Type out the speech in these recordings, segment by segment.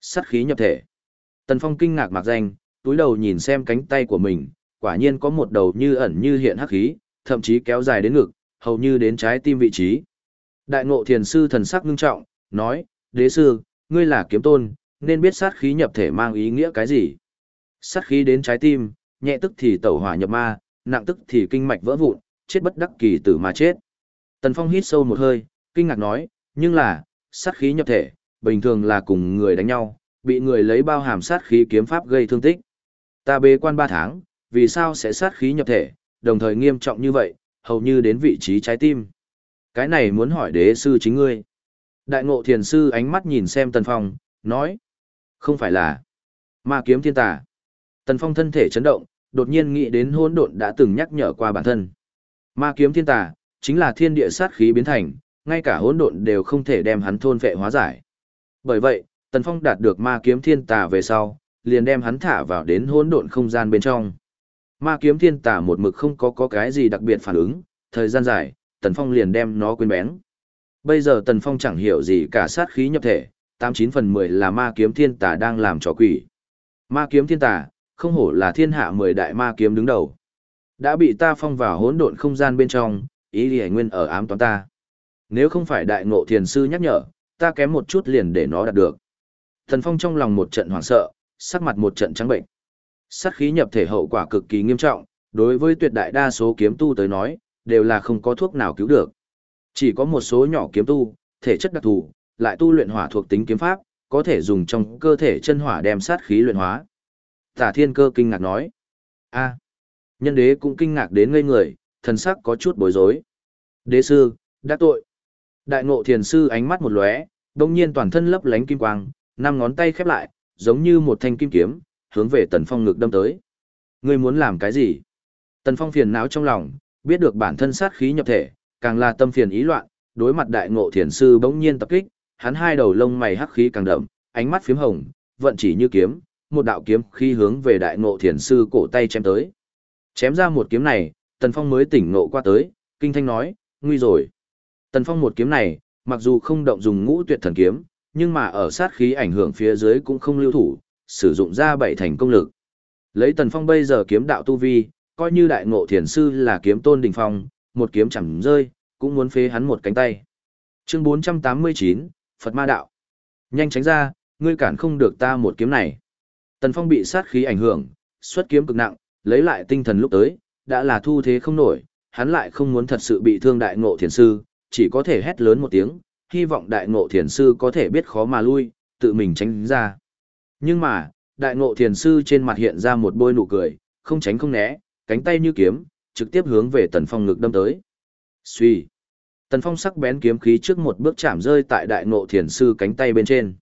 Sắt khí nhập thể. Tần Phong kinh ngạc mặc danh, túi đầu nhìn xem cánh tay của mình, quả nhiên có một đầu như ẩn như hiện hắc khí, thậm chí kéo dài đến ngực, hầu như đến trái tim vị trí. Đại ngộ thiền sư thần sắc ngưng trọng, nói, đế sư, ngươi là kiếm tôn, nên biết sát khí nhập thể mang ý nghĩa cái gì. Sát khí đến trái tim, nhẹ tức thì tẩu hỏa nhập ma, nặng tức thì kinh mạch vỡ vụn, chết bất đắc kỳ tử mà chết. Tần Phong hít sâu một hơi, kinh ngạc nói, nhưng là, sát khí nhập thể, bình thường là cùng người đánh nhau, bị người lấy bao hàm sát khí kiếm pháp gây thương tích. Ta bế quan 3 tháng, vì sao sẽ sát khí nhập thể, đồng thời nghiêm trọng như vậy, hầu như đến vị trí trái tim. Cái này muốn hỏi đế sư chính ngươi. Đại ngộ thiền sư ánh mắt nhìn xem Tần Phong, nói. Không phải là ma kiếm thiên tà. Tần Phong thân thể chấn động, đột nhiên nghĩ đến hỗn độn đã từng nhắc nhở qua bản thân. Ma kiếm thiên tà, chính là thiên địa sát khí biến thành, ngay cả hỗn độn đều không thể đem hắn thôn vệ hóa giải. Bởi vậy, Tần Phong đạt được ma kiếm thiên tà về sau, liền đem hắn thả vào đến hỗn độn không gian bên trong. Ma kiếm thiên tà một mực không có có cái gì đặc biệt phản ứng, thời gian dài, Tần Phong liền đem nó quên bén. Bây giờ Tần Phong chẳng hiểu gì cả sát khí nhập thể, 89 phần 10 là ma kiếm thiên tà đang làm trò quỷ. Ma kiếm thiên tà, không hổ là thiên hạ 10 đại ma kiếm đứng đầu. Đã bị ta phong vào hỗn độn không gian bên trong, ý lì nguyên ở ám toán ta. Nếu không phải đại ngộ thiền sư nhắc nhở, ta kém một chút liền để nó đạt được. Thần Phong trong lòng một trận hoảng sợ, sắc mặt một trận trắng bệnh. Sát khí nhập thể hậu quả cực kỳ nghiêm trọng, đối với tuyệt đại đa số kiếm tu tới nói, đều là không có thuốc nào cứu được. Chỉ có một số nhỏ kiếm tu, thể chất đặc thù, lại tu luyện hỏa thuộc tính kiếm pháp, có thể dùng trong cơ thể chân hỏa đem sát khí luyện hóa. Tả Thiên Cơ kinh ngạc nói: "A." nhân đế cũng kinh ngạc đến ngây người, thần sắc có chút bối rối. "Đế sư, đã tội." Đại Ngộ Thiền sư ánh mắt một lóe, đồng nhiên toàn thân lấp lánh kim quang, năm ngón tay khép lại, giống như một thanh kim kiếm, hướng về Tần Phong ngực đâm tới. Ngươi muốn làm cái gì? Tần Phong phiền não trong lòng, biết được bản thân sát khí nhập thể, càng là tâm phiền ý loạn, đối mặt đại ngộ thiền sư bỗng nhiên tập kích, hắn hai đầu lông mày hắc khí càng đậm, ánh mắt phím hồng, vận chỉ như kiếm, một đạo kiếm khi hướng về đại ngộ thiền sư cổ tay chém tới. Chém ra một kiếm này, Tần Phong mới tỉnh ngộ qua tới, kinh thanh nói, nguy rồi. Tần Phong một kiếm này, mặc dù không động dùng ngũ tuyệt thần kiếm, nhưng mà ở sát khí ảnh hưởng phía dưới cũng không lưu thủ, sử dụng ra bảy thành công lực. Lấy Tần Phong bây giờ kiếm đạo tu vi, coi như đại ngộ thiền sư là kiếm tôn đỉnh phong, một kiếm chẳng rơi, cũng muốn phế hắn một cánh tay. Chương 489, Phật Ma Đạo. Nhanh tránh ra, ngươi cản không được ta một kiếm này. Tần Phong bị sát khí ảnh hưởng, xuất kiếm cực nặng, lấy lại tinh thần lúc tới, đã là thu thế không nổi, hắn lại không muốn thật sự bị thương đại ngộ thiền sư, chỉ có thể hét lớn một tiếng, hy vọng đại ngộ thiền sư có thể biết khó mà lui, tự mình tránh ra. Nhưng mà, đại ngộ thiền sư trên mặt hiện ra một bôi nụ cười, không tránh không né, cánh tay như kiếm, trực tiếp hướng về tần phong ngực đâm tới. Xuy. Tần phong sắc bén kiếm khí trước một bước chạm rơi tại đại ngộ thiền sư cánh tay bên trên.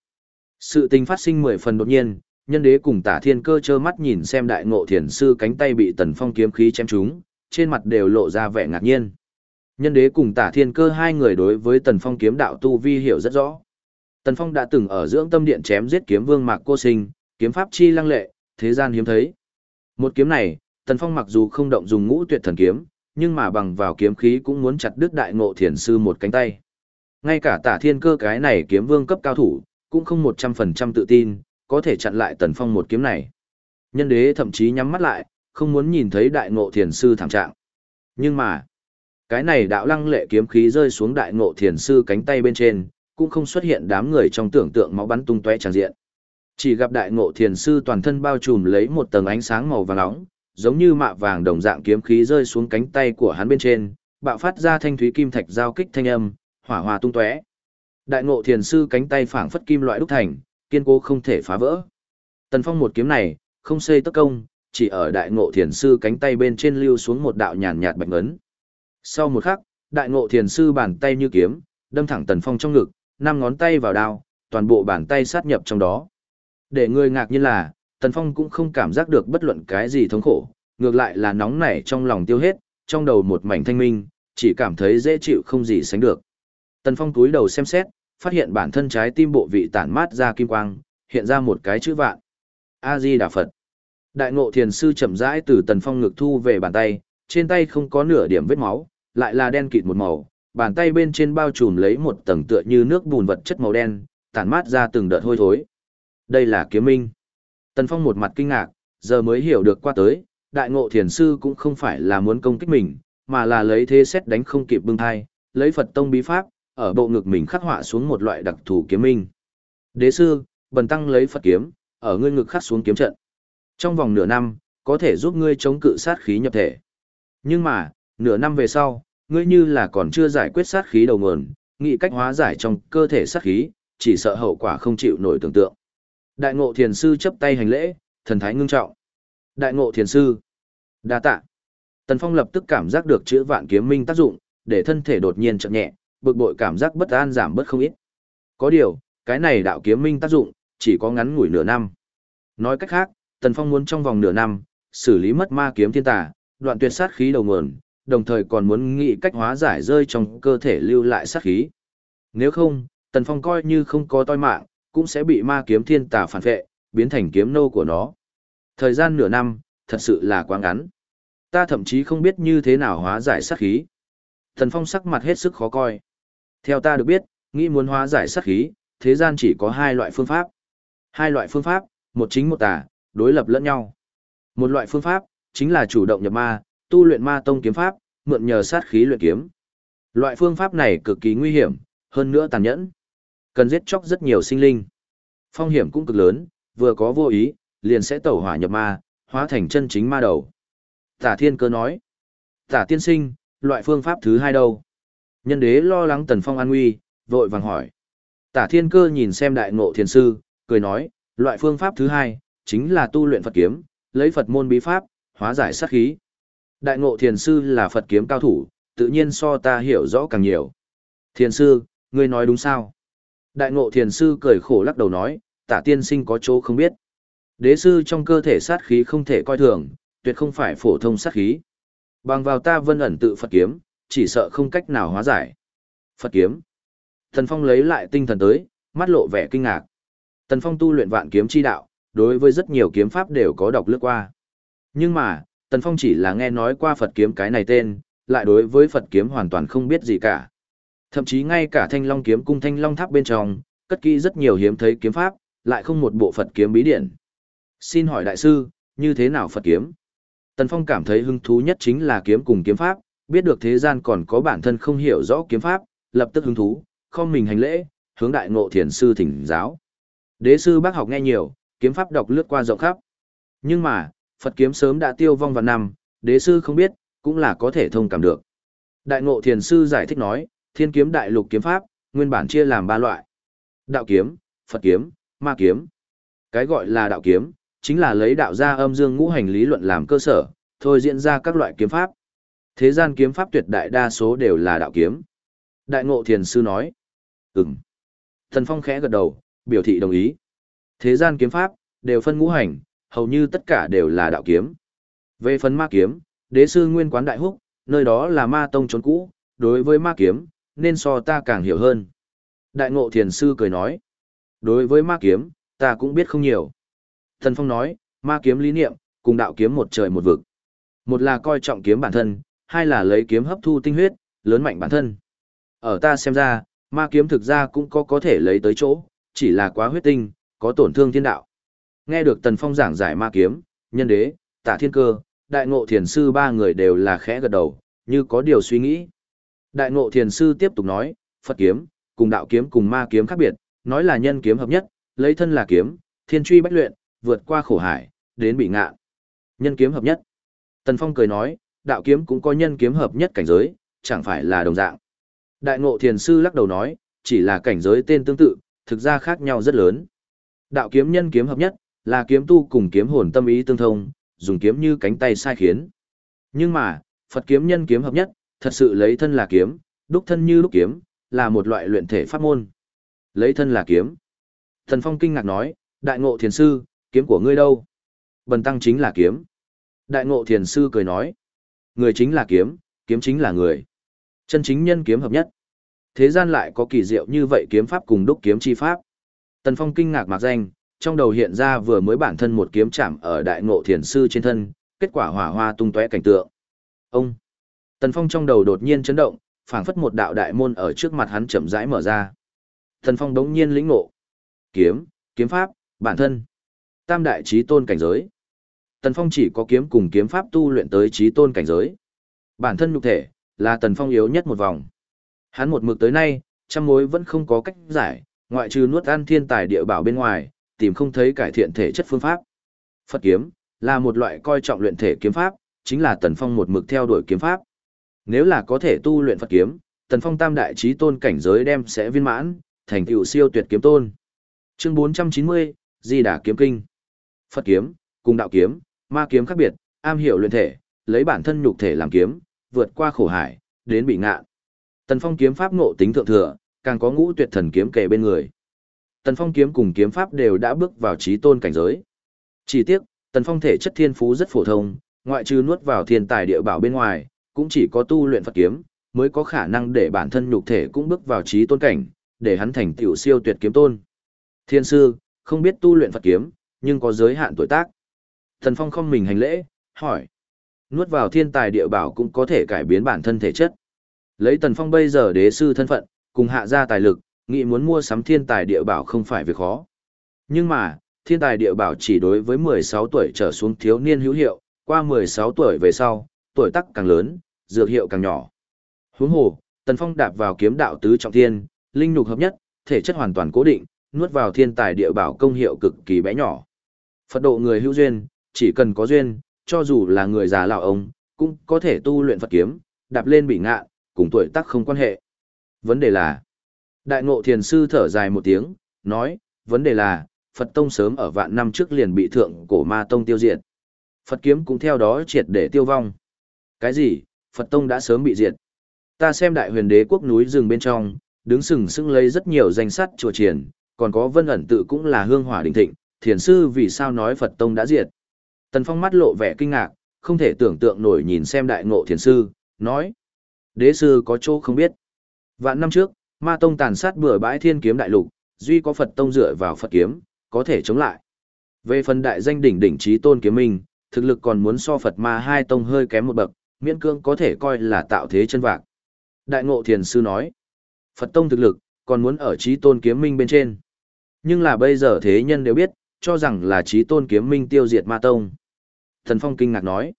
Sự tình phát sinh mười phần đột nhiên, nhân đế cùng tả thiên cơ trơ mắt nhìn xem đại ngộ thiền sư cánh tay bị tần phong kiếm khí chém trúng, trên mặt đều lộ ra vẻ ngạc nhiên. Nhân đế cùng tả thiên cơ hai người đối với tần phong kiếm đạo tu vi hiểu rất rõ. Tần phong đã từng ở dưỡng tâm điện chém giết kiếm vương mạc cô sinh, kiếm pháp chi lăng lệ, thế gian hiếm thấy. Một kiếm này, tần phong mặc dù không động dùng ngũ tuyệt thần kiếm, nhưng mà bằng vào kiếm khí cũng muốn chặt đứt đại ngộ thiền sư một cánh tay. Ngay cả tả thiên cơ cái này kiếm vương cấp cao thủ, cũng không một trăm phần trăm tự tin, có thể chặn lại tần phong một kiếm này. Nhân đế thậm chí nhắm mắt lại, không muốn nhìn thấy đại ngộ thiền sư thảm trạng. Nhưng mà, cái này đạo lăng lệ kiếm khí rơi xuống đại ngộ thiền sư cánh tay bên trên, cũng không xuất hiện đám người trong tưởng tượng máu bắn tung tóe tràn diện. Chỉ gặp đại ngộ thiền sư toàn thân bao trùm lấy một tầng ánh sáng màu vàng nóng, giống như mạ vàng đồng dạng kiếm khí rơi xuống cánh tay của hắn bên trên, bạo phát ra thanh thúy kim thạch giao kích thanh âm, hỏa hòa tung tóe. Đại ngộ thiền sư cánh tay phảng phất kim loại đúc thành, kiên cố không thể phá vỡ. Tần Phong một kiếm này, không xây tất công, chỉ ở đại ngộ thiền sư cánh tay bên trên lưu xuống một đạo nhàn nhạt bạch ấn. Sau một khắc, đại ngộ thiền sư bàn tay như kiếm, đâm thẳng Tần Phong trong ngực, năm ngón tay vào đao, toàn bộ bàn tay sát nhập trong đó. Để người ngạc nhiên là, Tần Phong cũng không cảm giác được bất luận cái gì thống khổ, ngược lại là nóng nảy trong lòng tiêu hết, trong đầu một mảnh thanh minh, chỉ cảm thấy dễ chịu không gì sánh được. Tần Phong túi đầu xem xét, phát hiện bản thân trái tim bộ vị tản mát ra kim quang, hiện ra một cái chữ vạn. A-di Đà Phật. Đại ngộ thiền sư chậm rãi từ Tần Phong ngực thu về bàn tay, trên tay không có nửa điểm vết máu, lại là đen kịt một màu, bàn tay bên trên bao trùm lấy một tầng tựa như nước bùn vật chất màu đen, tản mát ra từng đợt hôi thối. Đây là kiếm minh. Tần Phong một mặt kinh ngạc, giờ mới hiểu được qua tới, đại ngộ thiền sư cũng không phải là muốn công kích mình, mà là lấy thế xét đánh không kịp bưng thai, lấy Phật tông bí pháp, ở bộ ngực mình khắc họa xuống một loại đặc thù kiếm minh. Đế sư, bần tăng lấy Phật kiếm, ở ngươi ngực khắc xuống kiếm trận. Trong vòng nửa năm, có thể giúp ngươi chống cự sát khí nhập thể. Nhưng mà, nửa năm về sau, ngươi như là còn chưa giải quyết sát khí đầu nguồn, nghĩ cách hóa giải trong cơ thể sát khí, chỉ sợ hậu quả không chịu nổi tưởng tượng. Đại ngộ thiền sư chấp tay hành lễ, thần thái ngưng trọng. Đại ngộ thiền sư. đa tạ. Tần Phong lập tức cảm giác được chữ vạn kiếm minh tác dụng, để thân thể đột nhiên chậm nhẹ, bực bội cảm giác bất an giảm bớt không ít. Có điều, cái này đạo kiếm minh tác dụng, chỉ có ngắn ngủi nửa năm. Nói cách khác, Tần Phong muốn trong vòng nửa năm, xử lý mất ma kiếm thiên tà, đoạn tuyệt sát khí đầu nguồn, đồng thời còn muốn nghĩ cách hóa giải rơi trong cơ thể lưu lại sát khí. Nếu không, Tần Phong coi như không có toi mạng, cũng sẽ bị ma kiếm thiên tà phản vệ, biến thành kiếm nô của nó. Thời gian nửa năm, thật sự là quá ngắn. Ta thậm chí không biết như thế nào hóa giải sát khí. Tần Phong sắc mặt hết sức khó coi. Theo ta được biết, nghĩ muốn hóa giải sát khí, thế gian chỉ có hai loại phương pháp. Hai loại phương pháp, một chính một tà, đối lập lẫn nhau. Một loại phương pháp, chính là chủ động nhập ma, tu luyện ma tông kiếm pháp, mượn nhờ sát khí luyện kiếm. Loại phương pháp này cực kỳ nguy hiểm, hơn nữa tàn nhẫn. Cần giết chóc rất nhiều sinh linh. Phong hiểm cũng cực lớn, vừa có vô ý, liền sẽ tẩu hỏa nhập ma, hóa thành chân chính ma đầu. Tả thiên cơ nói. Tả tiên sinh, loại phương pháp thứ hai đâu? Nhân đế lo lắng tần phong an nguy, vội vàng hỏi. Tả thiên cơ nhìn xem đại ngộ thiền sư, cười nói, loại phương pháp thứ hai, chính là tu luyện Phật kiếm, lấy Phật môn bí pháp, hóa giải sát khí. Đại ngộ thiền sư là Phật kiếm cao thủ, tự nhiên so ta hiểu rõ càng nhiều. Thiền sư, ngươi nói đúng sao? Đại ngộ thiền sư cười khổ lắc đầu nói, tả tiên sinh có chỗ không biết. Đế sư trong cơ thể sát khí không thể coi thường, tuyệt không phải phổ thông sát khí. Bằng vào ta vân ẩn tự Phật kiếm, chỉ sợ không cách nào hóa giải. Phật kiếm. Thần Phong lấy lại tinh thần tới, mắt lộ vẻ kinh ngạc. Tần Phong tu luyện vạn kiếm chi đạo, đối với rất nhiều kiếm pháp đều có đọc lướt qua. Nhưng mà, Tần Phong chỉ là nghe nói qua Phật kiếm cái này tên, lại đối với Phật kiếm hoàn toàn không biết gì cả. Thậm chí ngay cả Thanh Long kiếm cung Thanh Long tháp bên trong, cất kỹ rất nhiều hiếm thấy kiếm pháp, lại không một bộ Phật kiếm bí điển. Xin hỏi đại sư, như thế nào Phật kiếm? Tần Phong cảm thấy hứng thú nhất chính là kiếm cùng kiếm pháp, biết được thế gian còn có bản thân không hiểu rõ kiếm pháp, lập tức hứng thú, không mình hành lễ, hướng đại ngộ thiền sư thỉnh giáo. Đế sư bác học nghe nhiều, kiếm pháp đọc lướt qua rộng khắp. Nhưng mà, Phật kiếm sớm đã tiêu vong vào năm, đế sư không biết, cũng là có thể thông cảm được. Đại ngộ thiền sư giải thích nói, thiên kiếm đại lục kiếm pháp, nguyên bản chia làm ba loại. Đạo kiếm, Phật kiếm, ma kiếm. Cái gọi là đạo kiếm, chính là lấy đạo gia âm dương ngũ hành lý luận làm cơ sở, thôi diễn ra các loại kiếm pháp. Thế gian kiếm pháp tuyệt đại đa số đều là đạo kiếm. Đại ngộ thiền sư nói, ừm. Thần Phong khẽ gật đầu, biểu thị đồng ý. Thế gian kiếm pháp, đều phân ngũ hành, hầu như tất cả đều là đạo kiếm. Về phần ma kiếm, đế sư nguyên quán đại húc, nơi đó là ma tông trốn cũ, đối với ma kiếm, nên so ta càng hiểu hơn. Đại ngộ thiền sư cười nói, đối với ma kiếm, ta cũng biết không nhiều. Thần Phong nói, ma kiếm lý niệm, cùng đạo kiếm một trời một vực. Một là coi trọng kiếm bản thân, hai là lấy kiếm hấp thu tinh huyết, lớn mạnh bản thân. Ở ta xem ra, ma kiếm thực ra cũng có có thể lấy tới chỗ, chỉ là quá huyết tinh, có tổn thương thiên đạo. Nghe được Tần Phong giảng giải ma kiếm, nhân đế, tả thiên cơ, đại ngộ thiền sư ba người đều là khẽ gật đầu, như có điều suy nghĩ. Đại ngộ thiền sư tiếp tục nói, Phật kiếm, cùng đạo kiếm cùng ma kiếm khác biệt, nói là nhân kiếm hợp nhất, lấy thân là kiếm, thiên truy bách luyện, vượt qua khổ hải, đến bị ngạ. Nhân kiếm hợp nhất. Tần Phong cười nói, đạo kiếm cũng có nhân kiếm hợp nhất cảnh giới, chẳng phải là đồng dạng. Đại ngộ thiền sư lắc đầu nói, chỉ là cảnh giới tên tương tự, thực ra khác nhau rất lớn. Đạo kiếm nhân kiếm hợp nhất, là kiếm tu cùng kiếm hồn tâm ý tương thông, dùng kiếm như cánh tay sai khiến. Nhưng mà, Phật kiếm nhân kiếm hợp nhất, thật sự lấy thân là kiếm, đúc thân như đúc kiếm, là một loại luyện thể pháp môn. Lấy thân là kiếm. Thần Phong kinh ngạc nói, đại ngộ thiền sư, kiếm của ngươi đâu? Bần tăng chính là kiếm. Đại ngộ thiền sư cười nói, người chính là kiếm, kiếm chính là người. Chân chính nhân kiếm hợp nhất. Thế gian lại có kỳ diệu như vậy kiếm pháp cùng đúc kiếm chi pháp. Tần Phong kinh ngạc mạc danh, trong đầu hiện ra vừa mới bản thân một kiếm chạm ở đại ngộ thiền sư trên thân, kết quả hỏa hoa tung tóe cảnh tượng. Ông! Tần Phong trong đầu đột nhiên chấn động, phảng phất một đạo đại môn ở trước mặt hắn chậm rãi mở ra. Tần Phong đống nhiên lĩnh ngộ. Kiếm, kiếm pháp, bản thân. Tam đại trí tôn cảnh giới. Tần Phong chỉ có kiếm cùng kiếm pháp tu luyện tới trí tôn cảnh giới. Bản thân nhục thể, là Tần Phong yếu nhất một vòng. Hắn một mực tới nay, trăm mối vẫn không có cách giải, ngoại trừ nuốt ăn thiên tài địa bảo bên ngoài, tìm không thấy cải thiện thể chất phương pháp. Phật kiếm, là một loại coi trọng luyện thể kiếm pháp, chính là Tần Phong một mực theo đuổi kiếm pháp. Nếu là có thể tu luyện Phật kiếm, Tần Phong tam đại trí tôn cảnh giới đem sẽ viên mãn, thành tựu siêu tuyệt kiếm tôn. Chương 490, Di Đà kiếm kinh. Phật kiếm, cùng đạo kiếm, ma kiếm khác biệt, am hiểu luyện thể, lấy bản thân nhục thể làm kiếm, vượt qua khổ hải, đến bị ngạ. Tần Phong kiếm pháp ngộ tính thượng thừa, càng có ngũ tuyệt thần kiếm kề bên người. Tần Phong kiếm cùng kiếm pháp đều đã bước vào trí tôn cảnh giới. Chỉ tiếc, Tần Phong thể chất thiên phú rất phổ thông, ngoại trừ nuốt vào thiên tài địa bảo bên ngoài, cũng chỉ có tu luyện Phật kiếm, mới có khả năng để bản thân nhục thể cũng bước vào trí tôn cảnh, để hắn thành tiểu siêu tuyệt kiếm tôn. Thiên sư, không biết tu luyện Phật kiếm, nhưng có giới hạn tuổi tác. Tần Phong không mình hành lễ, hỏi. Nuốt vào thiên tài địa bảo cũng có thể cải biến bản thân thể chất. Lấy Tần Phong bây giờ đế sư thân phận, cùng hạ gia tài lực, nghĩ muốn mua sắm thiên tài địa bảo không phải việc khó. Nhưng mà, thiên tài địa bảo chỉ đối với 16 tuổi trở xuống thiếu niên hữu hiệu, qua 16 tuổi về sau, tuổi tác càng lớn, dược hiệu càng nhỏ. Huống hồ, Tần Phong đạp vào kiếm đạo tứ trọng thiên, linh nhục hợp nhất, thể chất hoàn toàn cố định, nuốt vào thiên tài địa bảo công hiệu cực kỳ bé nhỏ. Phật độ người hữu duyên, chỉ cần có duyên, cho dù là người già lão ông, cũng có thể tu luyện Phật kiếm, đạp lên bị ngạ, cùng tuổi tác không quan hệ. Vấn đề là, Đại ngộ thiền sư thở dài một tiếng, nói, vấn đề là, Phật Tông sớm ở vạn năm trước liền bị thượng cổ ma Tông tiêu diệt. Phật kiếm cũng theo đó triệt để tiêu vong. Cái gì, Phật Tông đã sớm bị diệt. Ta xem đại huyền đế quốc núi rừng bên trong, đứng sừng sững lấy rất nhiều danh sắt chùa triển, còn có vân ẩn tự cũng là hương hỏa đình thịnh, thiền sư vì sao nói Phật Tông đã diệt. Tần Phong mắt lộ vẻ kinh ngạc, không thể tưởng tượng nổi nhìn xem đại ngộ thiền sư, nói. Đế sư có chỗ không biết. Vạn năm trước, ma tông tàn sát bừa bãi thiên kiếm đại lục, duy có Phật tông dựa vào Phật kiếm, có thể chống lại. Về phần đại danh đỉnh đỉnh trí tôn kiếm minh, thực lực còn muốn so Phật ma hai tông hơi kém một bậc, miễn cương có thể coi là tạo thế chân vạc. Đại ngộ thiền sư nói, Phật tông thực lực, còn muốn ở trí tôn kiếm minh bên trên. Nhưng là bây giờ thế nhân đều biết, cho rằng là trí tôn kiếm minh tiêu diệt ma tông. Thần Phong kinh ngạc nói,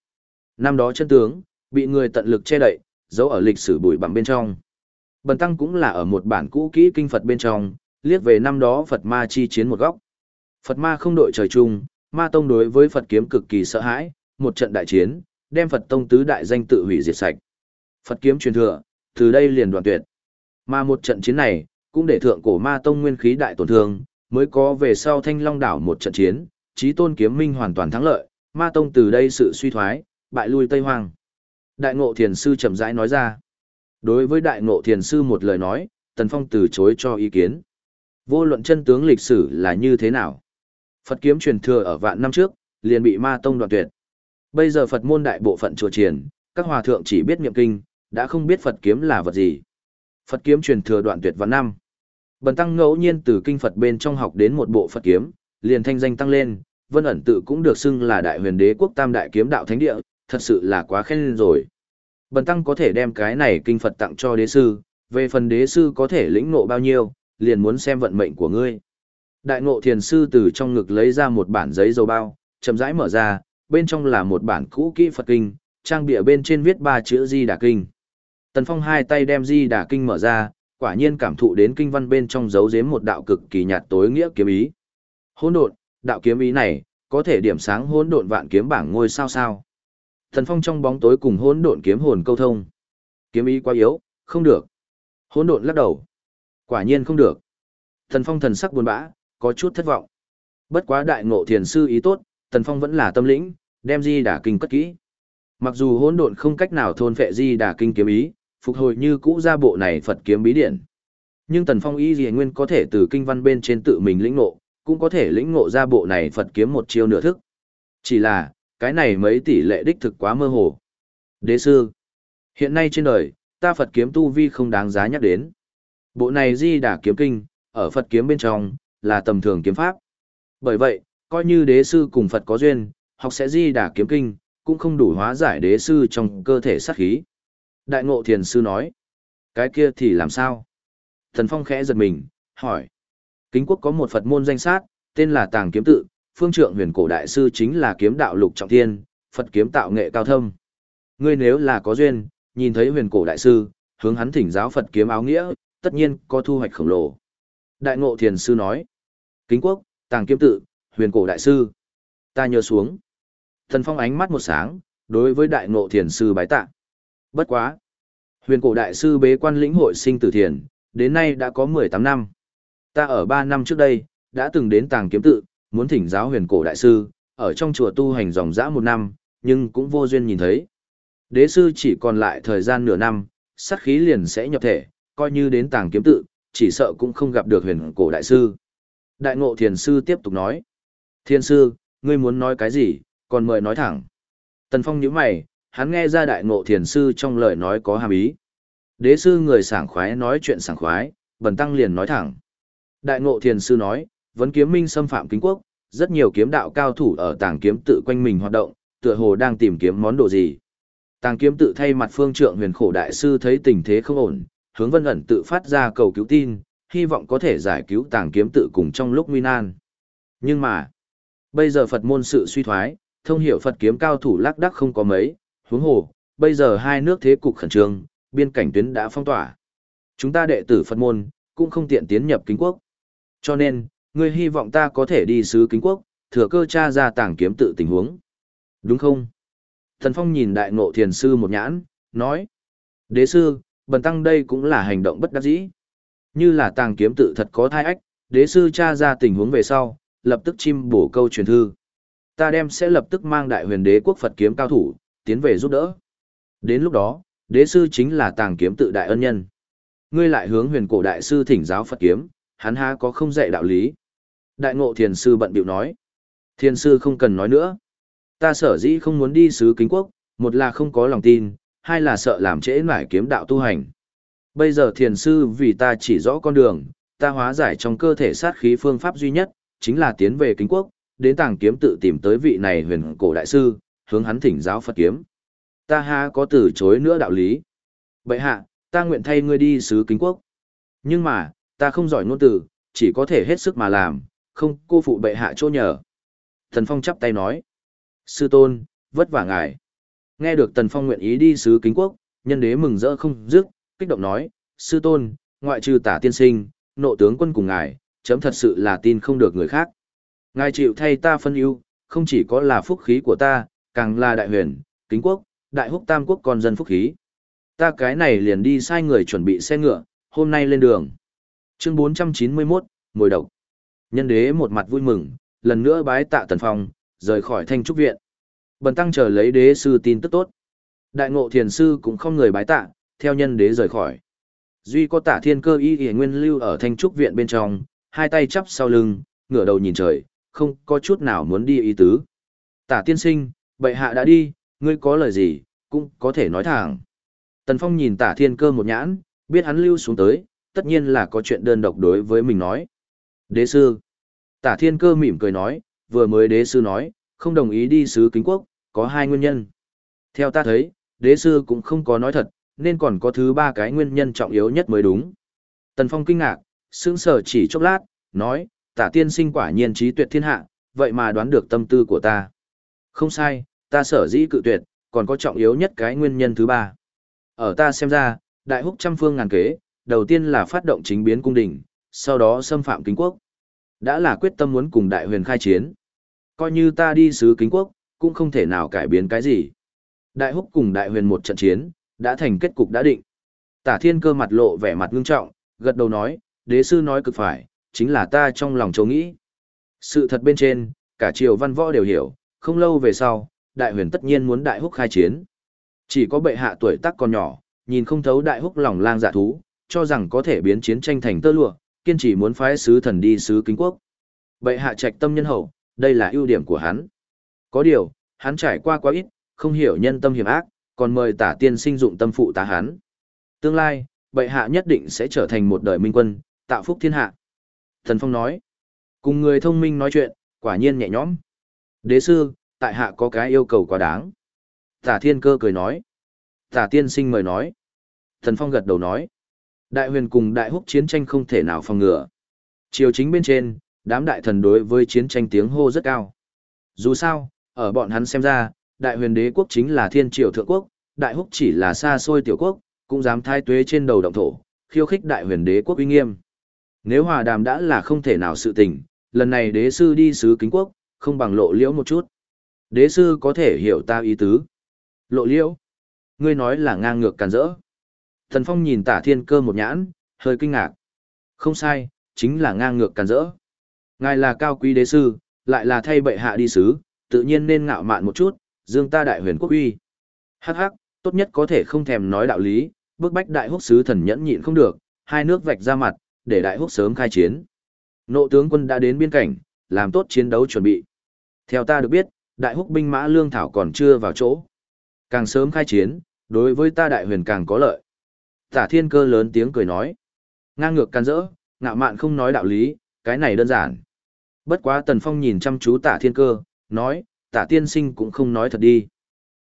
năm đó chân tướng, bị người tận lực che đậy, giấu ở lịch sử bụi bặm bên trong. Bần tăng cũng là ở một bản cũ kỹ kinh Phật bên trong, liếc về năm đó Phật ma chi chiến một góc. Phật ma không đội trời chung, ma tông đối với Phật kiếm cực kỳ sợ hãi, một trận đại chiến, đem Phật tông tứ đại danh tự hủy diệt sạch. Phật kiếm truyền thừa, từ đây liền đoạn tuyệt. Mà một trận chiến này, cũng để thượng cổ ma tông nguyên khí đại tổn thương, mới có về sau thanh long đảo một trận chiến, trí tôn kiếm minh hoàn toàn thắng lợi, ma tông từ đây sự suy thoái, bại lui Tây hoàng. Đại ngộ thiền sư chậm rãi nói ra. Đối với đại ngộ thiền sư một lời nói, Tần Phong từ chối cho ý kiến. Vô luận chân tướng lịch sử là như thế nào? Phật kiếm truyền thừa ở vạn năm trước, liền bị ma tông đoạn tuyệt. Bây giờ Phật môn đại bộ phận chùa triển, các hòa thượng chỉ biết niệm kinh, đã không biết Phật kiếm là vật gì. Phật kiếm truyền thừa đoạn tuyệt vạn năm. Bần tăng ngẫu nhiên từ kinh Phật bên trong học đến một bộ Phật kiếm, liền thanh danh tăng lên, vân ẩn tự cũng được xưng là đại huyền đế quốc tam đại kiếm đạo thánh địa, thật sự là quá khen rồi. Bần tăng có thể đem cái này kinh Phật tặng cho đế sư, về phần đế sư có thể lĩnh ngộ bao nhiêu, liền muốn xem vận mệnh của ngươi. Đại ngộ thiền sư từ trong ngực lấy ra một bản giấy dầu bao, chậm rãi mở ra, bên trong là một bản cũ kỹ Phật kinh, trang bìa bên trên viết ba chữ Di Đà Kinh. Tần Phong hai tay đem Di Đà Kinh mở ra, quả nhiên cảm thụ đến kinh văn bên trong giấu giếm một đạo cực kỳ nhạt tối nghĩa kiếm ý. Hỗn độn, đạo kiếm ý này, có thể điểm sáng hỗn độn vạn kiếm bảng ngôi sao sao. Thần Phong trong bóng tối cùng hỗn độn kiếm hồn câu thông. Kiếm ý quá yếu, không được. Hỗn độn lắc đầu. Quả nhiên không được. Thần Phong thần sắc buồn bã, có chút thất vọng. Bất quá đại ngộ thiền sư ý tốt, Thần Phong vẫn là tâm lĩnh, đem Di đả kinh cất kỹ. Mặc dù hỗn độn không cách nào thôn phệ Di đả kinh kiếm ý, phục hồi như cũ ra bộ này Phật kiếm bí điển. Nhưng Tần Phong ý gì nguyên có thể từ kinh văn bên trên tự mình lĩnh ngộ, cũng có thể lĩnh ngộ ra bộ này Phật kiếm một chiêu nửa thức. Chỉ là, cái này mấy tỷ lệ đích thực quá mơ hồ. Đế sư, hiện nay trên đời, ta Phật kiếm tu vi không đáng giá nhắc đến. Bộ này di đà kiếm kinh, ở Phật kiếm bên trong, là tầm thường kiếm pháp. Bởi vậy, coi như đế sư cùng Phật có duyên, học sẽ di đà kiếm kinh, cũng không đủ hóa giải đế sư trong cơ thể sát khí. Đại ngộ thiền sư nói, cái kia thì làm sao? Thần Phong khẽ giật mình, hỏi. Kính quốc có một Phật môn danh sát, tên là Tàng Kiếm Tự, phương trượng huyền cổ đại sư chính là kiếm đạo lục trọng thiên, Phật kiếm tạo nghệ cao thâm. Ngươi nếu là có duyên, nhìn thấy huyền cổ đại sư, hướng hắn thỉnh giáo Phật kiếm áo nghĩa, tất nhiên có thu hoạch khổng lồ. Đại ngộ thiền sư nói, kính quốc, tàng kiếm tự, huyền cổ đại sư. Ta nhớ xuống. Thần phong ánh mắt một sáng, đối với đại ngộ thiền sư bái tạ. Bất quá. Huyền cổ đại sư bế quan lĩnh hội sinh tử thiền, đến nay đã có 18 năm. Ta ở 3 năm trước đây, đã từng đến tàng kiếm tự, muốn thỉnh giáo huyền cổ đại sư, ở trong chùa tu hành dòng dã một năm, nhưng cũng vô duyên nhìn thấy. Đế sư chỉ còn lại thời gian nửa năm, sát khí liền sẽ nhập thể, coi như đến tàng kiếm tự, chỉ sợ cũng không gặp được huyền cổ đại sư. Đại ngộ thiền sư tiếp tục nói. Thiên sư, ngươi muốn nói cái gì, còn mời nói thẳng. Tần Phong nhíu mày, hắn nghe ra đại ngộ thiền sư trong lời nói có hàm ý. Đế sư người sảng khoái nói chuyện sảng khoái, bần tăng liền nói thẳng. Đại ngộ thiền sư nói, vấn kiếm minh xâm phạm kính quốc, rất nhiều kiếm đạo cao thủ ở tàng kiếm tự quanh mình hoạt động, tựa hồ đang tìm kiếm món đồ gì. Tàng kiếm tự thay mặt phương trượng huyền khổ đại sư thấy tình thế không ổn, hướng vân ẩn tự phát ra cầu cứu tin, hy vọng có thể giải cứu tàng kiếm tự cùng trong lúc nguy nan. Nhưng mà, bây giờ Phật môn sự suy thoái, thông hiểu Phật kiếm cao thủ lác đắc không có mấy, huống hồ, bây giờ hai nước thế cục khẩn trương, biên cảnh tuyến đã phong tỏa. Chúng ta đệ tử Phật môn, cũng không tiện tiến nhập kính quốc. Cho nên, ngươi hy vọng ta có thể đi sứ kính quốc, thừa cơ tra ra tàng kiếm tự tình huống. Đúng không? Thần Phong nhìn đại ngộ thiền sư một nhãn, nói. Đế sư, bần tăng đây cũng là hành động bất đắc dĩ. Như là tàng kiếm tự thật có thai ách, đế sư tra ra tình huống về sau, lập tức chim bổ câu truyền thư. Ta đem sẽ lập tức mang đại huyền đế quốc Phật kiếm cao thủ, tiến về giúp đỡ. Đến lúc đó, đế sư chính là tàng kiếm tự đại ân nhân. Ngươi lại hướng huyền cổ đại sư thỉnh giáo Phật kiếm, hắn ha có không dạy đạo lý. Đại ngộ thiền sư bận biểu nói. Thiền sư không cần nói nữa. Ta sở dĩ không muốn đi sứ kính quốc, một là không có lòng tin, hai là sợ làm trễ nải kiếm đạo tu hành. Bây giờ thiền sư vì ta chỉ rõ con đường, ta hóa giải trong cơ thể sát khí phương pháp duy nhất, chính là tiến về kính quốc, đến tàng kiếm tự tìm tới vị này huyền cổ đại sư, hướng hắn thỉnh giáo Phật kiếm. Ta ha có từ chối nữa đạo lý. Bệ hạ, ta nguyện thay ngươi đi sứ kính quốc. Nhưng mà, ta không giỏi ngôn từ, chỉ có thể hết sức mà làm, không cô phụ bệ hạ chỗ nhờ. Thần Phong chắp tay nói. Sư tôn, vất vả ngài. Nghe được Tần Phong nguyện ý đi sứ kính quốc, nhân đế mừng rỡ không dứt, kích động nói, sư tôn, ngoại trừ tả tiên sinh, nộ tướng quân cùng ngài, chấm thật sự là tin không được người khác. Ngài chịu thay ta phân ưu, không chỉ có là phúc khí của ta, càng là đại huyền, kính quốc, đại húc tam quốc còn dân phúc khí. Ta cái này liền đi sai người chuẩn bị xe ngựa, hôm nay lên đường. Chương 491, Mồi độc. Nhân đế một mặt vui mừng, lần nữa bái tạ Tần Phong, rời khỏi thanh trúc viện. Bần tăng chờ lấy đế sư tin tức tốt. Đại ngộ thiền sư cũng không người bái tạ, theo nhân đế rời khỏi. Duy có tả thiên cơ y y nguyên lưu ở thanh trúc viện bên trong, hai tay chắp sau lưng, ngửa đầu nhìn trời, không có chút nào muốn đi ý tứ. Tả tiên sinh, bệ hạ đã đi, ngươi có lời gì, cũng có thể nói thẳng. Tần Phong nhìn tả thiên cơ một nhãn, biết hắn lưu xuống tới, tất nhiên là có chuyện đơn độc đối với mình nói. Đế sư. Tả thiên cơ mỉm cười nói, vừa mới đế sư nói, không đồng ý đi sứ kính quốc, có hai nguyên nhân. Theo ta thấy, đế sư cũng không có nói thật, nên còn có thứ ba cái nguyên nhân trọng yếu nhất mới đúng. Tần Phong kinh ngạc, sững sờ chỉ chốc lát, nói, tả tiên sinh quả nhiên trí tuyệt thiên hạ, vậy mà đoán được tâm tư của ta. Không sai, ta sở dĩ cự tuyệt, còn có trọng yếu nhất cái nguyên nhân thứ ba. Ở ta xem ra, đại húc trăm phương ngàn kế, đầu tiên là phát động chính biến cung đình, sau đó xâm phạm kính quốc. Đã là quyết tâm muốn cùng đại huyền khai chiến. Coi như ta đi sứ kính quốc, cũng không thể nào cải biến cái gì. Đại húc cùng đại huyền một trận chiến, đã thành kết cục đã định. Tả thiên cơ mặt lộ vẻ mặt ngưng trọng, gật đầu nói, đế sư nói cực phải, chính là ta trong lòng châu nghĩ. Sự thật bên trên, cả triều văn võ đều hiểu, không lâu về sau, đại huyền tất nhiên muốn đại húc khai chiến. Chỉ có bệ hạ tuổi tác còn nhỏ, nhìn không thấu đại húc lòng lang dạ thú, cho rằng có thể biến chiến tranh thành tơ lụa, kiên trì muốn phái sứ thần đi sứ kính quốc. Bệ hạ trạch tâm nhân hậu, đây là ưu điểm của hắn. Có điều, hắn trải qua quá ít, không hiểu nhân tâm hiểm ác, còn mời tả tiên sinh dụng tâm phụ tá hắn. Tương lai, bệ hạ nhất định sẽ trở thành một đời minh quân, tạo phúc thiên hạ. Thần Phong nói, cùng người thông minh nói chuyện, quả nhiên nhẹ nhõm. Đế sư, tại hạ có cái yêu cầu quá đáng. Tả thiên cơ cười nói. Tả tiên sinh mời nói. Thần Phong gật đầu nói. Đại huyền cùng đại húc chiến tranh không thể nào phòng ngừa. Triều chính bên trên, đám đại thần đối với chiến tranh tiếng hô rất cao. Dù sao, ở bọn hắn xem ra, đại huyền đế quốc chính là thiên triều thượng quốc, đại húc chỉ là xa xôi tiểu quốc, cũng dám thái tuế trên đầu động thổ, khiêu khích đại huyền đế quốc uy nghiêm. Nếu hòa đàm đã là không thể nào sự tình, lần này đế sư đi sứ kính quốc, không bằng lộ liễu một chút. Đế sư có thể hiểu ta ý tứ. Lộ liễu. Ngươi nói là ngang ngược càn rỡ. Thần Phong nhìn tả thiên cơ một nhãn, hơi kinh ngạc. Không sai, chính là ngang ngược càn rỡ. Ngài là cao quý đế sư, lại là thay bệ hạ đi sứ, tự nhiên nên ngạo mạn một chút, dương ta đại huyền quốc uy. Hắc hắc, tốt nhất có thể không thèm nói đạo lý, Bước bách đại húc sứ thần nhẫn nhịn không được, hai nước vạch ra mặt, để đại húc sớm khai chiến. Nộ tướng quân đã đến biên cảnh, làm tốt chiến đấu chuẩn bị. Theo ta được biết, đại húc binh mã lương thảo còn chưa vào chỗ. Càng sớm khai chiến, đối với ta đại huyền càng có lợi. Tả thiên cơ lớn tiếng cười nói. Ngang ngược can rỡ, ngạo mạn không nói đạo lý, cái này đơn giản. Bất quá tần phong nhìn chăm chú tả thiên cơ, nói, tả tiên sinh cũng không nói thật đi.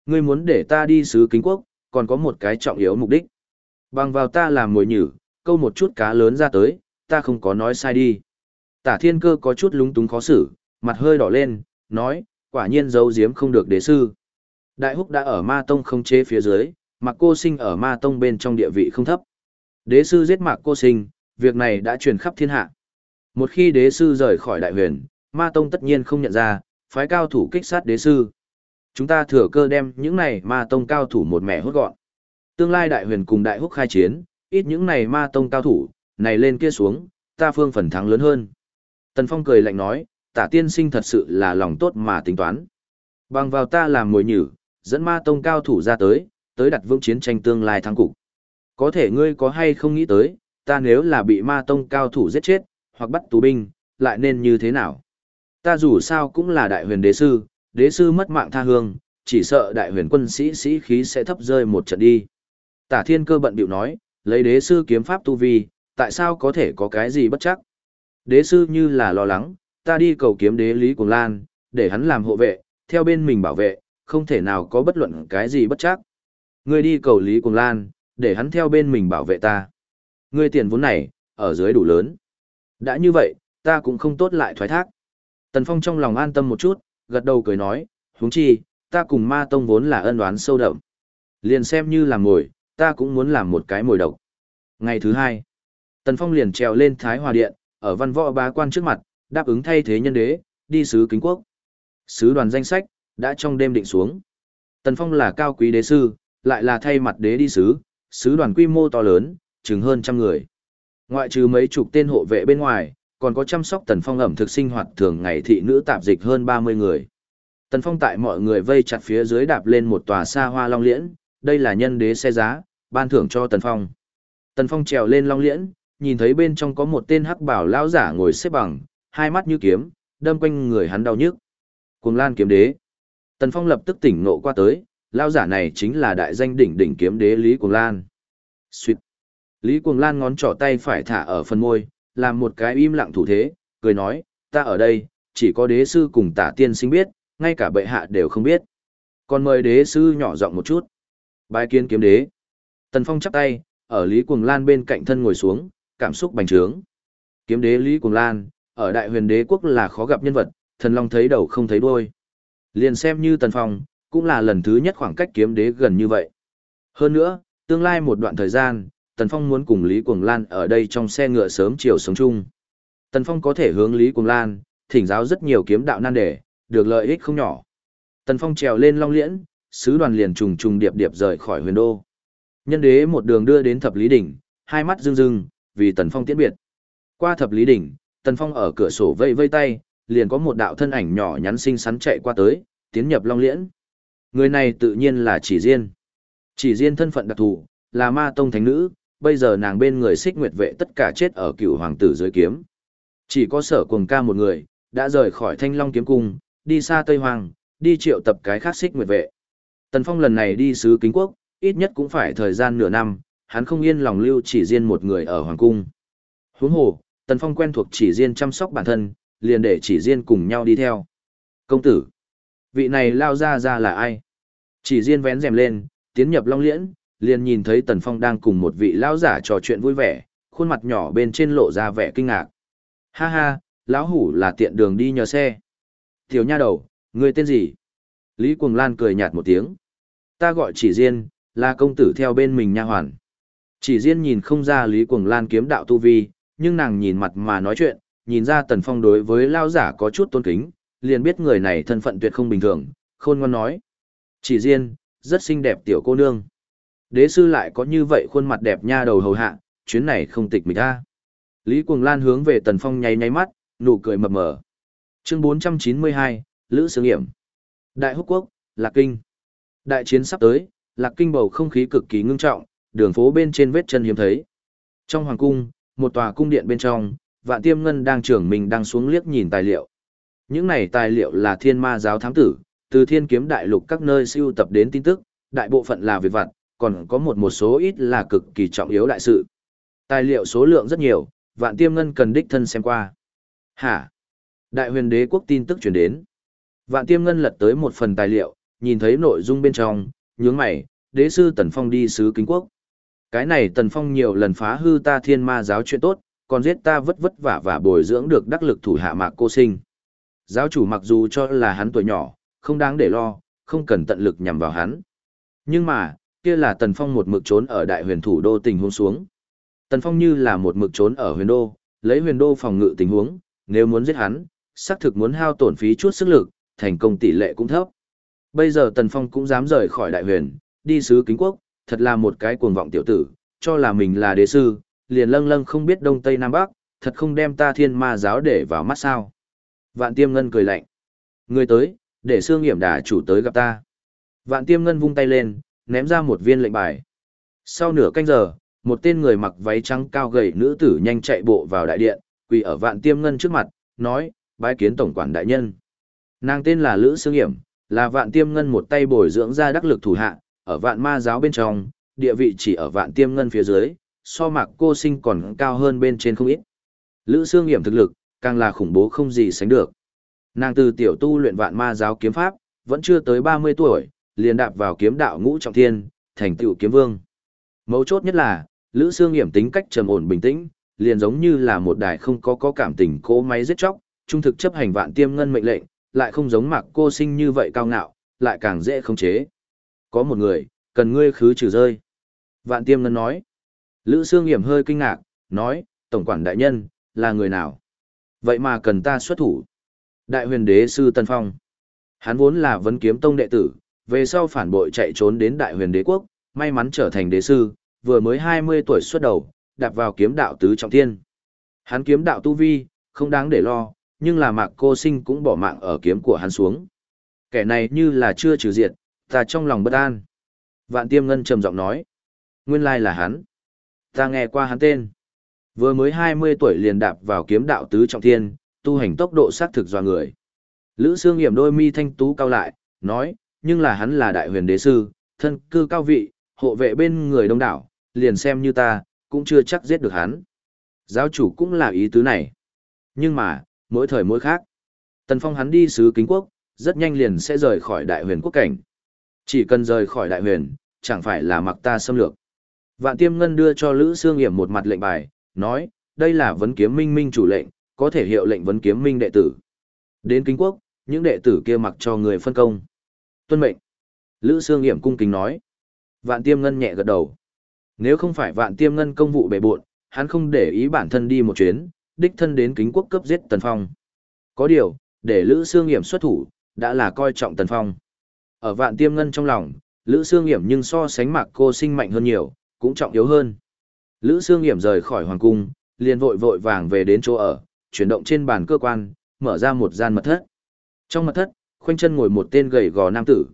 Ngươi muốn để ta đi sứ kính quốc, còn có một cái trọng yếu mục đích. Bằng vào ta làm mồi nhử, câu một chút cá lớn ra tới, ta không có nói sai đi. Tả thiên cơ có chút lúng túng khó xử, mặt hơi đỏ lên, nói, quả nhiên giấu giếm không được đế sư. Đại húc đã ở ma tông không chế phía dưới, mạc cô sinh ở ma tông bên trong địa vị không thấp. Đế sư giết mạc cô sinh, việc này đã truyền khắp thiên hạ. Một khi đế sư rời khỏi đại huyền, ma tông tất nhiên không nhận ra, phái cao thủ kích sát đế sư. Chúng ta thừa cơ đem những này ma tông cao thủ một mẻ hốt gọn. Tương lai đại huyền cùng đại húc khai chiến, ít những này ma tông cao thủ, này lên kia xuống, ta phương phần thắng lớn hơn. Tần Phong cười lạnh nói, tả tiên sinh thật sự là lòng tốt mà tính toán. Bằng vào ta làm mồi nhử, dẫn ma tông cao thủ ra tới, tới đặt vững chiến tranh tương lai thắng cục. Có thể ngươi có hay không nghĩ tới, ta nếu là bị ma tông cao thủ giết chết, hoặc bắt tù binh, lại nên như thế nào? Ta dù sao cũng là đại huyền đế sư, đế sư mất mạng tha hương, chỉ sợ đại huyền quân sĩ sĩ khí sẽ thấp rơi một trận đi. Tả thiên cơ bận biểu nói, lấy đế sư kiếm pháp tu vi, tại sao có thể có cái gì bất chắc? Đế sư như là lo lắng, ta đi cầu kiếm đế Lý Cuồng Lan, để hắn làm hộ vệ, theo bên mình bảo vệ, không thể nào có bất luận cái gì bất chắc. Ngươi đi cầu Lý Cuồng Lan, để hắn theo bên mình bảo vệ ta. Ngươi tiền vốn này, ở dưới đủ lớn. Đã như vậy, ta cũng không tốt lại thoái thác. Tần Phong trong lòng an tâm một chút, gật đầu cười nói, huống chi, ta cùng ma tông vốn là ân đoán sâu đậm. Liền xem như làm mồi, ta cũng muốn làm một cái mồi độc. Ngày thứ hai, Tần Phong liền trèo lên Thái Hòa Điện, ở văn võ bá quan trước mặt, đáp ứng thay thế nhân đế, đi sứ kính quốc. Sứ đoàn danh sách, đã trong đêm định xuống. Tần Phong là cao quý đế sư, lại là thay mặt đế đi sứ, sứ đoàn quy mô to lớn, chừng hơn trăm người. Ngoại trừ mấy chục tên hộ vệ bên ngoài, còn có chăm sóc Tần Phong ẩm thực sinh hoạt thường ngày thị nữ tạp dịch hơn 30 người. Tần Phong tại mọi người vây chặt phía dưới đạp lên một tòa xa hoa long liễn, đây là nhân đế xe giá, ban thưởng cho Tần Phong. Tần Phong trèo lên long liễn, nhìn thấy bên trong có một tên hắc bảo lão giả ngồi xếp bằng, hai mắt như kiếm, đâm quanh người hắn đau nhức. Cuồng Lan kiếm đế. Tần Phong lập tức tỉnh ngộ qua tới, lão giả này chính là đại danh đỉnh đỉnh kiếm đế Lý Cuồng Lan. Xuyệt. Lý Cuồng Lan ngón trỏ tay phải thả ở phần môi, làm một cái im lặng thủ thế, cười nói, ta ở đây, chỉ có đế sư cùng tả tiên sinh biết, ngay cả bệ hạ đều không biết. Còn mời đế sư nhỏ giọng một chút. Bài kiến kiếm đế. Tần Phong chắp tay, ở Lý Cuồng Lan bên cạnh thân ngồi xuống, cảm xúc bành trướng. Kiếm đế Lý Cuồng Lan, ở đại huyền đế quốc là khó gặp nhân vật, thần long thấy đầu không thấy đuôi. Liền xem như Tần Phong, cũng là lần thứ nhất khoảng cách kiếm đế gần như vậy. Hơn nữa, tương lai một đoạn thời gian, Tần Phong muốn cùng Lý Cuồng Lan ở đây trong xe ngựa sớm chiều sống chung. Tần Phong có thể hướng Lý Cuồng Lan, thỉnh giáo rất nhiều kiếm đạo nan đề, được lợi ích không nhỏ. Tần Phong trèo lên Long Liễn, sứ đoàn liền trùng trùng điệp điệp rời khỏi huyền đô. Nhân đế một đường đưa đến thập lý đỉnh, hai mắt rưng rưng, vì Tần Phong tiễn biệt. Qua thập lý đỉnh, Tần Phong ở cửa sổ vây vây tay, liền có một đạo thân ảnh nhỏ nhắn xinh xắn chạy qua tới, tiến nhập Long Liễn. Người này tự nhiên là Chỉ Diên. Chỉ Diên thân phận đặc thù, là ma tông thánh nữ, bây giờ nàng bên người xích nguyệt vệ tất cả chết ở cựu hoàng tử dưới kiếm. Chỉ có sở cuồng ca một người, đã rời khỏi thanh long kiếm cung, đi xa Tây Hoàng, đi triệu tập cái khác xích nguyệt vệ. Tần Phong lần này đi sứ kính quốc, ít nhất cũng phải thời gian nửa năm, hắn không yên lòng lưu chỉ riêng một người ở hoàng cung. Huống hồ, Tần Phong quen thuộc chỉ riêng chăm sóc bản thân, liền để chỉ riêng cùng nhau đi theo. Công tử, vị này lao ra ra là ai? Chỉ riêng vén rèm lên, tiến nhập long liễn, liền nhìn thấy Tần Phong đang cùng một vị lão giả trò chuyện vui vẻ, khuôn mặt nhỏ bên trên lộ ra vẻ kinh ngạc. Ha ha, lão hủ là tiện đường đi nhờ xe. Tiểu nha đầu, người tên gì? Lý Cuồng Lan cười nhạt một tiếng. Ta gọi chỉ riêng, là công tử theo bên mình nha hoàn. Chỉ riêng nhìn không ra Lý Cuồng Lan kiếm đạo tu vi, nhưng nàng nhìn mặt mà nói chuyện, nhìn ra Tần Phong đối với lao giả có chút tôn kính, liền biết người này thân phận tuyệt không bình thường, khôn ngoan nói. Chỉ riêng, rất xinh đẹp tiểu cô nương. Đế sư lại có như vậy khuôn mặt đẹp nha đầu hầu hạ, chuyến này không tịch mình ta. Lý Cuồng Lan hướng về Tần Phong nháy nháy mắt, nụ cười mập mờ. Chương 492, Lữ Sương nghiệm Đại Húc Quốc, Lạc Kinh. Đại chiến sắp tới, Lạc Kinh bầu không khí cực kỳ ngưng trọng, đường phố bên trên vết chân hiếm thấy. Trong hoàng cung, một tòa cung điện bên trong, Vạn Tiêm Ngân đang trưởng mình đang xuống liếc nhìn tài liệu. Những này tài liệu là Thiên Ma giáo thám tử, từ Thiên Kiếm Đại Lục các nơi siêu tập đến tin tức, đại bộ phận là việc vặt, còn có một một số ít là cực kỳ trọng yếu đại sự. Tài liệu số lượng rất nhiều, Vạn Tiêm Ngân cần đích thân xem qua. Hả? Đại huyền đế quốc tin tức chuyển đến. Vạn Tiêm Ngân lật tới một phần tài liệu, nhìn thấy nội dung bên trong, nhướng mày, đế sư Tần Phong đi sứ kính quốc. Cái này Tần Phong nhiều lần phá hư ta thiên ma giáo chuyện tốt, còn giết ta vất vất vả và bồi dưỡng được đắc lực thủ hạ mạc cô sinh. Giáo chủ mặc dù cho là hắn tuổi nhỏ, không đáng để lo, không cần tận lực nhằm vào hắn. Nhưng mà, kia là Tần Phong một mực trốn ở đại huyền thủ đô tình huống xuống. Tần Phong như là một mực trốn ở huyền đô, lấy huyền đô phòng ngự tình huống, nếu muốn giết hắn, xác thực muốn hao tổn phí chút sức lực, thành công tỷ lệ cũng thấp. Bây giờ Tần Phong cũng dám rời khỏi đại huyền, đi sứ kính quốc, thật là một cái cuồng vọng tiểu tử, cho là mình là đế sư, liền lâng lâng không biết đông tây nam bắc, thật không đem ta thiên ma giáo để vào mắt sao. Vạn tiêm ngân cười lạnh. Người tới, để xương hiểm đà chủ tới gặp ta. Vạn tiêm ngân vung tay lên, ném ra một viên lệnh bài. Sau nửa canh giờ, một tên người mặc váy trắng cao gầy nữ tử nhanh chạy bộ vào đại điện, quỳ ở vạn tiêm ngân trước mặt, nói, bái kiến tổng quản đại nhân. Nàng tên là Lữ Sương Hiểm, là vạn tiêm ngân một tay bồi dưỡng ra đắc lực thủ hạ, ở vạn ma giáo bên trong, địa vị chỉ ở vạn tiêm ngân phía dưới, so mạc cô sinh còn cao hơn bên trên không ít. Lữ Sương Hiểm thực lực, càng là khủng bố không gì sánh được. Nàng từ tiểu tu luyện vạn ma giáo kiếm pháp, vẫn chưa tới 30 tuổi, liền đạp vào kiếm đạo ngũ trọng thiên, thành tựu kiếm vương. Mấu chốt nhất là, Lữ Sương Hiểm tính cách trầm ổn bình tĩnh, liền giống như là một đài không có có cảm tình cố máy giết chóc, trung thực chấp hành vạn tiêm ngân mệnh lệnh, lại không giống mạc cô sinh như vậy cao ngạo, lại càng dễ khống chế. Có một người, cần ngươi khứ trừ rơi. Vạn tiêm ngân nói. Lữ Sương Hiểm hơi kinh ngạc, nói, Tổng quản đại nhân, là người nào? Vậy mà cần ta xuất thủ. Đại huyền đế sư Tân Phong. Hắn vốn là vấn kiếm tông đệ tử, về sau phản bội chạy trốn đến đại huyền đế quốc, may mắn trở thành đế sư, vừa mới 20 tuổi xuất đầu, đạp vào kiếm đạo tứ trọng thiên. Hắn kiếm đạo tu vi, không đáng để lo, nhưng là mạc cô sinh cũng bỏ mạng ở kiếm của hắn xuống. Kẻ này như là chưa trừ diệt, ta trong lòng bất an. Vạn tiêm ngân trầm giọng nói. Nguyên lai là hắn. Ta nghe qua hắn tên. Vừa mới 20 tuổi liền đạp vào kiếm đạo tứ trọng thiên, tu hành tốc độ sát thực do người. Lữ Sương Hiểm đôi mi thanh tú cao lại, nói, nhưng là hắn là đại huyền đế sư, thân cư cao vị, hộ vệ bên người đông đảo, liền xem như ta, cũng chưa chắc giết được hắn. Giáo chủ cũng là ý tứ này. Nhưng mà, mỗi thời mỗi khác. Tần Phong hắn đi sứ kính quốc, rất nhanh liền sẽ rời khỏi đại huyền quốc cảnh. Chỉ cần rời khỏi đại huyền, chẳng phải là mặc ta xâm lược. Vạn Tiêm Ngân đưa cho Lữ Sương Hiểm một mặt lệnh bài, nói, đây là vấn kiếm minh minh chủ lệnh, có thể hiệu lệnh vấn kiếm minh đệ tử. Đến kính quốc, những đệ tử kia mặc cho người phân công. Tuân mệnh. Lữ Sương Hiểm cung kính nói. Vạn Tiêm Ngân nhẹ gật đầu. Nếu không phải Vạn Tiêm Ngân công vụ bề bộn, hắn không để ý bản thân đi một chuyến, đích thân đến kính quốc cấp giết Tần Phong. Có điều, để Lữ Sương Hiểm xuất thủ, đã là coi trọng Tần Phong. Ở Vạn Tiêm Ngân trong lòng, Lữ Sương Hiểm nhưng so sánh Mạc Cô Sinh mạnh hơn nhiều, cũng trọng yếu hơn. Lữ Sương Hiểm rời khỏi hoàng cung, liền vội vội vàng về đến chỗ ở, chuyển động trên bàn cơ quan, mở ra một gian mật thất. Trong mật thất, khoanh chân ngồi một tên gầy gò nam tử.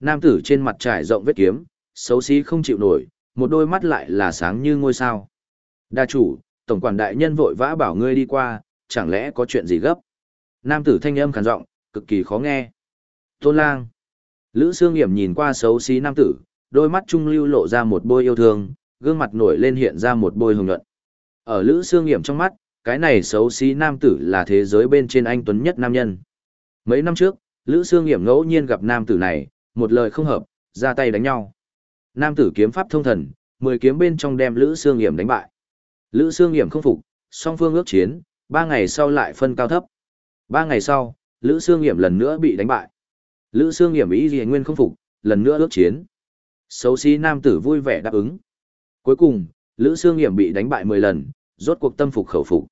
Nam tử trên mặt trải rộng vết kiếm, xấu xí không chịu nổi, một đôi mắt lại là sáng như ngôi sao. Đa chủ, tổng quản đại nhân vội vã bảo ngươi đi qua, chẳng lẽ có chuyện gì gấp? Nam tử thanh âm khàn giọng, cực kỳ khó nghe. Tôn lang. Lữ Sương Hiểm nhìn qua xấu xí nam tử, đôi mắt trung lưu lộ ra một bôi yêu thương, gương mặt nổi lên hiện ra một bôi hồng nhuận. Ở Lữ Sương Hiểm trong mắt, cái này xấu xí nam tử là thế giới bên trên anh tuấn nhất nam nhân. Mấy năm trước, Lữ Sương Hiểm ngẫu nhiên gặp nam tử này, một lời không hợp, ra tay đánh nhau. Nam tử kiếm pháp thông thần, mười kiếm bên trong đem Lữ Sương Hiểm đánh bại. Lữ Sương Hiểm không phục, song phương ước chiến, ba ngày sau lại phân cao thấp. Ba ngày sau, Lữ Sương Hiểm lần nữa bị đánh bại. Lữ Sương Hiểm ý gì nguyên không phục, lần nữa ước chiến. Xấu xí nam tử vui vẻ đáp ứng. Cuối cùng, Lữ Sương Hiểm bị đánh bại 10 lần, rốt cuộc tâm phục khẩu phục.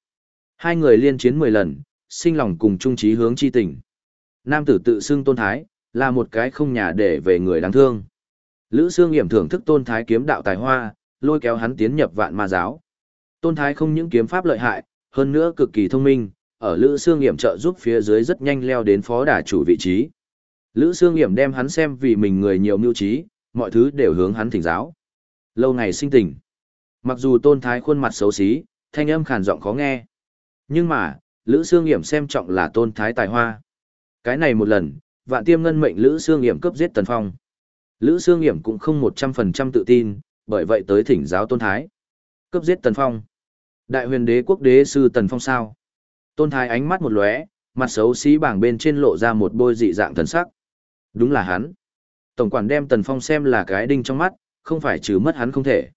Hai người liên chiến 10 lần, sinh lòng cùng chung chí hướng chi tình. Nam tử tự xưng tôn thái, là một cái không nhà để về người đáng thương. Lữ Sương Hiểm thưởng thức tôn thái kiếm đạo tài hoa, lôi kéo hắn tiến nhập vạn ma giáo. Tôn thái không những kiếm pháp lợi hại, hơn nữa cực kỳ thông minh, ở Lữ Sương Hiểm trợ giúp phía dưới rất nhanh leo đến phó đà chủ vị trí. Lữ Sương Hiểm đem hắn xem vì mình người nhiều mưu trí, mọi thứ đều hướng hắn thỉnh giáo. Lâu ngày sinh tình. Mặc dù tôn thái khuôn mặt xấu xí, thanh âm khàn giọng khó nghe. Nhưng mà, Lữ Sương Hiểm xem trọng là tôn thái tài hoa. Cái này một lần, vạn tiêm ngân mệnh Lữ Sương Hiểm cấp giết Tần Phong. Lữ Sương Hiểm cũng không một trăm phần trăm tự tin, bởi vậy tới thỉnh giáo tôn thái. Cấp giết Tần Phong. Đại huyền đế quốc đế sư Tần Phong sao? Tôn thái ánh mắt một lóe, mặt xấu xí bảng bên trên lộ ra một bôi dị dạng thần sắc. Đúng là hắn. Tổng quản đem Tần Phong xem là cái đinh trong mắt, không phải trừ mất hắn không thể.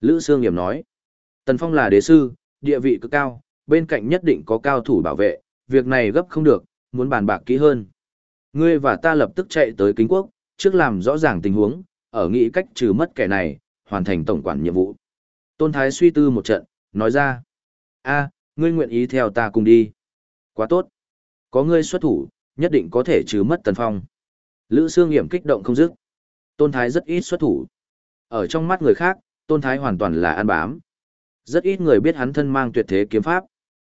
Lữ Sương Hiểm nói. Tần Phong là đế sư, địa vị cực cao, bên cạnh nhất định có cao thủ bảo vệ, việc này gấp không được, muốn bàn bạc kỹ hơn. Ngươi và ta lập tức chạy tới kính quốc, trước làm rõ ràng tình huống, ở nghĩ cách trừ mất kẻ này, hoàn thành tổng quản nhiệm vụ. Tôn Thái suy tư một trận, nói ra. a ngươi nguyện ý theo ta cùng đi. Quá tốt. Có ngươi xuất thủ, nhất định có thể trừ mất Tần Phong. Lữ Sương Hiểm kích động không dứt. Tôn Thái rất ít xuất thủ. Ở trong mắt người khác, Tôn Thái hoàn toàn là ăn bám. Rất ít người biết hắn thân mang tuyệt thế kiếm pháp.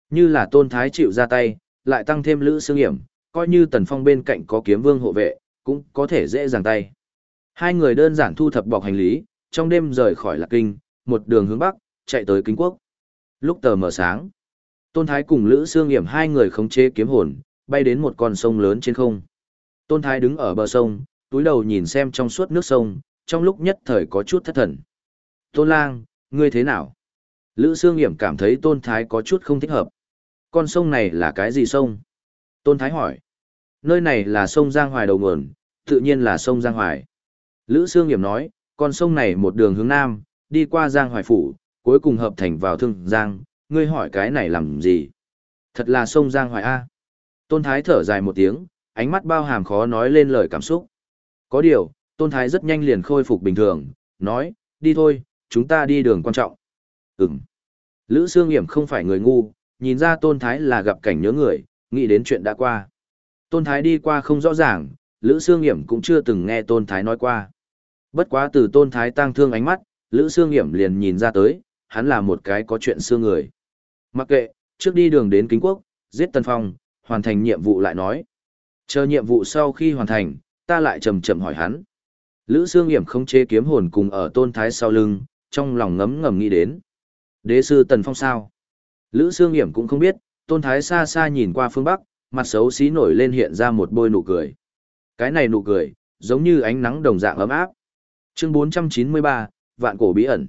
Như là Tôn Thái chịu ra tay, lại tăng thêm Lữ xương Hiểm, coi như Tần Phong bên cạnh có kiếm vương hộ vệ, cũng có thể dễ dàng tay. Hai người đơn giản thu thập bọc hành lý, trong đêm rời khỏi Lạc Kinh, một đường hướng Bắc, chạy tới Kinh Quốc. Lúc tờ mờ sáng, Tôn Thái cùng Lữ Sương Hiểm hai người khống chế kiếm hồn, bay đến một con sông lớn trên không. Tôn Thái đứng ở bờ sông, túi đầu nhìn xem trong suốt nước sông, trong lúc nhất thời có chút thất thần. Tôn Lang, ngươi thế nào? Lữ Sương Hiểm cảm thấy Tôn Thái có chút không thích hợp. Con sông này là cái gì sông? Tôn Thái hỏi. Nơi này là sông Giang Hoài đầu nguồn, tự nhiên là sông Giang Hoài. Lữ Sương Hiểm nói, con sông này một đường hướng nam, đi qua Giang Hoài Phủ, cuối cùng hợp thành vào Thương Giang, ngươi hỏi cái này làm gì? Thật là sông Giang Hoài A. Tôn Thái thở dài một tiếng, ánh mắt bao hàm khó nói lên lời cảm xúc. Có điều, Tôn Thái rất nhanh liền khôi phục bình thường, nói, đi thôi, chúng ta đi đường quan trọng. Ừm. Lữ Sương Nghiễm không phải người ngu, nhìn ra Tôn Thái là gặp cảnh nhớ người, nghĩ đến chuyện đã qua. Tôn Thái đi qua không rõ ràng, Lữ Sương Nghiễm cũng chưa từng nghe Tôn Thái nói qua. Bất quá từ Tôn Thái tăng thương ánh mắt, Lữ Sương Nghiễm liền nhìn ra tới, hắn là một cái có chuyện xưa người. Mặc kệ, trước đi đường đến Kính Quốc, giết Tân Phong, hoàn thành nhiệm vụ lại nói. Chờ nhiệm vụ sau khi hoàn thành, ta lại chậm chậm hỏi hắn. Lữ Sương Nghiễm không chế kiếm hồn cùng ở Tôn Thái sau lưng, trong lòng ngấm ngầm nghĩ đến. Đế sư Tần Phong sao? Lữ Sương Hiểm cũng không biết, Tôn Thái xa xa nhìn qua phương Bắc, mặt xấu xí nổi lên hiện ra một bôi nụ cười. Cái này nụ cười, giống như ánh nắng đồng dạng ấm áp. Chương 493, Vạn cổ bí ẩn.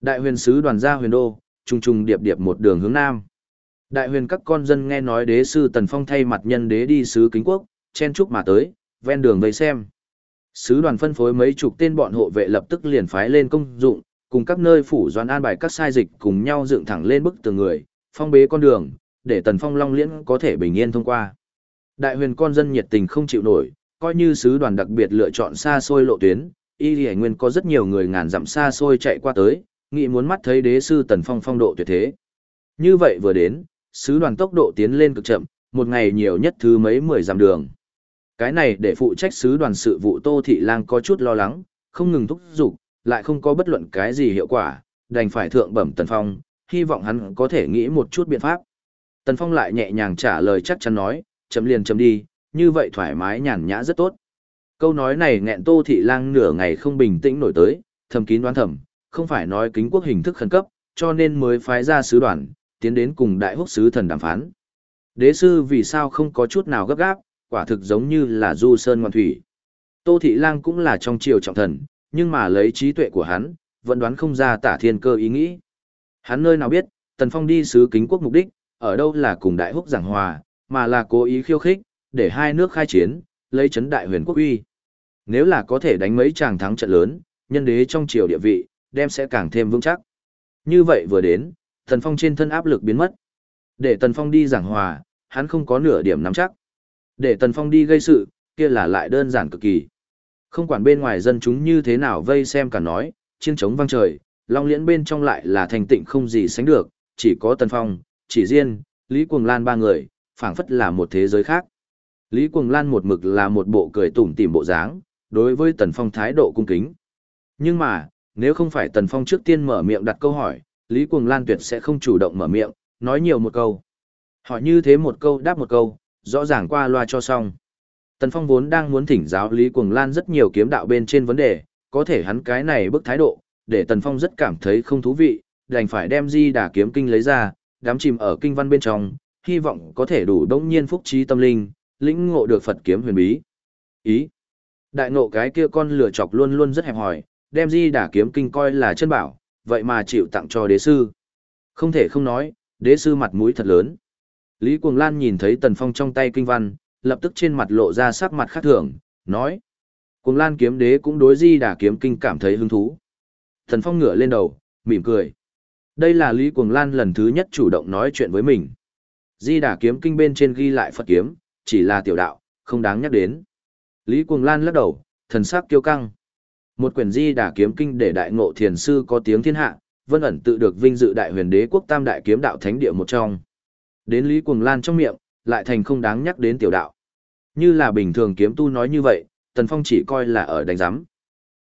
Đại huyền sứ đoàn gia huyền đô, trùng trùng điệp điệp một đường hướng nam. Đại huyền các con dân nghe nói đế sư Tần Phong thay mặt nhân đế đi sứ kính quốc, chen chúc mà tới, ven đường vây xem. Sứ đoàn phân phối mấy chục tên bọn hộ vệ lập tức liền phái lên công dụng, cùng các nơi phủ doan an bài các sai dịch cùng nhau dựng thẳng lên bức tường người, phong bế con đường, để Tần Phong Long Liễn có thể bình yên thông qua. Đại huyền con dân nhiệt tình không chịu nổi, coi như sứ đoàn đặc biệt lựa chọn xa xôi lộ tuyến, y lì nguyên có rất nhiều người ngàn dặm xa xôi chạy qua tới, nghĩ muốn mắt thấy đế sư Tần Phong phong độ tuyệt thế. Như vậy vừa đến, sứ đoàn tốc độ tiến lên cực chậm, một ngày nhiều nhất thứ mấy mười dặm đường. Cái này để phụ trách sứ đoàn sự vụ Tô Thị Lang có chút lo lắng, không ngừng thúc giục, lại không có bất luận cái gì hiệu quả, đành phải thượng bẩm Tần Phong, hy vọng hắn có thể nghĩ một chút biện pháp. Tần Phong lại nhẹ nhàng trả lời chắc chắn nói, chấm liền chấm đi, như vậy thoải mái nhàn nhã rất tốt. Câu nói này nghẹn Tô Thị Lang nửa ngày không bình tĩnh nổi tới, thầm kín đoán thầm, không phải nói kính quốc hình thức khẩn cấp, cho nên mới phái ra sứ đoàn, tiến đến cùng đại húc sứ thần đàm phán. Đế sư vì sao không có chút nào gấp gáp, quả thực giống như là du sơn ngoan thủy. Tô Thị Lang cũng là trong triều trọng thần, nhưng mà lấy trí tuệ của hắn, vẫn đoán không ra tả thiên cơ ý nghĩ. Hắn nơi nào biết, Tần Phong đi sứ kính quốc mục đích, ở đâu là cùng đại húc giảng hòa, mà là cố ý khiêu khích, để hai nước khai chiến, lấy chấn đại huyền quốc uy. Nếu là có thể đánh mấy tràng thắng trận lớn, nhân đế trong triều địa vị, đem sẽ càng thêm vững chắc. Như vậy vừa đến, Tần Phong trên thân áp lực biến mất. Để Tần Phong đi giảng hòa, hắn không có nửa điểm nắm chắc. Để Tần Phong đi gây sự, kia là lại đơn giản cực kỳ. Không quản bên ngoài dân chúng như thế nào vây xem cả nói, chiêng trống vang trời, long liễn bên trong lại là thành tịnh không gì sánh được, chỉ có Tần Phong, chỉ riêng, Lý Cuồng Lan ba người, phảng phất là một thế giới khác. Lý Cuồng Lan một mực là một bộ cười tủm tỉm bộ dáng, đối với Tần Phong thái độ cung kính. Nhưng mà, nếu không phải Tần Phong trước tiên mở miệng đặt câu hỏi, Lý Cuồng Lan tuyệt sẽ không chủ động mở miệng, nói nhiều một câu. Hỏi như thế một câu đáp một câu, rõ ràng qua loa cho xong. Tần Phong vốn đang muốn thỉnh giáo Lý Cuồng Lan rất nhiều kiếm đạo bên trên vấn đề, có thể hắn cái này bức thái độ, để Tần Phong rất cảm thấy không thú vị, đành phải đem di đà kiếm kinh lấy ra, đám chìm ở kinh văn bên trong, hy vọng có thể đủ đống nhiên phúc trí tâm linh, lĩnh ngộ được Phật kiếm huyền bí. Ý. Đại ngộ cái kia con lửa chọc luôn luôn rất hẹp hòi, đem di đà kiếm kinh coi là chân bảo, vậy mà chịu tặng cho đế sư. Không thể không nói, đế sư mặt mũi thật lớn. Lý Cuồng Lan nhìn thấy Tần Phong trong tay kinh văn, lập tức trên mặt lộ ra sắc mặt khác thường, nói. Cuồng Lan kiếm đế cũng đối di đà kiếm kinh cảm thấy hứng thú. Thần Phong ngửa lên đầu, mỉm cười. Đây là Lý Cuồng Lan lần thứ nhất chủ động nói chuyện với mình. Di đà kiếm kinh bên trên ghi lại Phật kiếm, chỉ là tiểu đạo, không đáng nhắc đến. Lý Cuồng Lan lắc đầu, thần sắc kiêu căng. Một quyển di đà kiếm kinh để đại ngộ thiền sư có tiếng thiên hạ, vân ẩn tự được vinh dự đại huyền đế quốc tam đại kiếm đạo thánh địa một trong. Đến Lý Cuồng Lan trong miệng, lại thành không đáng nhắc đến tiểu đạo. Như là bình thường kiếm tu nói như vậy, Tần Phong chỉ coi là ở đánh giám.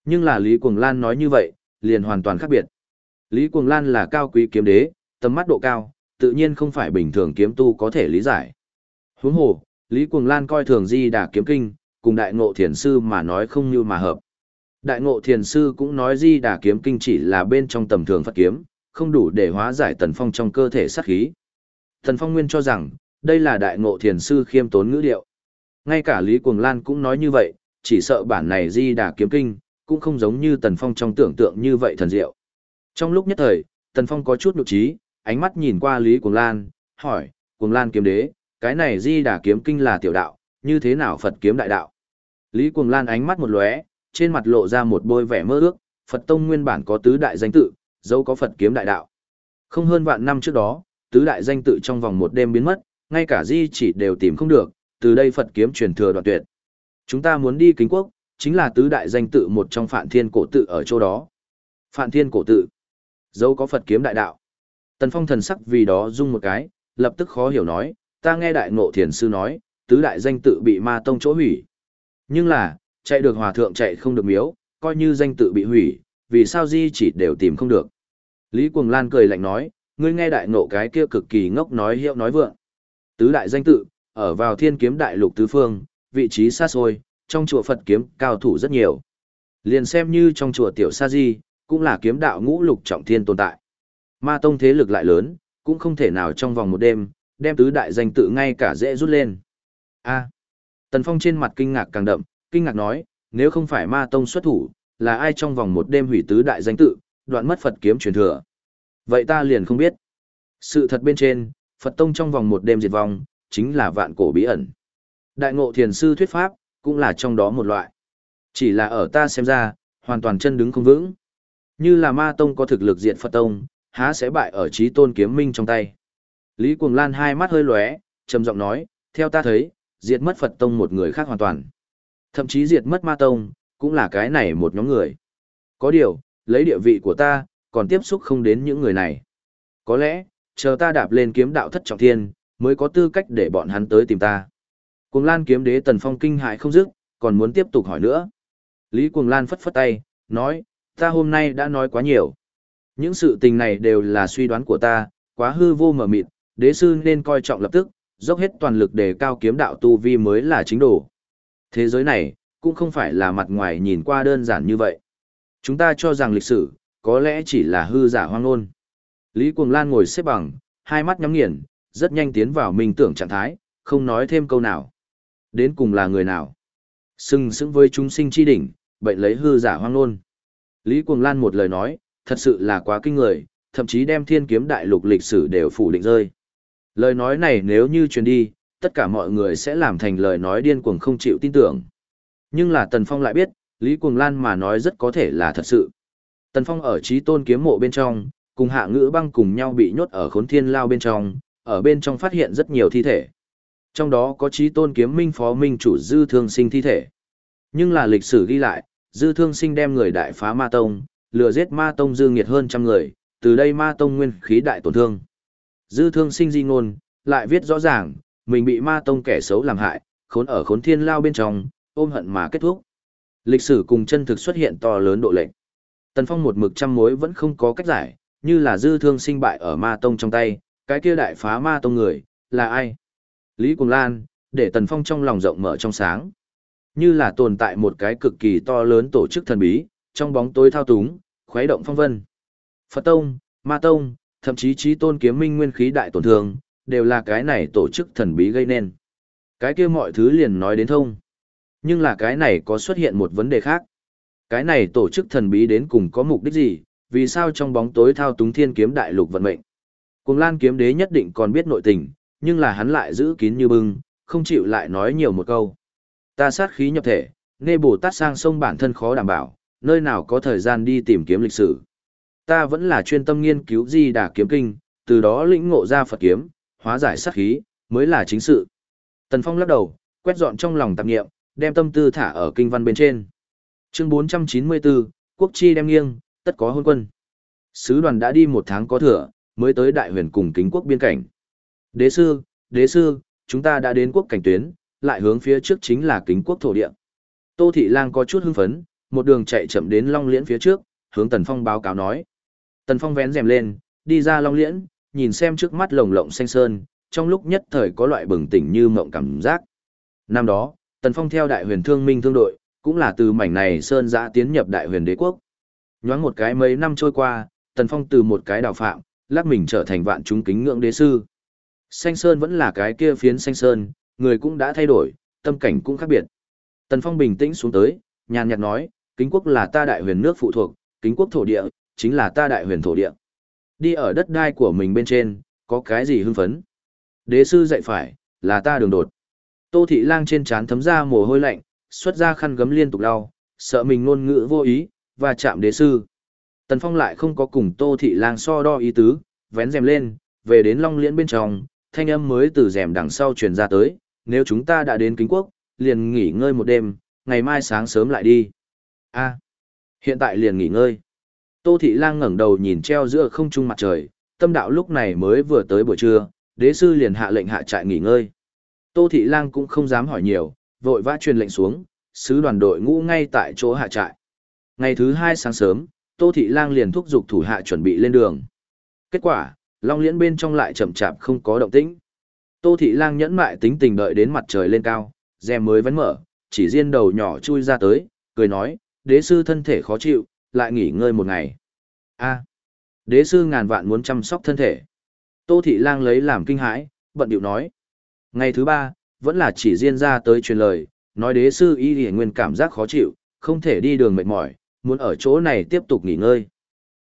Nhưng là Lý Cuồng Lan nói như vậy, liền hoàn toàn khác biệt. Lý Cuồng Lan là cao quý kiếm đế, tầm mắt độ cao, tự nhiên không phải bình thường kiếm tu có thể lý giải. Huống hồ, Lý Cuồng Lan coi thường di đà kiếm kinh, cùng đại ngộ thiền sư mà nói không như mà hợp. Đại ngộ thiền sư cũng nói di đà kiếm kinh chỉ là bên trong tầm thường Phật kiếm, không đủ để hóa giải tần phong trong cơ thể sát khí. Tần phong nguyên cho rằng, đây là đại ngộ thiền sư khiêm tốn ngữ điệu. Ngay cả Lý Cuồng Lan cũng nói như vậy, chỉ sợ bản này di đà kiếm kinh, cũng không giống như tần phong trong tưởng tượng như vậy thần diệu. Trong lúc nhất thời, tần phong có chút nụ trí, ánh mắt nhìn qua Lý Cuồng Lan, hỏi, Cuồng Lan kiếm đế, cái này di đà kiếm kinh là tiểu đạo, như thế nào Phật kiếm đại đạo? Lý Cuồng Lan ánh mắt một lóe, trên mặt lộ ra một bôi vẻ mơ ước, Phật tông nguyên bản có tứ đại danh tự, dẫu có Phật kiếm đại đạo. Không hơn vạn năm trước đó, tứ đại danh tự trong vòng một đêm biến mất, ngay cả di chỉ đều tìm không được, từ đây Phật kiếm truyền thừa đoạn tuyệt. Chúng ta muốn đi kính quốc, chính là tứ đại danh tự một trong Phạn Thiên cổ tự ở chỗ đó. Phạn Thiên cổ tự, dấu có Phật kiếm đại đạo. Tần Phong thần sắc vì đó rung một cái, lập tức khó hiểu nói, ta nghe đại ngộ thiền sư nói, tứ đại danh tự bị ma tông chỗ hủy. Nhưng là, chạy được hòa thượng chạy không được miếu, coi như danh tự bị hủy, vì sao di chỉ đều tìm không được. Lý Cuồng Lan cười lạnh nói, ngươi nghe đại ngộ cái kia cực kỳ ngốc nói hiệu nói vượng. Tứ đại danh tự, ở vào thiên kiếm đại lục tứ phương, vị trí xa xôi, trong chùa Phật kiếm cao thủ rất nhiều. Liền xem như trong chùa Tiểu Sa Di, cũng là kiếm đạo ngũ lục trọng thiên tồn tại. Ma tông thế lực lại lớn, cũng không thể nào trong vòng một đêm, đem tứ đại danh tự ngay cả dễ rút lên. A. Tần Phong trên mặt kinh ngạc càng đậm, kinh ngạc nói, nếu không phải ma tông xuất thủ, là ai trong vòng một đêm hủy tứ đại danh tự, đoạn mất Phật kiếm truyền thừa. Vậy ta liền không biết. Sự thật bên trên, Phật tông trong vòng một đêm diệt vong, chính là vạn cổ bí ẩn. Đại ngộ thiền sư thuyết pháp, cũng là trong đó một loại. Chỉ là ở ta xem ra, hoàn toàn chân đứng không vững. Như là ma tông có thực lực diệt Phật tông, há sẽ bại ở trí tôn kiếm minh trong tay. Lý Cuồng Lan hai mắt hơi lóe, trầm giọng nói, theo ta thấy, diệt mất Phật tông một người khác hoàn toàn. Thậm chí diệt mất ma tông, cũng là cái này một nhóm người. Có điều, lấy địa vị của ta, còn tiếp xúc không đến những người này. Có lẽ, chờ ta đạp lên kiếm đạo thất trọng thiên, mới có tư cách để bọn hắn tới tìm ta. Cuồng Lan kiếm đế Tần Phong kinh hại không dứt, còn muốn tiếp tục hỏi nữa. Lý Cuồng Lan phất phất tay, nói, ta hôm nay đã nói quá nhiều. Những sự tình này đều là suy đoán của ta, quá hư vô mờ mịt, đế sư nên coi trọng lập tức, dốc hết toàn lực để cao kiếm đạo tu vi mới là chính đồ. Thế giới này, cũng không phải là mặt ngoài nhìn qua đơn giản như vậy. Chúng ta cho rằng lịch sử, có lẽ chỉ là hư giả hoang ngôn. Lý Cuồng Lan ngồi xếp bằng, hai mắt nhắm nghiền, rất nhanh tiến vào minh tưởng trạng thái, không nói thêm câu nào. Đến cùng là người nào? Sưng sững với chúng sinh chi đỉnh, bệnh lấy hư giả hoang luôn. Lý Cuồng Lan một lời nói, thật sự là quá kinh người, thậm chí đem thiên kiếm đại lục lịch sử đều phủ định rơi. Lời nói này nếu như truyền đi, tất cả mọi người sẽ làm thành lời nói điên cuồng không chịu tin tưởng. Nhưng là Tần Phong lại biết, Lý Cuồng Lan mà nói rất có thể là thật sự. Tần Phong ở trí tôn kiếm mộ bên trong, cùng hạ ngữ băng cùng nhau bị nhốt ở khốn thiên lao bên trong, ở bên trong phát hiện rất nhiều thi thể. Trong đó có trí tôn kiếm minh phó minh chủ dư thương sinh thi thể. Nhưng là lịch sử ghi lại, dư thương sinh đem người đại phá ma tông, lừa giết ma tông dư nghiệt hơn trăm người, từ đây ma tông nguyên khí đại tổn thương. Dư thương sinh di ngôn, lại viết rõ ràng, mình bị ma tông kẻ xấu làm hại, khốn ở khốn thiên lao bên trong, ôm hận mà kết thúc. Lịch sử cùng chân thực xuất hiện to lớn độ lệnh. Tần Phong một mực trăm mối vẫn không có cách giải, như là dư thương sinh bại ở ma tông trong tay, cái kia đại phá ma tông người, là ai? Lý Cùng Lan, để Tần Phong trong lòng rộng mở trong sáng. Như là tồn tại một cái cực kỳ to lớn tổ chức thần bí, trong bóng tối thao túng, khuấy động phong vân. Phật Tông, Ma Tông, thậm chí trí tôn kiếm minh nguyên khí đại tổn thương, đều là cái này tổ chức thần bí gây nên. Cái kia mọi thứ liền nói đến thông. Nhưng là cái này có xuất hiện một vấn đề khác. Cái này tổ chức thần bí đến cùng có mục đích gì, vì sao trong bóng tối thao túng thiên kiếm đại lục vận mệnh. Cùng lan kiếm đế nhất định còn biết nội tình, nhưng là hắn lại giữ kín như bưng, không chịu lại nói nhiều một câu. Ta sát khí nhập thể, nghe bồ tát sang sông bản thân khó đảm bảo, nơi nào có thời gian đi tìm kiếm lịch sử. Ta vẫn là chuyên tâm nghiên cứu di đà kiếm kinh, từ đó lĩnh ngộ ra Phật kiếm, hóa giải sát khí, mới là chính sự. Tần Phong lắc đầu, quét dọn trong lòng tạp nghiệm, đem tâm tư thả ở kinh văn bên trên. Chương 494, Quốc chi đem nghiêng, tất có hôn quân. Sứ đoàn đã đi một tháng có thừa, mới tới đại huyền cùng kính quốc biên cảnh. Đế sư, đế sư, chúng ta đã đến quốc cảnh tuyến, lại hướng phía trước chính là kính quốc thổ địa. Tô Thị Lang có chút hưng phấn, một đường chạy chậm đến Long Liễn phía trước, hướng Tần Phong báo cáo nói. Tần Phong vén rèm lên, đi ra Long Liễn, nhìn xem trước mắt lồng lộng xanh sơn, trong lúc nhất thời có loại bừng tỉnh như mộng cảm giác. Năm đó, Tần Phong theo đại huyền thương minh thương đội, cũng là từ mảnh này sơn giã tiến nhập đại huyền đế quốc. Nhoáng một cái mấy năm trôi qua, Tần Phong từ một cái đào phạm, lắc mình trở thành vạn chúng kính ngưỡng đế sư. Xanh sơn vẫn là cái kia phiến xanh sơn, người cũng đã thay đổi, tâm cảnh cũng khác biệt. Tần Phong bình tĩnh xuống tới, nhàn nhạt nói, kính quốc là ta đại huyền nước phụ thuộc, kính quốc thổ địa, chính là ta đại huyền thổ địa. Đi ở đất đai của mình bên trên, có cái gì hưng phấn? Đế sư dạy phải, là ta đường đột. Tô thị lang trên trán thấm ra mồ hôi lạnh, xuất ra khăn gấm liên tục lau, sợ mình ngôn ngữ vô ý, và chạm đế sư. Tần Phong lại không có cùng Tô thị lang so đo ý tứ, vén rèm lên, về đến long liễn bên trong, thanh âm mới từ rèm đằng sau truyền ra tới, nếu chúng ta đã đến kính quốc, liền nghỉ ngơi một đêm, ngày mai sáng sớm lại đi. a hiện tại liền nghỉ ngơi. Tô Thị Lang ngẩng đầu nhìn treo giữa không trung mặt trời, tâm đạo lúc này mới vừa tới buổi trưa, đế sư liền hạ lệnh hạ trại nghỉ ngơi. Tô Thị Lang cũng không dám hỏi nhiều, vội vã truyền lệnh xuống, sứ đoàn đội ngũ ngay tại chỗ hạ trại. Ngày thứ hai sáng sớm, Tô Thị Lang liền thúc giục thủ hạ chuẩn bị lên đường. Kết quả, Long Liễn bên trong lại chậm chạp không có động tĩnh. Tô Thị Lang nhẫn mại tính tình đợi đến mặt trời lên cao, rèm mới vẫn mở, chỉ riêng đầu nhỏ chui ra tới, cười nói, đế sư thân thể khó chịu, lại nghỉ ngơi một ngày. A, đế sư ngàn vạn muốn chăm sóc thân thể. Tô Thị Lang lấy làm kinh hãi, bận điệu nói. Ngày thứ ba, vẫn là chỉ riêng ra tới truyền lời, nói đế sư y hề nguyên cảm giác khó chịu, không thể đi đường mệt mỏi, muốn ở chỗ này tiếp tục nghỉ ngơi.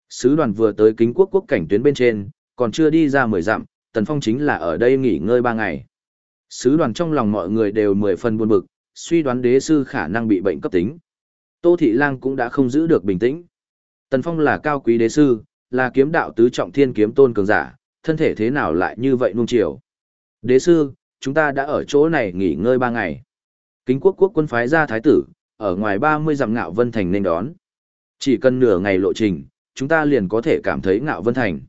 Sứ đoàn vừa tới kính quốc quốc cảnh tuyến bên trên, còn chưa đi ra mười dặm, Tần Phong chính là ở đây nghỉ ngơi ba ngày. Sứ đoàn trong lòng mọi người đều mười phần buồn bực, suy đoán đế sư khả năng bị bệnh cấp tính. Tô Thị Lang cũng đã không giữ được bình tĩnh. Tần Phong là cao quý đế sư, là kiếm đạo tứ trọng thiên kiếm tôn cường giả, thân thể thế nào lại như vậy nung chiều. Đế sư, chúng ta đã ở chỗ này nghỉ ngơi ba ngày. Kính quốc quốc quân phái ra thái tử, ở ngoài 30 dặm ngạo vân thành nên đón. Chỉ cần nửa ngày lộ trình, chúng ta liền có thể cảm thấy ngạo vân thành.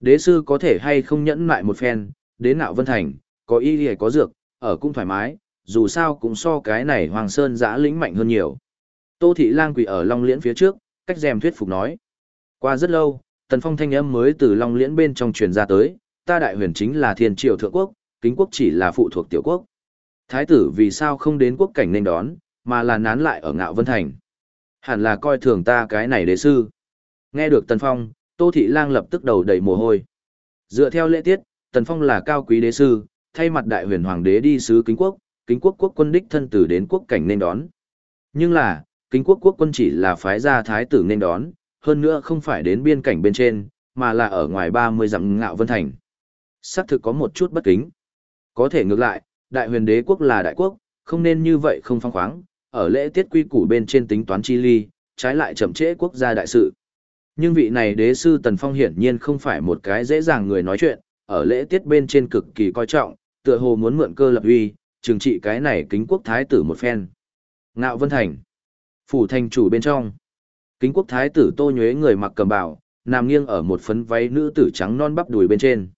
Đế sư có thể hay không nhẫn lại một phen, đến ngạo vân thành, có y hay có dược, ở cũng thoải mái, dù sao cũng so cái này Hoàng Sơn giã lĩnh mạnh hơn nhiều. Tô Thị Lang quỳ ở Long Liễn phía trước, cách rèm thuyết phục nói. Qua rất lâu, Tần Phong thanh âm mới từ Long Liễn bên trong truyền ra tới, ta đại huyền chính là thiên triều thượng quốc, kính quốc chỉ là phụ thuộc tiểu quốc. Thái tử vì sao không đến quốc cảnh nên đón, mà là nán lại ở ngạo vân thành. Hẳn là coi thường ta cái này đế sư. Nghe được Tần Phong, Tô Thị Lang lập tức đầu đầy mồ hôi. Dựa theo lễ tiết, Tần Phong là cao quý đế sư, thay mặt đại huyền hoàng đế đi sứ kính quốc, kính quốc quốc quân đích thân tử đến quốc cảnh nên đón. Nhưng là, kính quốc quốc quân chỉ là phái gia thái tử nên đón, hơn nữa không phải đến biên cảnh bên trên, mà là ở ngoài 30 dặm ngạo vân thành. Sắc thực có một chút bất kính. Có thể ngược lại, đại huyền đế quốc là đại quốc, không nên như vậy không phong khoáng, ở lễ tiết quy củ bên trên tính toán chi ly, trái lại chậm trễ quốc gia đại sự. Nhưng vị này đế sư Tần Phong hiển nhiên không phải một cái dễ dàng người nói chuyện, ở lễ tiết bên trên cực kỳ coi trọng, tựa hồ muốn mượn cơ lập uy, trừng trị cái này kính quốc thái tử một phen. Ngạo Vân Thành. Phủ thành chủ bên trong. Kính quốc thái tử tô nhuế người mặc cầm bào, nằm nghiêng ở một phấn váy nữ tử trắng non bắp đùi bên trên.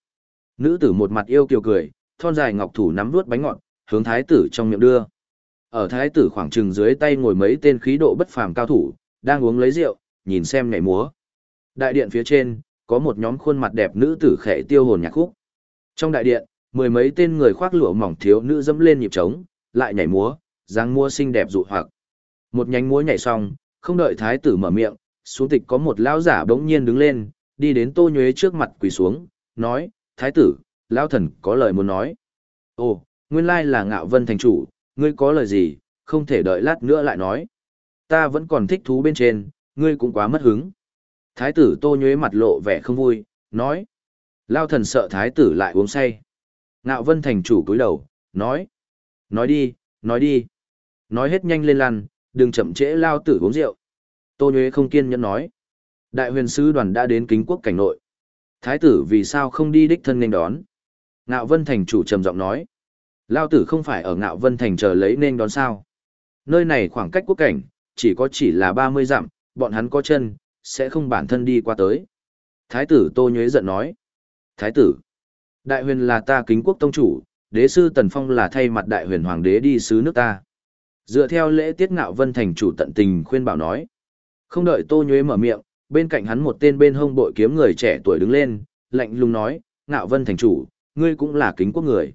Nữ tử một mặt yêu kiều cười, thon dài ngọc thủ nắm vuốt bánh ngọt, hướng thái tử trong miệng đưa. Ở thái tử khoảng trừng dưới tay ngồi mấy tên khí độ bất phàm cao thủ, đang uống lấy rượu, nhìn xem nhảy múa. Đại điện phía trên, có một nhóm khuôn mặt đẹp nữ tử khẽ tiêu hồn nhạc khúc. Trong đại điện, mười mấy tên người khoác lụa mỏng thiếu nữ dẫm lên nhịp trống, lại nhảy múa, dáng múa xinh đẹp dụ hoặc. Một nhánh múa nhảy xong, không đợi thái tử mở miệng, xuống tịch có một lão giả bỗng nhiên đứng lên, đi đến Tô Nhuế trước mặt quỳ xuống, nói: "Thái tử, lão thần có lời muốn nói." "Ồ, nguyên lai là Ngạo Vân thành chủ, ngươi có lời gì, không thể đợi lát nữa lại nói. Ta vẫn còn thích thú bên trên, ngươi cũng quá mất hứng." Thái tử Tô Nhuế mặt lộ vẻ không vui, nói: "Lão thần sợ thái tử lại uống say." Ngạo Vân thành chủ cúi đầu, nói: "Nói đi, nói đi." Nói hết nhanh lên lăn, đừng chậm trễ lao tử uống rượu. Tô Nhuế không kiên nhẫn nói. Đại huyền sứ đoàn đã đến kính quốc cảnh nội. Thái tử vì sao không đi đích thân nên đón? Ngạo Vân Thành chủ trầm giọng nói. Lao tử không phải ở Ngạo Vân Thành chờ lấy nên đón sao. Nơi này khoảng cách quốc cảnh, chỉ có chỉ là 30 dặm, bọn hắn có chân, sẽ không bản thân đi qua tới. Thái tử Tô Nhuế giận nói. Thái tử, đại huyền là ta kính quốc tông chủ, đế sư Tần Phong là thay mặt đại huyền hoàng đế đi sứ nước ta. Dựa theo lễ tiết ngạo vân thành chủ tận tình khuyên bảo nói. Không đợi Tô Nhuế mở miệng, bên cạnh hắn một tên bên hông bội kiếm người trẻ tuổi đứng lên, lạnh lùng nói, ngạo vân thành chủ, ngươi cũng là kính quốc người.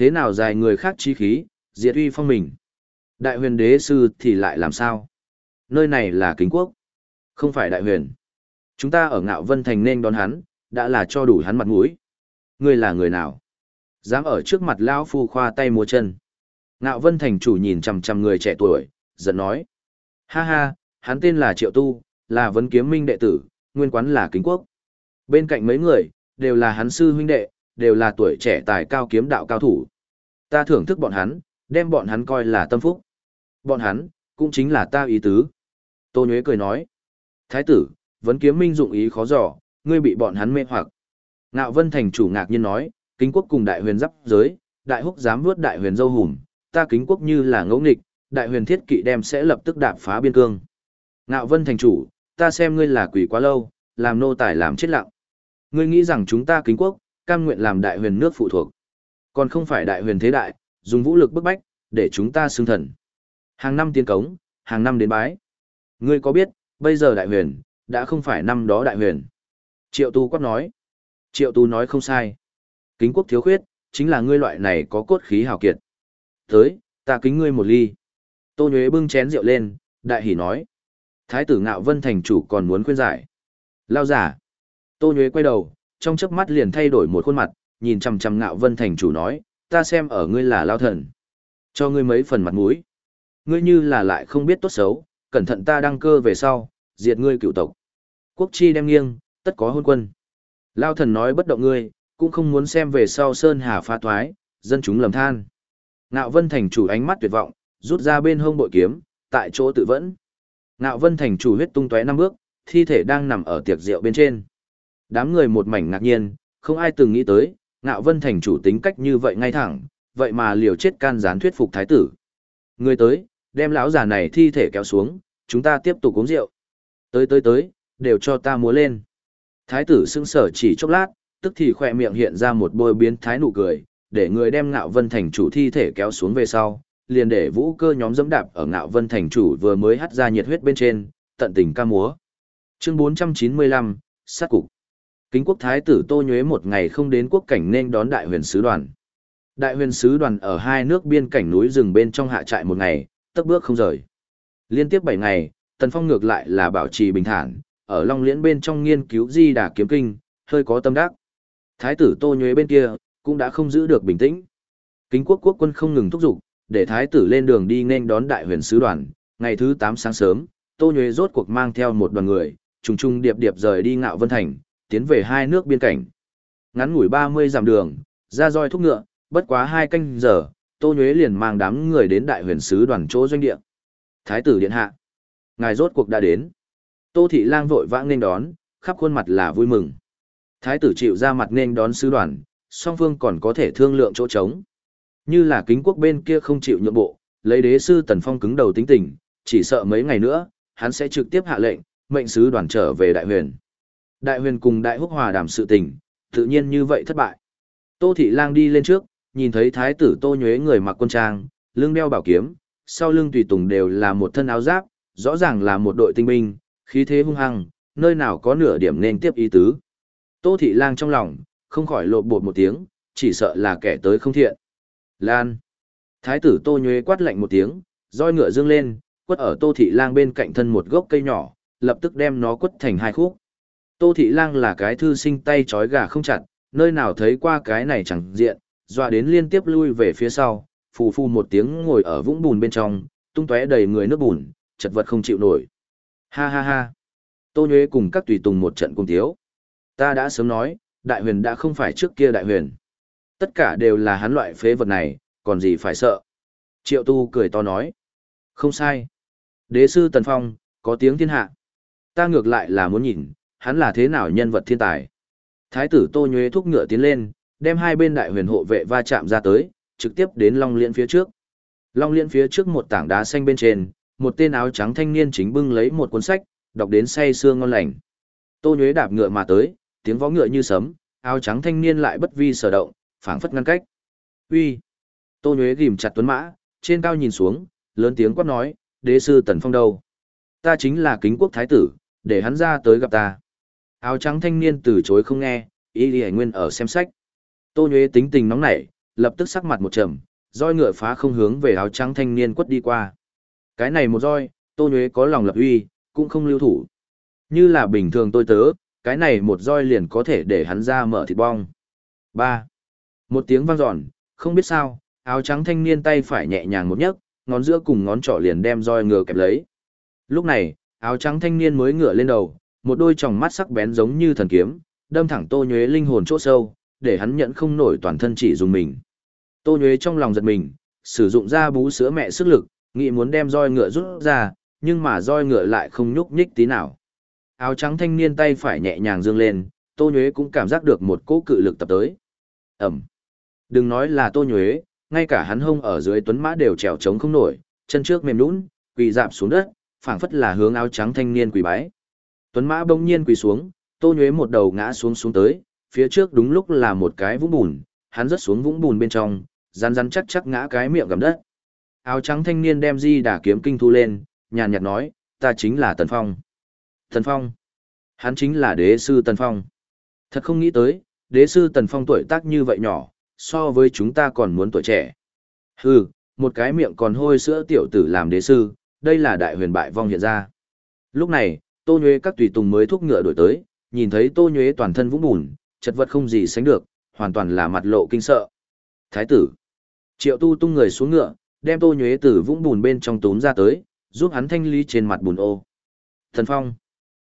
Thế nào dài người khác trí khí, diệt uy phong mình. Đại huyền đế sư thì lại làm sao? Nơi này là kính quốc, không phải đại huyền. Chúng ta ở ngạo vân thành nên đón hắn, đã là cho đủ hắn mặt mũi. Ngươi là người nào? Dám ở trước mặt lão phu khoa tay múa chân. Ngạo Vân Thành chủ nhìn chằm chằm người trẻ tuổi, giận nói. Ha ha, hắn tên là Triệu Tu, là vấn kiếm minh đệ tử, nguyên quán là kính quốc. Bên cạnh mấy người, đều là hắn sư huynh đệ, đều là tuổi trẻ tài cao kiếm đạo cao thủ. Ta thưởng thức bọn hắn, đem bọn hắn coi là tâm phúc. Bọn hắn, cũng chính là ta ý tứ. Tô Nhuế cười nói. Thái tử, vấn kiếm minh dụng ý khó dò, ngươi bị bọn hắn mê hoặc. Ngạo Vân Thành chủ ngạc nhiên nói, kính quốc cùng đại huyền giáp giới, đại húc dám vướt đại huyền dâu hùm, ta kính quốc như là ngẫu nghịch, đại huyền thiết kỵ đem sẽ lập tức đạp phá biên cương. Ngạo vân thành chủ, ta xem ngươi là quỷ quá lâu, làm nô tài làm chết lặng. Ngươi nghĩ rằng chúng ta kính quốc, cam nguyện làm đại huyền nước phụ thuộc. Còn không phải đại huyền thế đại, dùng vũ lực bức bách, để chúng ta xưng thần. Hàng năm tiến cống, hàng năm đến bái. Ngươi có biết, bây giờ đại huyền, đã không phải năm đó đại huyền. Triệu tu quát nói. Triệu tu nói không sai. Kính quốc thiếu khuyết, chính là ngươi loại này có cốt khí hào kiệt. Tới, ta kính ngươi một ly. Tô Nhuế bưng chén rượu lên, đại hỉ nói. Thái tử ngạo vân thành chủ còn muốn khuyên giải. Lao giả. Tô Nhuế quay đầu, trong chớp mắt liền thay đổi một khuôn mặt, nhìn chằm chằm ngạo vân thành chủ nói, ta xem ở ngươi là lao thần. Cho ngươi mấy phần mặt mũi. Ngươi như là lại không biết tốt xấu, cẩn thận ta đăng cơ về sau, diệt ngươi cựu tộc. Quốc chi đem nghiêng, tất có hôn quân. Lao thần nói bất động ngươi, cũng không muốn xem về sau Sơn Hà pha thoái, dân chúng lầm than. Ngạo Vân Thành chủ ánh mắt tuyệt vọng, rút ra bên hông bội kiếm, tại chỗ tự vẫn. Ngạo Vân Thành chủ huyết tung tóe năm bước, thi thể đang nằm ở tiệc rượu bên trên. Đám người một mảnh ngạc nhiên, không ai từng nghĩ tới, Ngạo Vân Thành chủ tính cách như vậy ngay thẳng, vậy mà liều chết can gián thuyết phục thái tử. Người tới, đem lão già này thi thể kéo xuống, chúng ta tiếp tục uống rượu. Tới tới tới, đều cho ta múa lên. Thái tử sững sở chỉ chốc lát, tức thì khỏe miệng hiện ra một bôi biến thái nụ cười, để người đem ngạo vân thành chủ thi thể kéo xuống về sau, liền để vũ cơ nhóm dẫm đạp ở ngạo vân thành chủ vừa mới hắt ra nhiệt huyết bên trên, tận tình ca múa. Chương 495, sát cục. Kính quốc thái tử Tô Nhuế một ngày không đến quốc cảnh nên đón đại huyền sứ đoàn. Đại huyền sứ đoàn ở hai nước biên cảnh núi rừng bên trong hạ trại một ngày, tất bước không rời. Liên tiếp bảy ngày, Tần Phong ngược lại là bảo trì bình thản, ở Long Liễn bên trong nghiên cứu di đà kiếm kinh, hơi có tâm đắc. Thái tử Tô Nhuế bên kia, cũng đã không giữ được bình tĩnh. Kính quốc quốc quân không ngừng thúc giục, để thái tử lên đường đi nên đón đại huyền sứ đoàn. Ngày thứ 8 sáng sớm, Tô Nhuế rốt cuộc mang theo một đoàn người, trùng trùng điệp điệp rời đi Ngạo Vân Thành, tiến về hai nước biên cảnh. Ngắn ngủi 30 dặm đường, ra roi thúc ngựa, bất quá hai canh giờ, Tô Nhuế liền mang đám người đến đại huyền sứ đoàn chỗ doanh địa. Thái tử điện hạ, ngài rốt cuộc đã đến. Tô Thị Lang vội vã nên đón, khắp khuôn mặt là vui mừng. Thái tử chịu ra mặt nên đón sứ đoàn, song phương còn có thể thương lượng chỗ trống. Như là kính quốc bên kia không chịu nhượng bộ, lấy đế sư Tần Phong cứng đầu tính tình, chỉ sợ mấy ngày nữa, hắn sẽ trực tiếp hạ lệnh, mệnh sứ đoàn trở về đại huyền. Đại huyền cùng đại húc hòa đàm sự tình, tự nhiên như vậy thất bại. Tô Thị Lang đi lên trước, nhìn thấy thái tử Tô Nhuế người mặc quân trang, lưng đeo bảo kiếm, sau lưng tùy tùng đều là một thân áo giáp, rõ ràng là một đội tinh binh, khí thế hung hăng, nơi nào có nửa điểm nên tiếp ý tứ. Tô Thị Lang trong lòng, không khỏi lộ bột một tiếng, chỉ sợ là kẻ tới không thiện. Lan. Thái tử Tô Nhuế quát lạnh một tiếng, roi ngựa dương lên, quất ở Tô Thị Lang bên cạnh thân một gốc cây nhỏ, lập tức đem nó quất thành hai khúc. Tô Thị Lang là cái thư sinh tay trói gà không chặt, nơi nào thấy qua cái này chẳng diện, dọa đến liên tiếp lui về phía sau, phù phù một tiếng ngồi ở vũng bùn bên trong, tung tóe đầy người nước bùn, chật vật không chịu nổi. Ha ha ha. Tô Nhuế cùng các tùy tùng một trận cùng thiếu, Ta đã sớm nói, đại huyền đã không phải trước kia đại huyền. Tất cả đều là hắn loại phế vật này, còn gì phải sợ. Triệu tu cười to nói. Không sai. Đế sư Tần Phong, có tiếng thiên hạ. Ta ngược lại là muốn nhìn, hắn là thế nào nhân vật thiên tài. Thái tử Tô Nhuế thúc ngựa tiến lên, đem hai bên đại huyền hộ vệ va chạm ra tới, trực tiếp đến Long Liên phía trước. Long Liên phía trước một tảng đá xanh bên trên, một tên áo trắng thanh niên chính bưng lấy một cuốn sách, đọc đến say sương ngon lành. Tô Nhuế đạp ngựa mà tới, tiếng vó ngựa như sấm, áo trắng thanh niên lại bất vi sở động, phảng phất ngăn cách. Uy. Tô Nhuế gìm chặt tuấn mã, trên cao nhìn xuống, lớn tiếng quát nói, đế sư Tần Phong đâu? Ta chính là kính quốc thái tử, để hắn ra tới gặp ta. Áo trắng thanh niên từ chối không nghe, ý lì nguyên ở xem sách. Tô Nhuế tính tình nóng nảy, lập tức sắc mặt một trầm, roi ngựa phá không hướng về áo trắng thanh niên quất đi qua. Cái này một roi, Tô Nhuế có lòng lập uy, cũng không lưu thủ. Như là bình thường tôi tớ, cái này một roi liền có thể để hắn ra mở thịt bong. Ba, Một tiếng vang dọn, không biết sao, áo trắng thanh niên tay phải nhẹ nhàng một nhấc, ngón giữa cùng ngón trỏ liền đem roi ngựa kẹp lấy. Lúc này, áo trắng thanh niên mới ngựa lên đầu, một đôi tròng mắt sắc bén giống như thần kiếm, đâm thẳng Tô Nhuế linh hồn chỗ sâu, để hắn nhận không nổi toàn thân chỉ dùng mình. Tô Nhuế trong lòng giật mình, sử dụng ra bú sữa mẹ sức lực, nghĩ muốn đem roi ngựa rút ra, nhưng mà roi ngựa lại không nhúc nhích tí nào. Áo trắng thanh niên tay phải nhẹ nhàng dương lên, Tô Nhuế cũng cảm giác được một cỗ cự lực tập tới. Ẩm. Đừng nói là Tô Nhuế, ngay cả hắn hông ở dưới tuấn mã đều trèo trống không nổi, chân trước mềm nhũn, quỳ dạp xuống đất, phảng phất là hướng áo trắng thanh niên quỳ bái. Tuấn mã bỗng nhiên quỳ xuống, Tô Nhuế một đầu ngã xuống xuống tới, phía trước đúng lúc là một cái vũng bùn, hắn rớt xuống vũng bùn bên trong, rắn rắn chắc chắc ngã cái miệng gầm đất. Áo trắng thanh niên đem di đà kiếm kinh thu lên, nhàn nhạt nói, ta chính là Tần Phong. Tần Phong. Hắn chính là đế sư Tần Phong. Thật không nghĩ tới, đế sư Tần Phong tuổi tác như vậy nhỏ, so với chúng ta còn muốn tuổi trẻ. Hừ, một cái miệng còn hôi sữa tiểu tử làm đế sư, đây là đại huyền bại vong hiện ra. Lúc này, Tô Nhuế các tùy tùng mới thúc ngựa đổi tới, nhìn thấy Tô Nhuế toàn thân vũng bùn, chật vật không gì sánh được, hoàn toàn là mặt lộ kinh sợ. Thái tử. Triệu tu tung người xuống ngựa, đem Tô Nhuế từ vũng bùn bên trong túm ra tới, giúp hắn thanh lý trên mặt bùn ô. Thần Phong.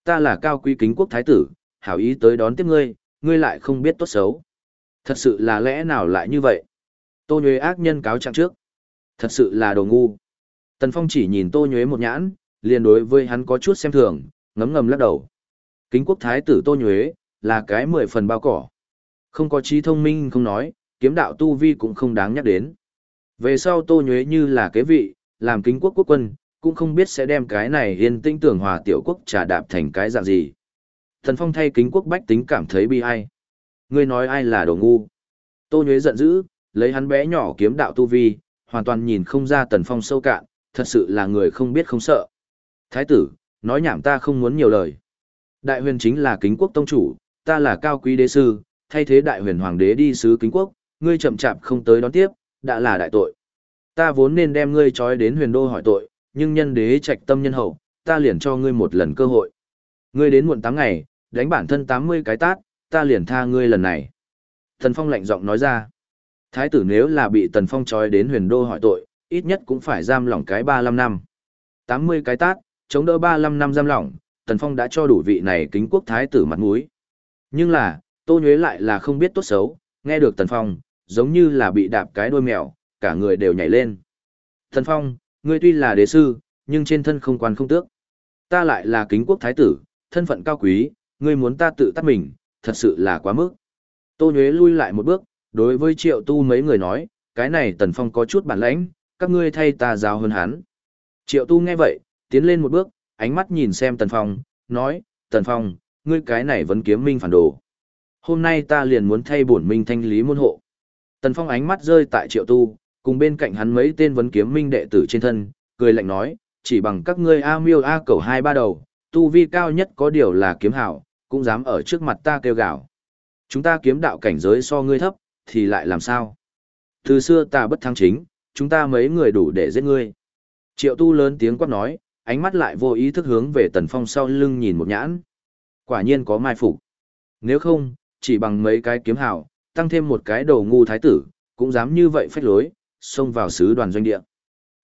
Ta là cao quý kính quốc thái tử, hảo ý tới đón tiếp ngươi, ngươi lại không biết tốt xấu. Thật sự là lẽ nào lại như vậy? Tô Nhuế ác nhân cáo trạng trước. Thật sự là đồ ngu. Tần Phong chỉ nhìn Tô Nhuế một nhãn, liền đối với hắn có chút xem thường, ngấm ngầm lắc đầu. Kính quốc thái tử Tô Nhuế, là cái mười phần bao cỏ. Không có trí thông minh không nói, kiếm đạo tu vi cũng không đáng nhắc đến. Về sau Tô Nhuế như là kế vị, làm kính quốc quốc quân, cũng không biết sẽ đem cái này yên tĩnh tưởng hòa tiểu quốc trà đạp thành cái dạng gì. Thần Phong thay kính quốc bách tính cảm thấy bi ai. Ngươi nói ai là đồ ngu. Tô Nhuế giận dữ, lấy hắn bé nhỏ kiếm đạo tu vi, hoàn toàn nhìn không ra Tần Phong sâu cạn, thật sự là người không biết không sợ. Thái tử, nói nhảm ta không muốn nhiều lời. Đại huyền chính là kính quốc tông chủ, ta là cao quý đế sư, thay thế đại huyền hoàng đế đi sứ kính quốc, ngươi chậm chạp không tới đón tiếp, đã là đại tội. Ta vốn nên đem ngươi trói đến huyền đô hỏi tội, nhưng nhân đế trạch tâm nhân hậu, ta liền cho ngươi một lần cơ hội. Ngươi đến muộn 8 ngày, đánh bản thân 80 cái tát, ta liền tha ngươi lần này. Thần Phong lạnh giọng nói ra. Thái tử nếu là bị Tần Phong trói đến huyền đô hỏi tội, ít nhất cũng phải giam lỏng cái 35 năm. 80 cái tát, chống đỡ 35 năm giam lỏng, Tần Phong đã cho đủ vị này kính quốc thái tử mặt mũi. Nhưng là, Tô Nhuế lại là không biết tốt xấu, nghe được Tần Phong, giống như là bị đạp cái đôi mèo, cả người đều nhảy lên. Tần Phong, ngươi tuy là đế sư, nhưng trên thân không quan không tước. Ta lại là kính quốc thái tử, thân phận cao quý, ngươi muốn ta tự tắt mình, thật sự là quá mức. Tô Nhuế lui lại một bước, đối với triệu tu mấy người nói, cái này Tần Phong có chút bản lãnh, các ngươi thay ta giáo hơn hắn. Triệu tu nghe vậy, tiến lên một bước, ánh mắt nhìn xem Tần Phong, nói, Tần Phong, ngươi cái này vẫn kiếm minh phản đồ. Hôm nay ta liền muốn thay bổn minh thanh lý môn hộ. Tần Phong ánh mắt rơi tại triệu tu, cùng bên cạnh hắn mấy tên vấn kiếm minh đệ tử trên thân, cười lạnh nói, chỉ bằng các ngươi A miêu A cầu hai ba đầu, tu vi cao nhất có điều là kiếm hảo, cũng dám ở trước mặt ta kêu gào. Chúng ta kiếm đạo cảnh giới so ngươi thấp, thì lại làm sao? Từ xưa ta bất thắng chính, chúng ta mấy người đủ để giết ngươi. Triệu tu lớn tiếng quát nói, ánh mắt lại vô ý thức hướng về tần phong sau lưng nhìn một nhãn. Quả nhiên có mai phục. Nếu không, chỉ bằng mấy cái kiếm hào, tăng thêm một cái đầu ngu thái tử, cũng dám như vậy phách lối, xông vào sứ đoàn doanh địa.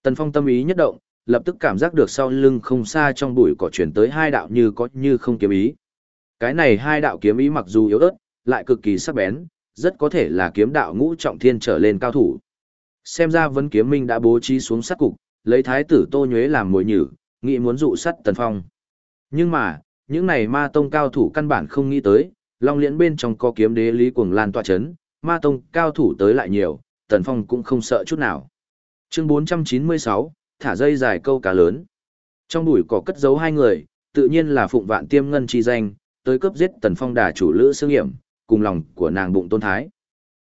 Tần phong tâm ý nhất động, lập tức cảm giác được sau lưng không xa trong bụi cỏ chuyển tới hai đạo như có như không kiếm ý. Cái này hai đạo kiếm ý mặc dù yếu ớt, lại cực kỳ sắc bén, rất có thể là kiếm đạo ngũ trọng thiên trở lên cao thủ. Xem ra vấn kiếm minh đã bố trí xuống sát cục, lấy thái tử Tô Nhuế làm mồi nhử, nghĩ muốn dụ sắt Tần Phong. Nhưng mà, những này ma tông cao thủ căn bản không nghĩ tới, long liễn bên trong có kiếm đế lý cuồng lan tọa chấn, ma tông cao thủ tới lại nhiều, Tần Phong cũng không sợ chút nào. Chương 496, thả dây dài câu cá lớn. Trong bụi cỏ cất giấu hai người, tự nhiên là Phụng Vạn Tiêm Ngân chi danh, tới cướp giết Tần Phong đà chủ Lữ Sương Hiểm, cùng lòng của nàng bụng Tôn Thái.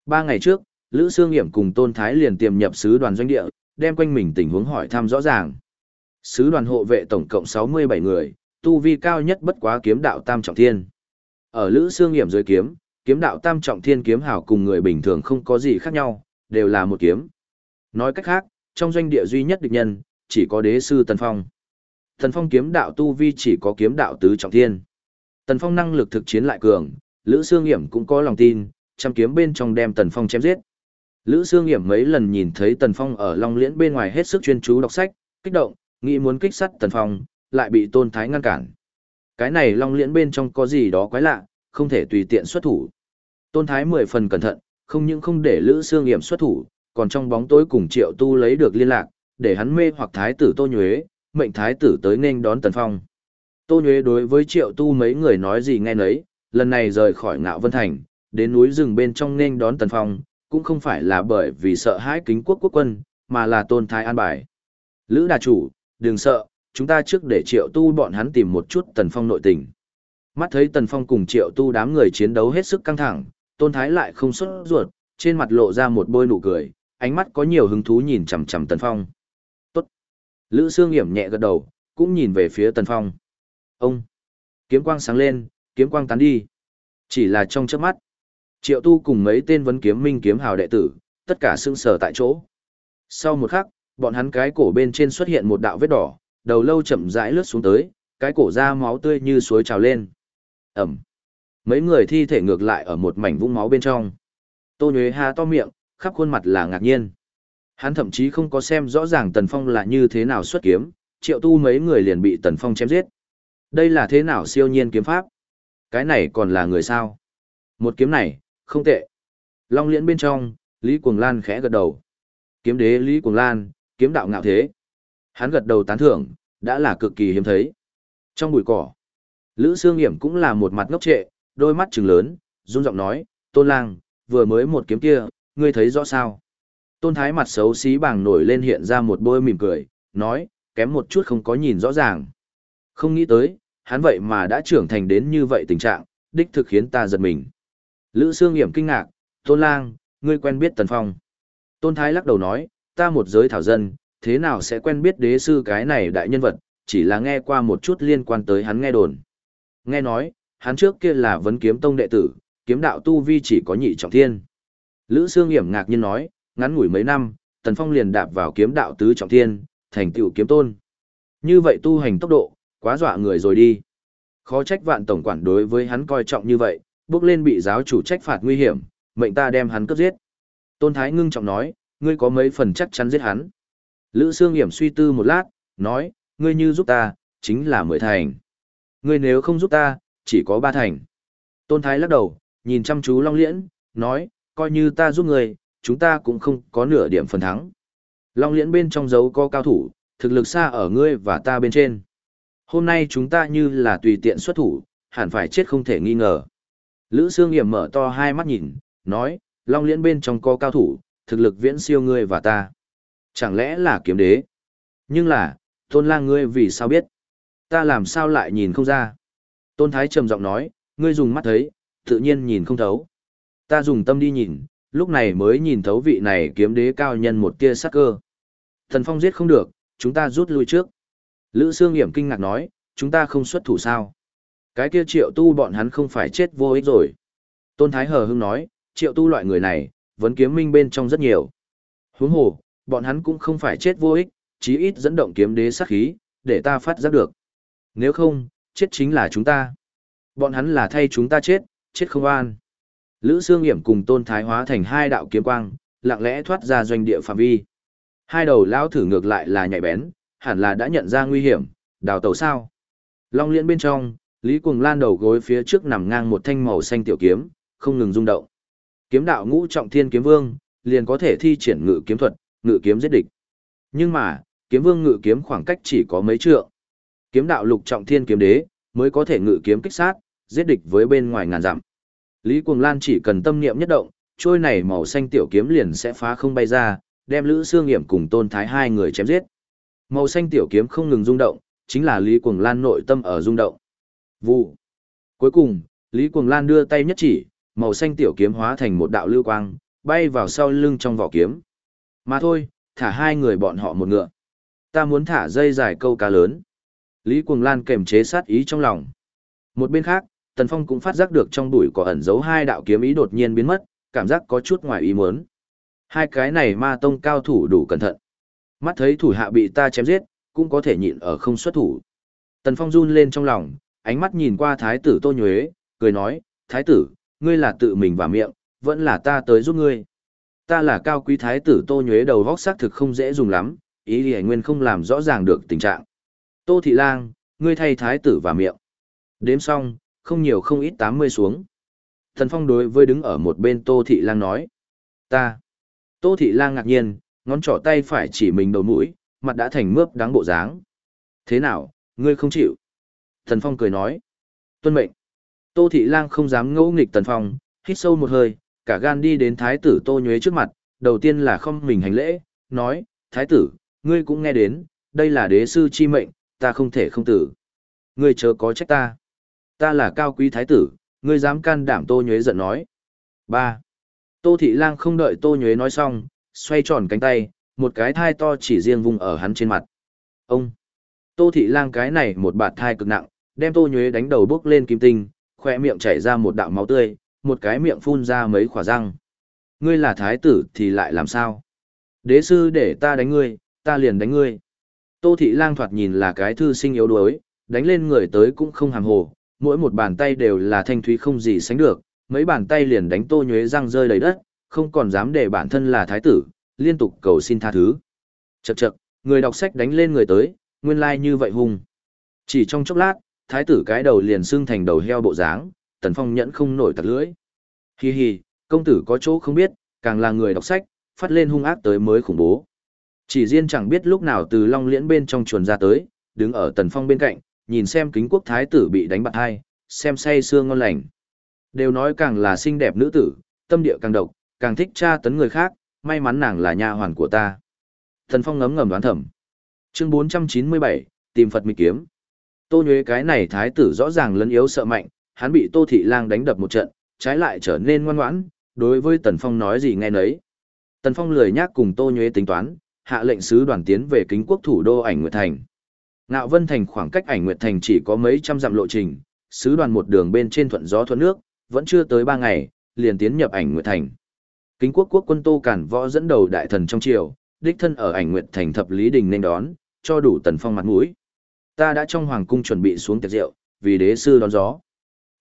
Ba ngày trước, Lữ Sương Hiểm cùng Tôn Thái liền tiềm nhập sứ đoàn doanh địa, đem quanh mình tình huống hỏi thăm rõ ràng. Sứ đoàn hộ vệ tổng cộng 67 người, tu vi cao nhất bất quá kiếm đạo tam trọng thiên. Ở Lữ xương Hiểm dưới kiếm, kiếm đạo tam trọng thiên kiếm hảo cùng người bình thường không có gì khác nhau, đều là một kiếm. Nói cách khác, trong doanh địa duy nhất địch nhân, chỉ có đế sư Tần Phong. Tần Phong kiếm đạo tu vi chỉ có kiếm đạo tứ trọng thiên. Tần Phong năng lực thực chiến lại cường, Lữ Sương Hiểm cũng có lòng tin, trăm kiếm bên trong đem Tần Phong chém giết. Lữ Sương Hiểm mấy lần nhìn thấy Tần Phong ở Long Liễn bên ngoài hết sức chuyên chú đọc sách, kích động, nghĩ muốn kích sát Tần Phong, lại bị Tôn Thái ngăn cản. Cái này Long Liễn bên trong có gì đó quái lạ, không thể tùy tiện xuất thủ. Tôn Thái mười phần cẩn thận, không những không để Lữ xương Hiểm xuất thủ, còn trong bóng tối cùng Triệu Tu lấy được liên lạc, để hắn mê hoặc Thái tử Tô Nhuế, mệnh Thái tử tới nên đón Tần Phong. Tô Nhuế đối với Triệu Tu mấy người nói gì nghe nấy, lần này rời khỏi Ngạo Vân Thành, đến núi rừng bên trong nên đón Tần Phong, cũng không phải là bởi vì sợ hãi kính quốc quốc quân, mà là tôn thái an bài. Lữ đà chủ, đừng sợ, chúng ta trước để triệu tu bọn hắn tìm một chút Tần Phong nội tình. Mắt thấy Tần Phong cùng triệu tu đám người chiến đấu hết sức căng thẳng, tôn thái lại không xuất ruột, trên mặt lộ ra một bôi nụ cười, ánh mắt có nhiều hứng thú nhìn chằm chằm Tần Phong. Tốt. Lữ xương hiểm nhẹ gật đầu, cũng nhìn về phía Tần Phong. Ông. Kiếm quang sáng lên, kiếm quang tán đi. Chỉ là trong chớp mắt. Triệu tu cùng mấy tên vấn kiếm minh kiếm hào đệ tử, tất cả sững sờ tại chỗ. Sau một khắc, bọn hắn cái cổ bên trên xuất hiện một đạo vết đỏ, đầu lâu chậm rãi lướt xuống tới, cái cổ ra máu tươi như suối trào lên. Ẩm. Mấy người thi thể ngược lại ở một mảnh vũng máu bên trong. Tô Nhuế hà to miệng, khắp khuôn mặt là ngạc nhiên. Hắn thậm chí không có xem rõ ràng Tần Phong là như thế nào xuất kiếm, triệu tu mấy người liền bị Tần Phong chém giết. Đây là thế nào siêu nhiên kiếm pháp? Cái này còn là người sao? Một kiếm này, không tệ. Long liễn bên trong, Lý Cuồng Lan khẽ gật đầu. Kiếm đế Lý Cuồng Lan, kiếm đạo ngạo thế. Hắn gật đầu tán thưởng, đã là cực kỳ hiếm thấy. Trong bụi cỏ, Lữ Sương Hiểm cũng là một mặt ngốc trệ, đôi mắt trừng lớn, run giọng nói, Tôn Lang, vừa mới một kiếm kia, ngươi thấy rõ sao? Tôn Thái mặt xấu xí bàng nổi lên hiện ra một bôi mỉm cười, nói, kém một chút không có nhìn rõ ràng. Không nghĩ tới, hắn vậy mà đã trưởng thành đến như vậy tình trạng, đích thực khiến ta giật mình. Lữ Sương Hiểm kinh ngạc, Tôn Lang, ngươi quen biết Tần Phong. Tôn Thái lắc đầu nói, ta một giới thảo dân, thế nào sẽ quen biết đế sư cái này đại nhân vật, chỉ là nghe qua một chút liên quan tới hắn nghe đồn. Nghe nói, hắn trước kia là vấn kiếm tông đệ tử, kiếm đạo tu vi chỉ có nhị trọng thiên. Lữ Sương Hiểm ngạc nhiên nói, ngắn ngủi mấy năm, Tần Phong liền đạp vào kiếm đạo tứ trọng thiên, thành tựu kiếm tôn. Như vậy tu hành tốc độ, quá dọa người rồi đi. Khó trách vạn tổng quản đối với hắn coi trọng như vậy, bước lên bị giáo chủ trách phạt nguy hiểm, mệnh ta đem hắn cướp giết. Tôn Thái ngưng trọng nói, ngươi có mấy phần chắc chắn giết hắn. Lữ Sương Hiểm suy tư một lát, nói, ngươi như giúp ta, chính là mười thành. Ngươi nếu không giúp ta, chỉ có ba thành. Tôn Thái lắc đầu, nhìn chăm chú Long Liễn, nói, coi như ta giúp ngươi, chúng ta cũng không có nửa điểm phần thắng. Long Liễn bên trong dấu có cao thủ, thực lực xa ở ngươi và ta bên trên. Hôm nay chúng ta như là tùy tiện xuất thủ, hẳn phải chết không thể nghi ngờ. Lữ Sương Hiểm mở to hai mắt nhìn, nói, Long Liễn bên trong có cao thủ, thực lực viễn siêu ngươi và ta. Chẳng lẽ là kiếm đế? Nhưng là, Tôn Lang ngươi vì sao biết? Ta làm sao lại nhìn không ra? Tôn Thái trầm giọng nói, ngươi dùng mắt thấy, tự nhiên nhìn không thấu. Ta dùng tâm đi nhìn, lúc này mới nhìn thấu vị này kiếm đế cao nhân một tia sắc cơ. Thần Phong giết không được, chúng ta rút lui trước. Lữ Sương Hiểm kinh ngạc nói, chúng ta không xuất thủ sao? Cái kia triệu tu bọn hắn không phải chết vô ích rồi. Tôn Thái Hờ hưng nói, triệu tu loại người này, vẫn kiếm minh bên trong rất nhiều. Huống hồ, bọn hắn cũng không phải chết vô ích, chí ít dẫn động kiếm đế sát khí, để ta phát giác được. Nếu không, chết chính là chúng ta. Bọn hắn là thay chúng ta chết, chết không an. Lữ Sương Nghiễm cùng Tôn Thái hóa thành hai đạo kiếm quang, lặng lẽ thoát ra doanh địa phạm vi. Hai đầu lão thử ngược lại là nhạy bén, hẳn là đã nhận ra nguy hiểm, đào tẩu sao. Long liên bên trong, Lý Cuồng Lan đầu gối phía trước nằm ngang một thanh màu xanh tiểu kiếm, không ngừng rung động. Kiếm đạo ngũ trọng thiên kiếm vương, liền có thể thi triển ngự kiếm thuật, ngự kiếm giết địch. Nhưng mà, kiếm vương ngự kiếm khoảng cách chỉ có mấy trượng. Kiếm đạo lục trọng thiên kiếm đế, mới có thể ngự kiếm kích sát, giết địch với bên ngoài ngàn dặm. Lý Cuồng Lan chỉ cần tâm niệm nhất động, trôi này màu xanh tiểu kiếm liền sẽ phá không bay ra, đem Lữ Xương Nghiệm cùng Tôn Thái hai người chém giết. Màu xanh tiểu kiếm không ngừng rung động, chính là Lý Cuồng Lan nội tâm ở rung động. Vụ. Cuối cùng, Lý Cuồng Lan đưa tay nhất chỉ, màu xanh tiểu kiếm hóa thành một đạo lưu quang, bay vào sau lưng trong vỏ kiếm. Mà thôi, thả hai người bọn họ một ngựa. Ta muốn thả dây dài câu cá lớn. Lý Cuồng Lan kềm chế sát ý trong lòng. Một bên khác, Tần Phong cũng phát giác được trong bụi có ẩn giấu hai đạo kiếm ý đột nhiên biến mất, cảm giác có chút ngoài ý muốn. Hai cái này ma tông cao thủ đủ cẩn thận. Mắt thấy thủ hạ bị ta chém giết, cũng có thể nhịn ở không xuất thủ. Tần Phong run lên trong lòng, ánh mắt nhìn qua thái tử Tô Nhuế, cười nói, thái tử, ngươi là tự mình vào miệng, vẫn là ta tới giúp ngươi. Ta là cao quý thái tử Tô Nhuế đầu vóc xác thực không dễ dùng lắm, ý thì nguyên không làm rõ ràng được tình trạng. Tô Thị Lang, ngươi thay thái tử vào miệng. Đếm xong, không nhiều không ít tám mươi xuống. Thần Phong đối với đứng ở một bên Tô Thị Lang nói. Ta. Tô Thị Lang ngạc nhiên, ngón trỏ tay phải chỉ mình đầu mũi, mặt đã thành mướp đáng bộ dáng. Thế nào, ngươi không chịu? Thần Phong cười nói. Tuân mệnh. Tô Thị Lang không dám ngẫu nghịch Tần Phong, hít sâu một hơi, cả gan đi đến Thái tử Tô Nhuế trước mặt, đầu tiên là không mình hành lễ, nói, Thái tử, ngươi cũng nghe đến, đây là đế sư chi mệnh, ta không thể không tử. Ngươi chớ có trách ta. Ta là cao quý Thái tử, ngươi dám can đảm Tô Nhuế giận nói. 3. Tô Thị Lang không đợi Tô Nhuế nói xong, xoay tròn cánh tay, một cái thai to chỉ riêng vùng ở hắn trên mặt. Ông! Tô Thị Lang cái này một bạt thai cực nặng, đem Tô Nhuế đánh đầu bước lên kim tinh, khoe miệng chảy ra một đạo máu tươi, một cái miệng phun ra mấy khỏa răng. Ngươi là thái tử thì lại làm sao? Đế sư để ta đánh ngươi, ta liền đánh ngươi. Tô Thị Lang thoạt nhìn là cái thư sinh yếu đuối, đánh lên người tới cũng không hàm hồ, mỗi một bàn tay đều là thanh thúy không gì sánh được, mấy bàn tay liền đánh Tô Nhuế răng rơi đầy đất, không còn dám để bản thân là thái tử, liên tục cầu xin tha thứ. Chậc chậc, người đọc sách đánh lên người tới, nguyên lai like như vậy hùng. Chỉ trong chốc lát, thái tử cái đầu liền xưng thành đầu heo bộ dáng, tần phong nhẫn không nổi tặc lưỡi. Hi hi, công tử có chỗ không biết, càng là người đọc sách, phát lên hung ác tới mới khủng bố. Chỉ riêng chẳng biết lúc nào từ long liễn bên trong chuồn ra tới, đứng ở tần phong bên cạnh, nhìn xem kính quốc thái tử bị đánh bại hai, xem say xương ngon lành. Đều nói càng là xinh đẹp nữ tử, tâm địa càng độc, càng thích tra tấn người khác, may mắn nàng là nha hoàn của ta. Tần phong ngấm ngầm đoán thầm. Chương 497, tìm Phật mị kiếm. Tô Nhuế cái này thái tử rõ ràng lấn yếu sợ mạnh, hắn bị Tô Thị Lang đánh đập một trận, trái lại trở nên ngoan ngoãn, đối với Tần Phong nói gì nghe nấy. Tần Phong lười nhác cùng Tô Nhuế tính toán, hạ lệnh sứ đoàn tiến về kính quốc thủ đô ảnh Nguyệt Thành. Ngạo Vân Thành khoảng cách ảnh Nguyệt Thành chỉ có mấy trăm dặm lộ trình, sứ đoàn một đường bên trên thuận gió thuận nước, vẫn chưa tới ba ngày, liền tiến nhập ảnh Nguyệt Thành. Kính quốc quốc quân Tô Cản Võ dẫn đầu đại thần trong triều, đích thân ở ảnh Nguyệt Thành thập lý đình nên đón, cho đủ Tần Phong mặt mũi. Ta đã trong hoàng cung chuẩn bị xuống tiệc rượu, vì đế sư đón gió.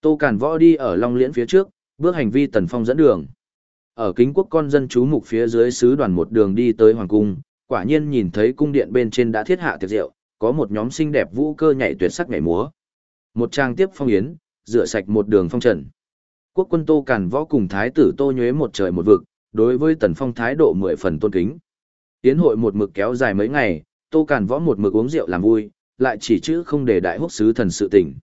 Tô Càn Võ đi ở Long Liễn phía trước, bước hành vi Tần Phong dẫn đường. Ở kính quốc con dân chú mục phía dưới sứ đoàn một đường đi tới hoàng cung, quả nhiên nhìn thấy cung điện bên trên đã thiết hạ tiệc rượu, có một nhóm xinh đẹp vũ cơ nhảy tuyệt sắc nhảy múa. Một trang tiếp phong yến, rửa sạch một đường phong trần. Quốc quân Tô Càn Võ cùng thái tử Tô Nhuế một trời một vực, đối với Tần Phong thái độ mười phần tôn kính. Yến hội một mực kéo dài mấy ngày, Tô Càn Võ một mực uống rượu làm vui, lại chỉ chữ không để đại húc sứ thần sự tình.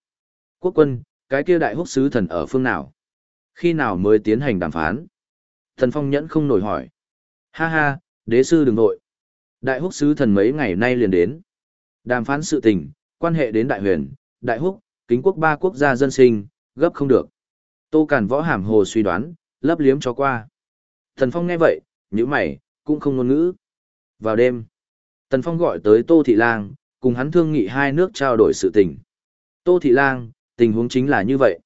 Quốc quân, cái kia đại húc sứ thần ở phương nào? Khi nào mới tiến hành đàm phán? Thần Phong nhẫn không nổi hỏi. Ha ha, đế sư đừng nội. Đại húc sứ thần mấy ngày nay liền đến. Đàm phán sự tình, quan hệ đến đại huyền, đại húc, kính quốc ba quốc gia dân sinh, gấp không được. Tô Cản võ hàm hồ suy đoán, lấp liếm cho qua. Thần Phong nghe vậy, nhíu mày, cũng không ngôn ngữ. Vào đêm, Tần Phong gọi tới Tô Thị Lang, cùng hắn thương nghị hai nước trao đổi sự tình. Tô Thị Lang, tình huống chính là như vậy.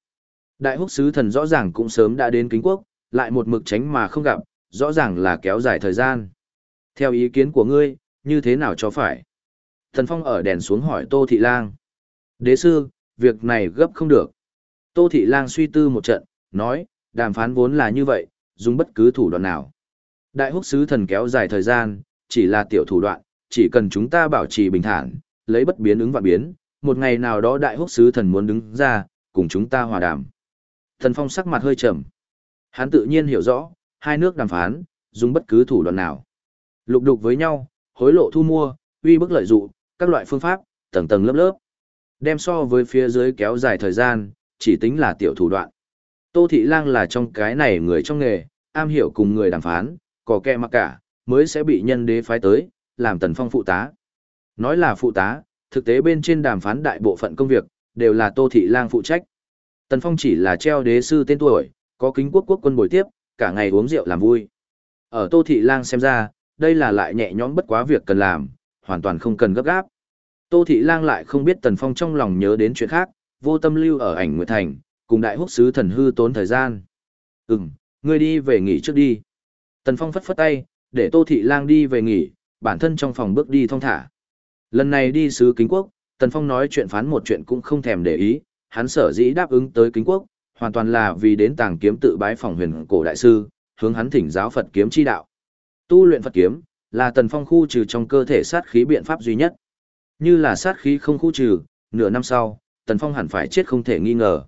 Đại húc sứ thần rõ ràng cũng sớm đã đến kính quốc, lại một mực tránh mà không gặp, rõ ràng là kéo dài thời gian. Theo ý kiến của ngươi, như thế nào cho phải? Thần Phong ở đèn xuống hỏi Tô Thị Lang. Đế sư, việc này gấp không được. Tô Thị Lang suy tư một trận, nói, đàm phán vốn là như vậy, dùng bất cứ thủ đoạn nào. Đại húc sứ thần kéo dài thời gian, chỉ là tiểu thủ đoạn, chỉ cần chúng ta bảo trì bình thản, lấy bất biến ứng vạn biến, một ngày nào đó đại húc sứ thần muốn đứng ra, cùng chúng ta hòa đàm. Thần Phong sắc mặt hơi trầm. Hắn tự nhiên hiểu rõ, hai nước đàm phán, dùng bất cứ thủ đoạn nào. Lục đục với nhau, hối lộ thu mua, uy bức lợi dụ, các loại phương pháp, tầng tầng lớp lớp. Đem so với phía dưới kéo dài thời gian, chỉ tính là tiểu thủ đoạn. Tô Thị Lang là trong cái này người trong nghề, am hiểu cùng người đàm phán, có kẻ mặc cả, mới sẽ bị nhân đế phái tới, làm tần phong phụ tá. Nói là phụ tá, thực tế bên trên đàm phán đại bộ phận công việc, đều là Tô Thị Lang phụ trách. Tần phong chỉ là treo đế sư tên tuổi, có kính quốc quốc quân bồi tiếp, cả ngày uống rượu làm vui. Ở Tô Thị Lang xem ra, đây là lại nhẹ nhõm bất quá việc cần làm, hoàn toàn không cần gấp gáp. Tô Thị Lang lại không biết Tần Phong trong lòng nhớ đến chuyện khác, vô tâm lưu ở ảnh Nguyệt Thành, cùng đại húc sứ thần hư tốn thời gian. Ừm, ngươi đi về nghỉ trước đi. Tần Phong phất phất tay, để Tô Thị Lang đi về nghỉ, bản thân trong phòng bước đi thong thả. Lần này đi sứ kính quốc, Tần Phong nói chuyện phán một chuyện cũng không thèm để ý, hắn sở dĩ đáp ứng tới kính quốc, hoàn toàn là vì đến tàng kiếm tự bái phòng huyền cổ đại sư, hướng hắn thỉnh giáo Phật kiếm chi đạo. Tu luyện Phật kiếm là Tần Phong khu trừ trong cơ thể sát khí biện pháp duy nhất. Như là sát khí không khu trừ, nửa năm sau, Tần Phong hẳn phải chết không thể nghi ngờ.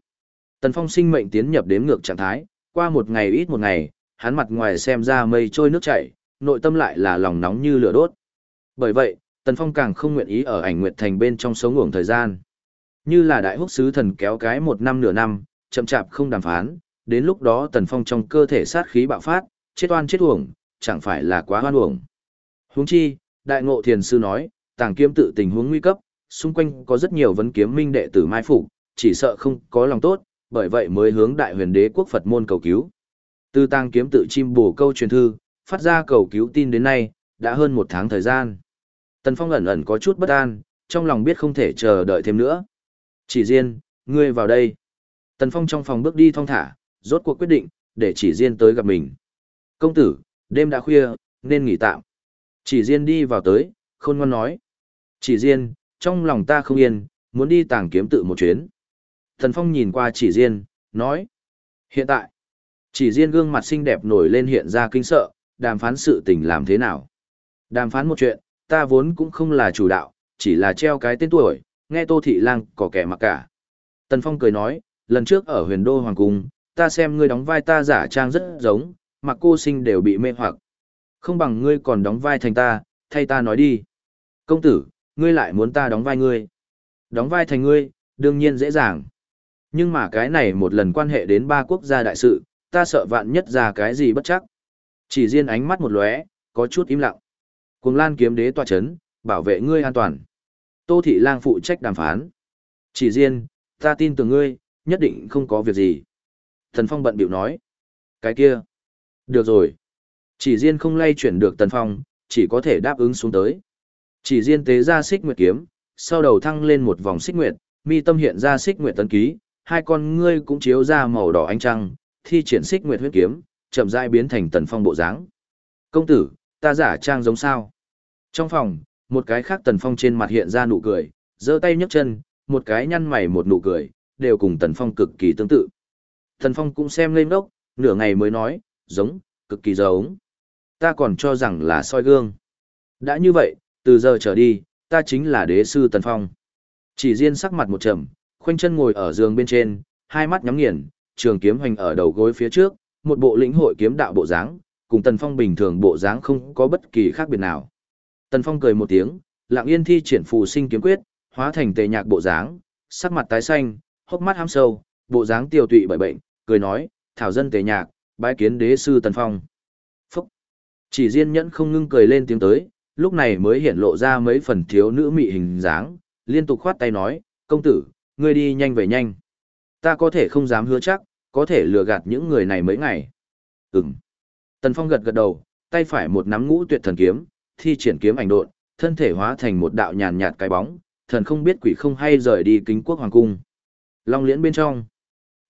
Tần Phong sinh mệnh tiến nhập đếm ngược trạng thái, qua một ngày ít một ngày, hắn mặt ngoài xem ra mây trôi nước chảy, nội tâm lại là lòng nóng như lửa đốt. Bởi vậy, Tần Phong càng không nguyện ý ở ảnh nguyệt thành bên trong sống ngủng thời gian. Như là đại húc sứ thần kéo cái một năm nửa năm, chậm chạp không đàm phán, đến lúc đó Tần Phong trong cơ thể sát khí bạo phát, chết oan chết uổng, chẳng phải là quá oan uổng. Huống chi, đại ngộ thiền sư nói, tàng kiếm tự tình huống nguy cấp, xung quanh có rất nhiều vấn kiếm minh đệ tử mai phục, chỉ sợ không có lòng tốt, bởi vậy mới hướng đại huyền đế quốc Phật môn cầu cứu. Từ tàng kiếm tự chim bổ câu truyền thư, phát ra cầu cứu tin đến nay, đã hơn một tháng thời gian. Tần Phong ẩn ẩn có chút bất an, trong lòng biết không thể chờ đợi thêm nữa. Chỉ Diên, ngươi vào đây. Tần Phong trong phòng bước đi thong thả, rốt cuộc quyết định, để chỉ Diên tới gặp mình. Công tử, đêm đã khuya, nên nghỉ tạm. Chỉ Diên đi vào tới, khôn ngoan nói. Chỉ Diên, trong lòng ta không yên, muốn đi tàng kiếm tự một chuyến. Tần Phong nhìn qua chỉ Diên, nói. Hiện tại, chỉ Diên gương mặt xinh đẹp nổi lên hiện ra kinh sợ, đàm phán sự tình làm thế nào. Đàm phán một chuyện, ta vốn cũng không là chủ đạo, chỉ là treo cái tên tuổi, nghe Tô Thị Lang có kẻ mặc cả. Tần Phong cười nói, lần trước ở huyền đô hoàng cung, ta xem ngươi đóng vai ta giả trang rất giống, mặc cô sinh đều bị mê hoặc. Không bằng ngươi còn đóng vai thành ta, thay ta nói đi. Công tử, ngươi lại muốn ta đóng vai ngươi. Đóng vai thành ngươi, đương nhiên dễ dàng. Nhưng mà cái này một lần quan hệ đến ba quốc gia đại sự, ta sợ vạn nhất ra cái gì bất chắc. Chỉ riêng ánh mắt một lóe, có chút im lặng. Cuồng lan kiếm đế tòa chấn, bảo vệ ngươi an toàn. Tô thị lang phụ trách đàm phán. Chỉ riêng, ta tin tưởng ngươi, nhất định không có việc gì. Thần Phong bận biểu nói. Cái kia. Được rồi. Chỉ riêng không lay chuyển được Tần Phong, chỉ có thể đáp ứng xuống tới. Chỉ riêng tế ra xích nguyệt kiếm, sau đầu thăng lên một vòng xích nguyệt, mi tâm hiện ra xích nguyệt tấn ký, hai con ngươi cũng chiếu ra màu đỏ ánh trăng, thi triển xích nguyệt huyết kiếm, chậm rãi biến thành Tần Phong bộ dáng. Công tử, ta giả trang giống sao? Trong phòng, một cái khác Tần Phong trên mặt hiện ra nụ cười, giơ tay nhấc chân, một cái nhăn mày một nụ cười, đều cùng Tần Phong cực kỳ tương tự. Tần Phong cũng xem lên đốc, nửa ngày mới nói, giống, cực kỳ giống. Ta còn cho rằng là soi gương. Đã như vậy, từ giờ trở đi, ta chính là đế sư Tần Phong. Chỉ riêng sắc mặt một trầm, khoanh chân ngồi ở giường bên trên, hai mắt nhắm nghiền, trường kiếm hoành ở đầu gối phía trước, một bộ lĩnh hội kiếm đạo bộ dáng, cùng Tần Phong bình thường bộ dáng không có bất kỳ khác biệt nào. Tần Phong cười một tiếng, lặng yên thi triển phù sinh kiếm quyết, hóa thành tề nhạc bộ dáng, sắc mặt tái xanh, hốc mắt hám sâu, bộ dáng tiêu tụy bởi bệnh, cười nói, thảo dân tề nhạc, bái kiến đế sư Tần Phong. Phúc! Chỉ riêng nhẫn không ngưng cười lên tiếng tới, lúc này mới hiện lộ ra mấy phần thiếu nữ mị hình dáng, liên tục khoát tay nói, công tử, ngươi đi nhanh về nhanh. Ta có thể không dám hứa chắc, có thể lừa gạt những người này mấy ngày. Ừm. Tần Phong gật gật đầu, tay phải một nắm ngũ tuyệt thần kiếm, thi triển kiếm ảnh độn, thân thể hóa thành một đạo nhàn nhạt cái bóng, thần không biết quỷ không hay rời đi kính quốc hoàng cung. Long liễn bên trong.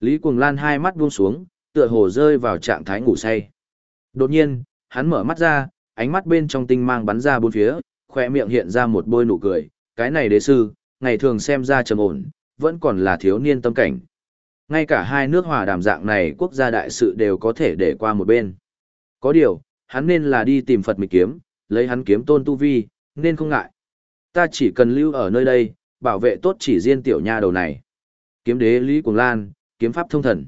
Lý Cuồng Lan hai mắt buông xuống, tựa hồ rơi vào trạng thái ngủ say. Đột nhiên, hắn mở mắt ra, ánh mắt bên trong tinh mang bắn ra bốn phía, khỏe miệng hiện ra một bôi nụ cười, cái này đế sư, ngày thường xem ra trầm ổn, vẫn còn là thiếu niên tâm cảnh. Ngay cả hai nước hòa đàm dạng này quốc gia đại sự đều có thể để qua một bên. Có điều, hắn nên là đi tìm Phật mịch kiếm, lấy hắn kiếm tôn tu vi, nên không ngại. Ta chỉ cần lưu ở nơi đây, bảo vệ tốt chỉ riêng tiểu nha đầu này. Kiếm đế Lý Cuồng Lan, kiếm pháp thông thần.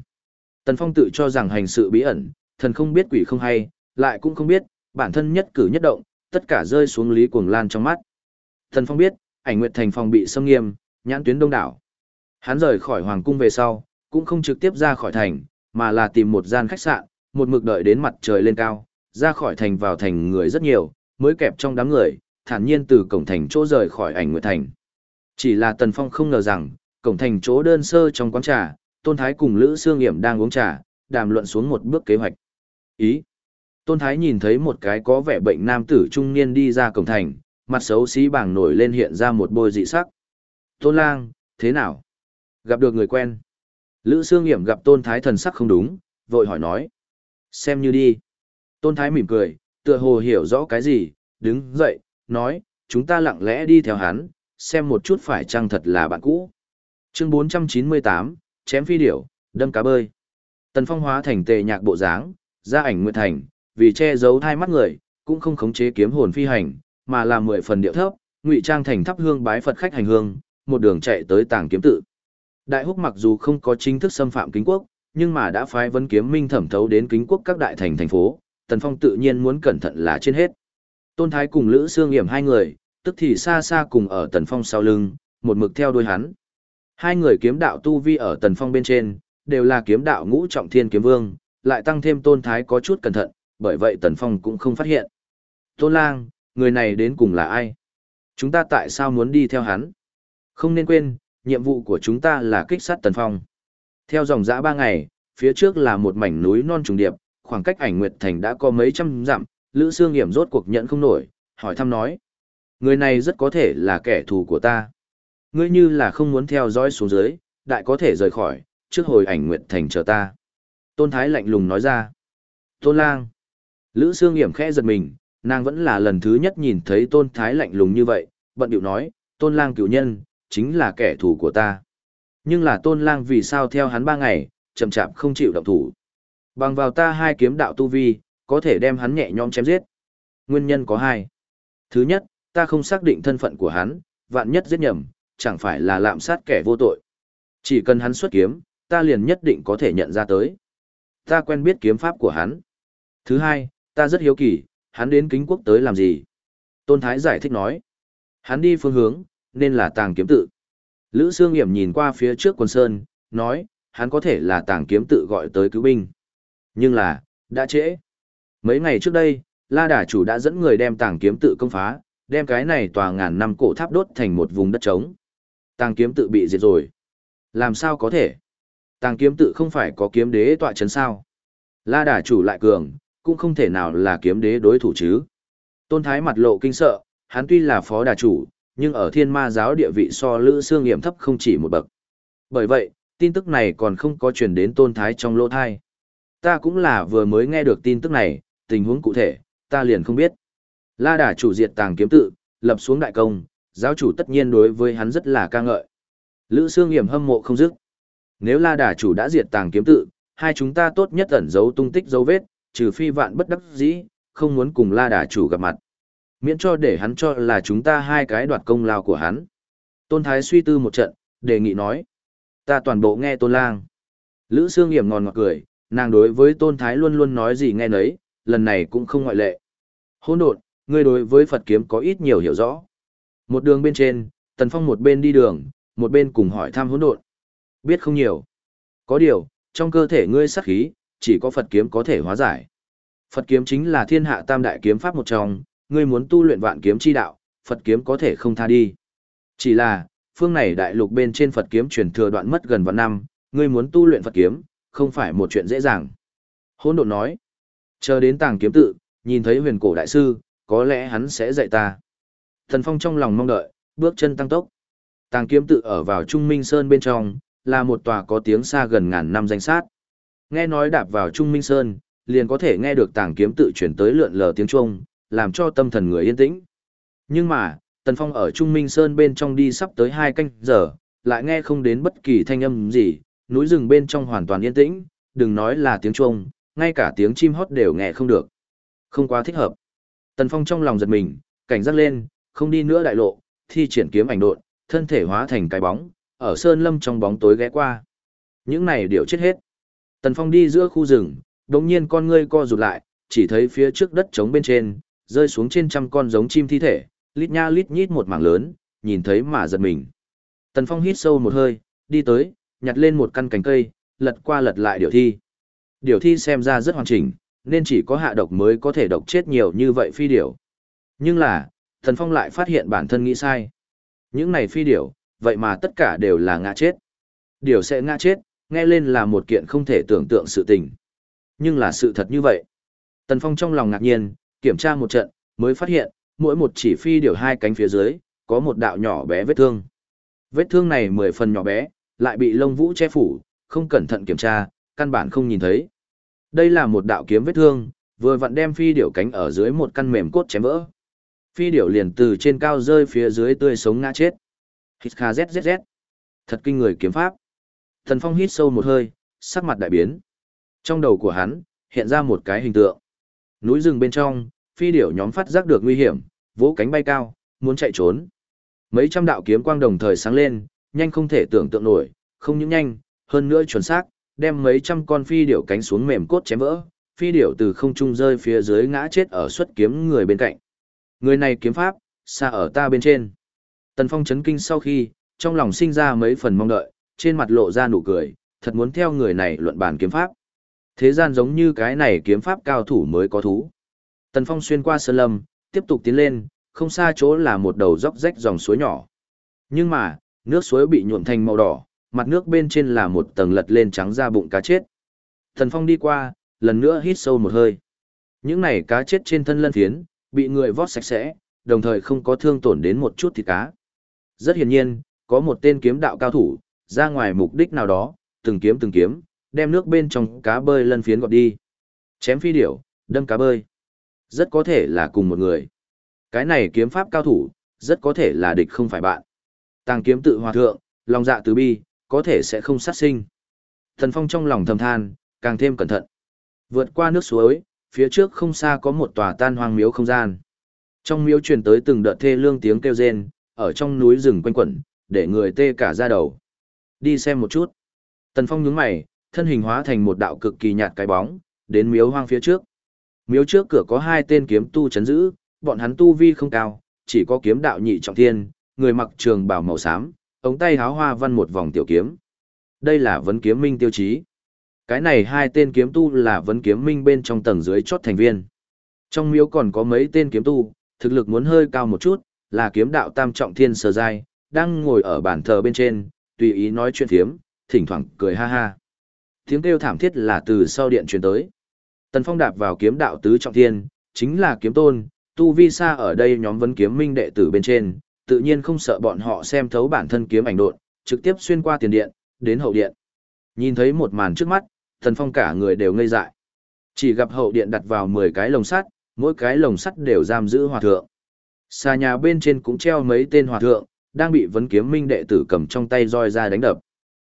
Tần Phong tự cho rằng hành sự bí ẩn, thần không biết quỷ không hay, lại cũng không biết, bản thân nhất cử nhất động, tất cả rơi xuống Lý Cuồng Lan trong mắt. Tần Phong biết, ảnh nguyệt thành phòng bị xâm nghiêm, nhãn tuyến đông đảo. Hắn rời khỏi hoàng cung về sau, cũng không trực tiếp ra khỏi thành, mà là tìm một gian khách sạn, một mực đợi đến mặt trời lên cao, ra khỏi thành vào thành người rất nhiều, mới kẹp trong đám người, thản nhiên từ cổng thành chỗ rời khỏi ảnh nguyệt thành. Chỉ là Tần Phong không ngờ rằng, cổng thành chỗ đơn sơ trong quán trà, Tôn Thái cùng Lữ Sương Hiểm đang uống trà, đàm luận xuống một bước kế hoạch. Ý. Tôn Thái nhìn thấy một cái có vẻ bệnh nam tử trung niên đi ra cổng thành, mặt xấu xí bảng nổi lên hiện ra một bôi dị sắc. Tôn Lang, thế nào? Gặp được người quen. Lữ Sương Hiểm gặp Tôn Thái thần sắc không đúng, vội hỏi nói. Xem như đi. Tôn Thái mỉm cười, tựa hồ hiểu rõ cái gì, đứng dậy, nói, chúng ta lặng lẽ đi theo hắn, xem một chút phải chăng thật là bạn cũ. Chương 498, chém phi điểu, đâm cá bơi. Tần Phong hóa thành tề nhạc bộ dáng, ra ảnh nguyệt thành, vì che giấu thai mắt người, cũng không khống chế kiếm hồn phi hành, mà là mười phần điệu thấp, ngụy trang thành thắp hương bái Phật khách hành hương, một đường chạy tới tàng kiếm tự. Đại húc mặc dù không có chính thức xâm phạm kính quốc, nhưng mà đã phái vấn kiếm minh thẩm thấu đến kính quốc các đại thành thành phố, Tần Phong tự nhiên muốn cẩn thận là trên hết. Tôn Thái cùng Lữ Sương Hiểm hai người, tức thì xa xa cùng ở Tần Phong sau lưng, một mực theo đuôi hắn. Hai người kiếm đạo tu vi ở Tần Phong bên trên, đều là kiếm đạo ngũ trọng thiên kiếm vương, lại tăng thêm Tôn Thái có chút cẩn thận, bởi vậy Tần Phong cũng không phát hiện. Tôn Lang, người này đến cùng là ai? Chúng ta tại sao muốn đi theo hắn? Không nên quên, nhiệm vụ của chúng ta là kích sát Tần Phong. Theo dòng dã ba ngày, phía trước là một mảnh núi non trùng điệp, khoảng cách ảnh nguyệt thành đã có mấy trăm dặm, Lữ Sương Hiểm rốt cuộc nhận không nổi, hỏi thăm nói. Người này rất có thể là kẻ thù của ta. Ngươi như là không muốn theo dõi xuống dưới, đại có thể rời khỏi, trước hồi ảnh nguyệt thành chờ ta. Tôn Thái lạnh lùng nói ra. Tôn Lang. Lữ Sương Hiểm khẽ giật mình, nàng vẫn là lần thứ nhất nhìn thấy Tôn Thái lạnh lùng như vậy, bận điệu nói, Tôn Lang cựu nhân, chính là kẻ thù của ta. Nhưng là Tôn Lang vì sao theo hắn ba ngày, chậm chạp không chịu động thủ. Bằng vào ta hai kiếm đạo tu vi, có thể đem hắn nhẹ nhõm chém giết. Nguyên nhân có hai. Thứ nhất, ta không xác định thân phận của hắn, vạn nhất giết nhầm, chẳng phải là lạm sát kẻ vô tội. Chỉ cần hắn xuất kiếm, ta liền nhất định có thể nhận ra tới. Ta quen biết kiếm pháp của hắn. Thứ hai, ta rất hiếu kỳ, hắn đến kính quốc tới làm gì? Tôn Thái giải thích nói. Hắn đi phương hướng, nên là tàng kiếm tự. Lữ Sương Hiểm nhìn qua phía trước quần sơn, nói, hắn có thể là tàng kiếm tự gọi tới cứu binh. Nhưng là, đã trễ. Mấy ngày trước đây, La Đà chủ đã dẫn người đem tàng kiếm tự công phá, đem cái này tòa ngàn năm cổ tháp đốt thành một vùng đất trống. Tàng kiếm tự bị diệt rồi. Làm sao có thể? Tàng kiếm tự không phải có kiếm đế tọa chấn sao? La Đà chủ lại cường, cũng không thể nào là kiếm đế đối thủ chứ. Tôn Thái mặt lộ kinh sợ, hắn tuy là phó đà chủ, nhưng ở thiên ma giáo địa vị so lữ xương nghiệm thấp không chỉ một bậc. Bởi vậy, tin tức này còn không có truyền đến Tôn Thái trong lỗ thai. Ta cũng là vừa mới nghe được tin tức này, tình huống cụ thể, ta liền không biết. La đà chủ diệt tàng kiếm tự, lập xuống đại công, giáo chủ tất nhiên đối với hắn rất là ca ngợi. Lữ Sương hiểm hâm mộ không dứt. Nếu La đà chủ đã diệt tàng kiếm tự, hai chúng ta tốt nhất ẩn giấu tung tích dấu vết, trừ phi vạn bất đắc dĩ, không muốn cùng La đà chủ gặp mặt. Miễn cho để hắn cho là chúng ta hai cái đoạt công lao của hắn. Tôn Thái suy tư một trận, đề nghị nói. Ta toàn bộ nghe Tôn Lang. Lữ Sương hiểm ngòn ngọt cười, nàng đối với Tôn Thái luôn luôn nói gì nghe nấy, lần này cũng không ngoại lệ. Hỗn độn, ngươi đối với Phật kiếm có ít nhiều hiểu rõ. Một đường bên trên, Tần Phong một bên đi đường, một bên cùng hỏi thăm hỗn độn. Biết không nhiều. Có điều, trong cơ thể ngươi sát khí, chỉ có Phật kiếm có thể hóa giải. Phật kiếm chính là thiên hạ tam đại kiếm pháp một trong, ngươi muốn tu luyện vạn kiếm chi đạo, Phật kiếm có thể không tha đi. Chỉ là, phương này đại lục bên trên Phật kiếm truyền thừa đoạn mất gần vạn năm, ngươi muốn tu luyện Phật kiếm, không phải một chuyện dễ dàng. Hôn độn nói, chờ đến tàng kiếm tự, nhìn thấy huyền cổ đại sư, có lẽ hắn sẽ dạy ta. Thần Phong trong lòng mong đợi, bước chân tăng tốc. Tàng kiếm tự ở vào Trung Minh Sơn bên trong, là một tòa có tiếng xa gần ngàn năm danh sát. Nghe nói đạp vào Trung Minh Sơn, liền có thể nghe được tàng kiếm tự chuyển tới lượn lờ tiếng Trung, làm cho tâm thần người yên tĩnh. Nhưng mà, Tần Phong ở Trung Minh Sơn bên trong đi sắp tới hai canh giờ, lại nghe không đến bất kỳ thanh âm gì, núi rừng bên trong hoàn toàn yên tĩnh, đừng nói là tiếng chuông, ngay cả tiếng chim hót đều nghe không được. Không quá thích hợp. Tần Phong trong lòng giật mình, cảnh giác lên, không đi nữa đại lộ, thi triển kiếm ảnh độn, thân thể hóa thành cái bóng, ở sơn lâm trong bóng tối ghé qua. Những này đều chết hết. Tần Phong đi giữa khu rừng, đột nhiên con ngươi co rụt lại, chỉ thấy phía trước đất trống bên trên, rơi xuống trên trăm con giống chim thi thể, lít nha lít nhít một mảng lớn, nhìn thấy mà giật mình. Tần Phong hít sâu một hơi, đi tới, nhặt lên một căn cành cây, lật qua lật lại điều thi. Điều thi xem ra rất hoàn chỉnh, nên chỉ có hạ độc mới có thể độc chết nhiều như vậy phi điểu. Nhưng là, Tần Phong lại phát hiện bản thân nghĩ sai. Những này phi điểu, vậy mà tất cả đều là ngã chết. Điều sẽ ngã chết, nghe lên là một kiện không thể tưởng tượng sự tình. Nhưng là sự thật như vậy. Tần Phong trong lòng ngạc nhiên, kiểm tra một trận, mới phát hiện, mỗi một chỉ phi điều hai cánh phía dưới, có một đạo nhỏ bé vết thương. Vết thương này mười phần nhỏ bé, lại bị lông vũ che phủ, không cẩn thận kiểm tra, căn bản không nhìn thấy. Đây là một đạo kiếm vết thương, vừa vặn đem phi điểu cánh ở dưới một căn mềm cốt chém vỡ. Phi điểu liền từ trên cao rơi phía dưới tươi sống ngã chết. Hít kha zzz. Thật kinh người kiếm pháp. Thần Phong hít sâu một hơi, sắc mặt đại biến. Trong đầu của hắn, hiện ra một cái hình tượng. Núi rừng bên trong, phi điểu nhóm phát giác được nguy hiểm, vỗ cánh bay cao, muốn chạy trốn. Mấy trăm đạo kiếm quang đồng thời sáng lên, nhanh không thể tưởng tượng nổi, không những nhanh, hơn nữa chuẩn xác, đem mấy trăm con phi điểu cánh xuống mềm cốt chém vỡ, phi điểu từ không trung rơi phía dưới ngã chết ở xuất kiếm người bên cạnh. Người này kiếm pháp, xa ở ta bên trên. Tần Phong chấn kinh sau khi, trong lòng sinh ra mấy phần mong đợi, trên mặt lộ ra nụ cười, thật muốn theo người này luận bàn kiếm pháp. Thế gian giống như cái này kiếm pháp cao thủ mới có thú. Tần Phong xuyên qua sơn lâm, tiếp tục tiến lên, không xa chỗ là một đầu dốc rách dòng suối nhỏ. Nhưng mà, nước suối bị nhuộm thành màu đỏ, mặt nước bên trên là một tầng lật lên trắng ra bụng cá chết. Tần Phong đi qua, lần nữa hít sâu một hơi. Những này cá chết trên thân lân thiến bị người vót sạch sẽ, đồng thời không có thương tổn đến một chút thịt cá. Rất hiển nhiên, có một tên kiếm đạo cao thủ, ra ngoài mục đích nào đó, từng kiếm từng kiếm, đem nước bên trong cá bơi lân phiến gọt đi. Chém phi điểu, đâm cá bơi. Rất có thể là cùng một người. Cái này kiếm pháp cao thủ, rất có thể là địch không phải bạn. Tàng kiếm tự hòa thượng, lòng dạ từ bi, có thể sẽ không sát sinh. Thần Phong trong lòng thầm than, càng thêm cẩn thận. Vượt qua nước suối, phía trước không xa có một tòa tan hoang miếu không gian. Trong miếu truyền tới từng đợt thê lương tiếng kêu rên, ở trong núi rừng quanh quẩn, để người tê cả da đầu. Đi xem một chút. Tần Phong nhướng mày, thân hình hóa thành một đạo cực kỳ nhạt cái bóng, đến miếu hoang phía trước. Miếu trước cửa có hai tên kiếm tu chấn giữ, bọn hắn tu vi không cao, chỉ có kiếm đạo nhị trọng thiên, người mặc trường bào màu xám, ống tay háo hoa văn một vòng tiểu kiếm. Đây là vấn kiếm minh tiêu chí. Cái này hai tên kiếm tu là vấn kiếm minh bên trong tầng dưới chốt thành viên. Trong miếu còn có mấy tên kiếm tu, thực lực muốn hơi cao một chút, là kiếm đạo tam trọng thiên sờ giai, đang ngồi ở bàn thờ bên trên, tùy ý nói chuyện thiếm, thỉnh thoảng cười ha ha. Tiếng kêu thảm thiết là từ sau điện truyền tới. Tần Phong đạp vào kiếm đạo tứ trọng thiên, chính là kiếm tôn, tu vi xa ở đây nhóm vấn kiếm minh đệ tử bên trên, tự nhiên không sợ bọn họ xem thấu bản thân kiếm ảnh độn, trực tiếp xuyên qua tiền điện, đến hậu điện. Nhìn thấy một màn trước mắt, Tần Phong cả người đều ngây dại. Chỉ gặp hậu điện đặt vào 10 cái lồng sắt, mỗi cái lồng sắt đều giam giữ hòa thượng. Xa nhà bên trên cũng treo mấy tên hòa thượng, đang bị vấn kiếm minh đệ tử cầm trong tay roi ra đánh đập.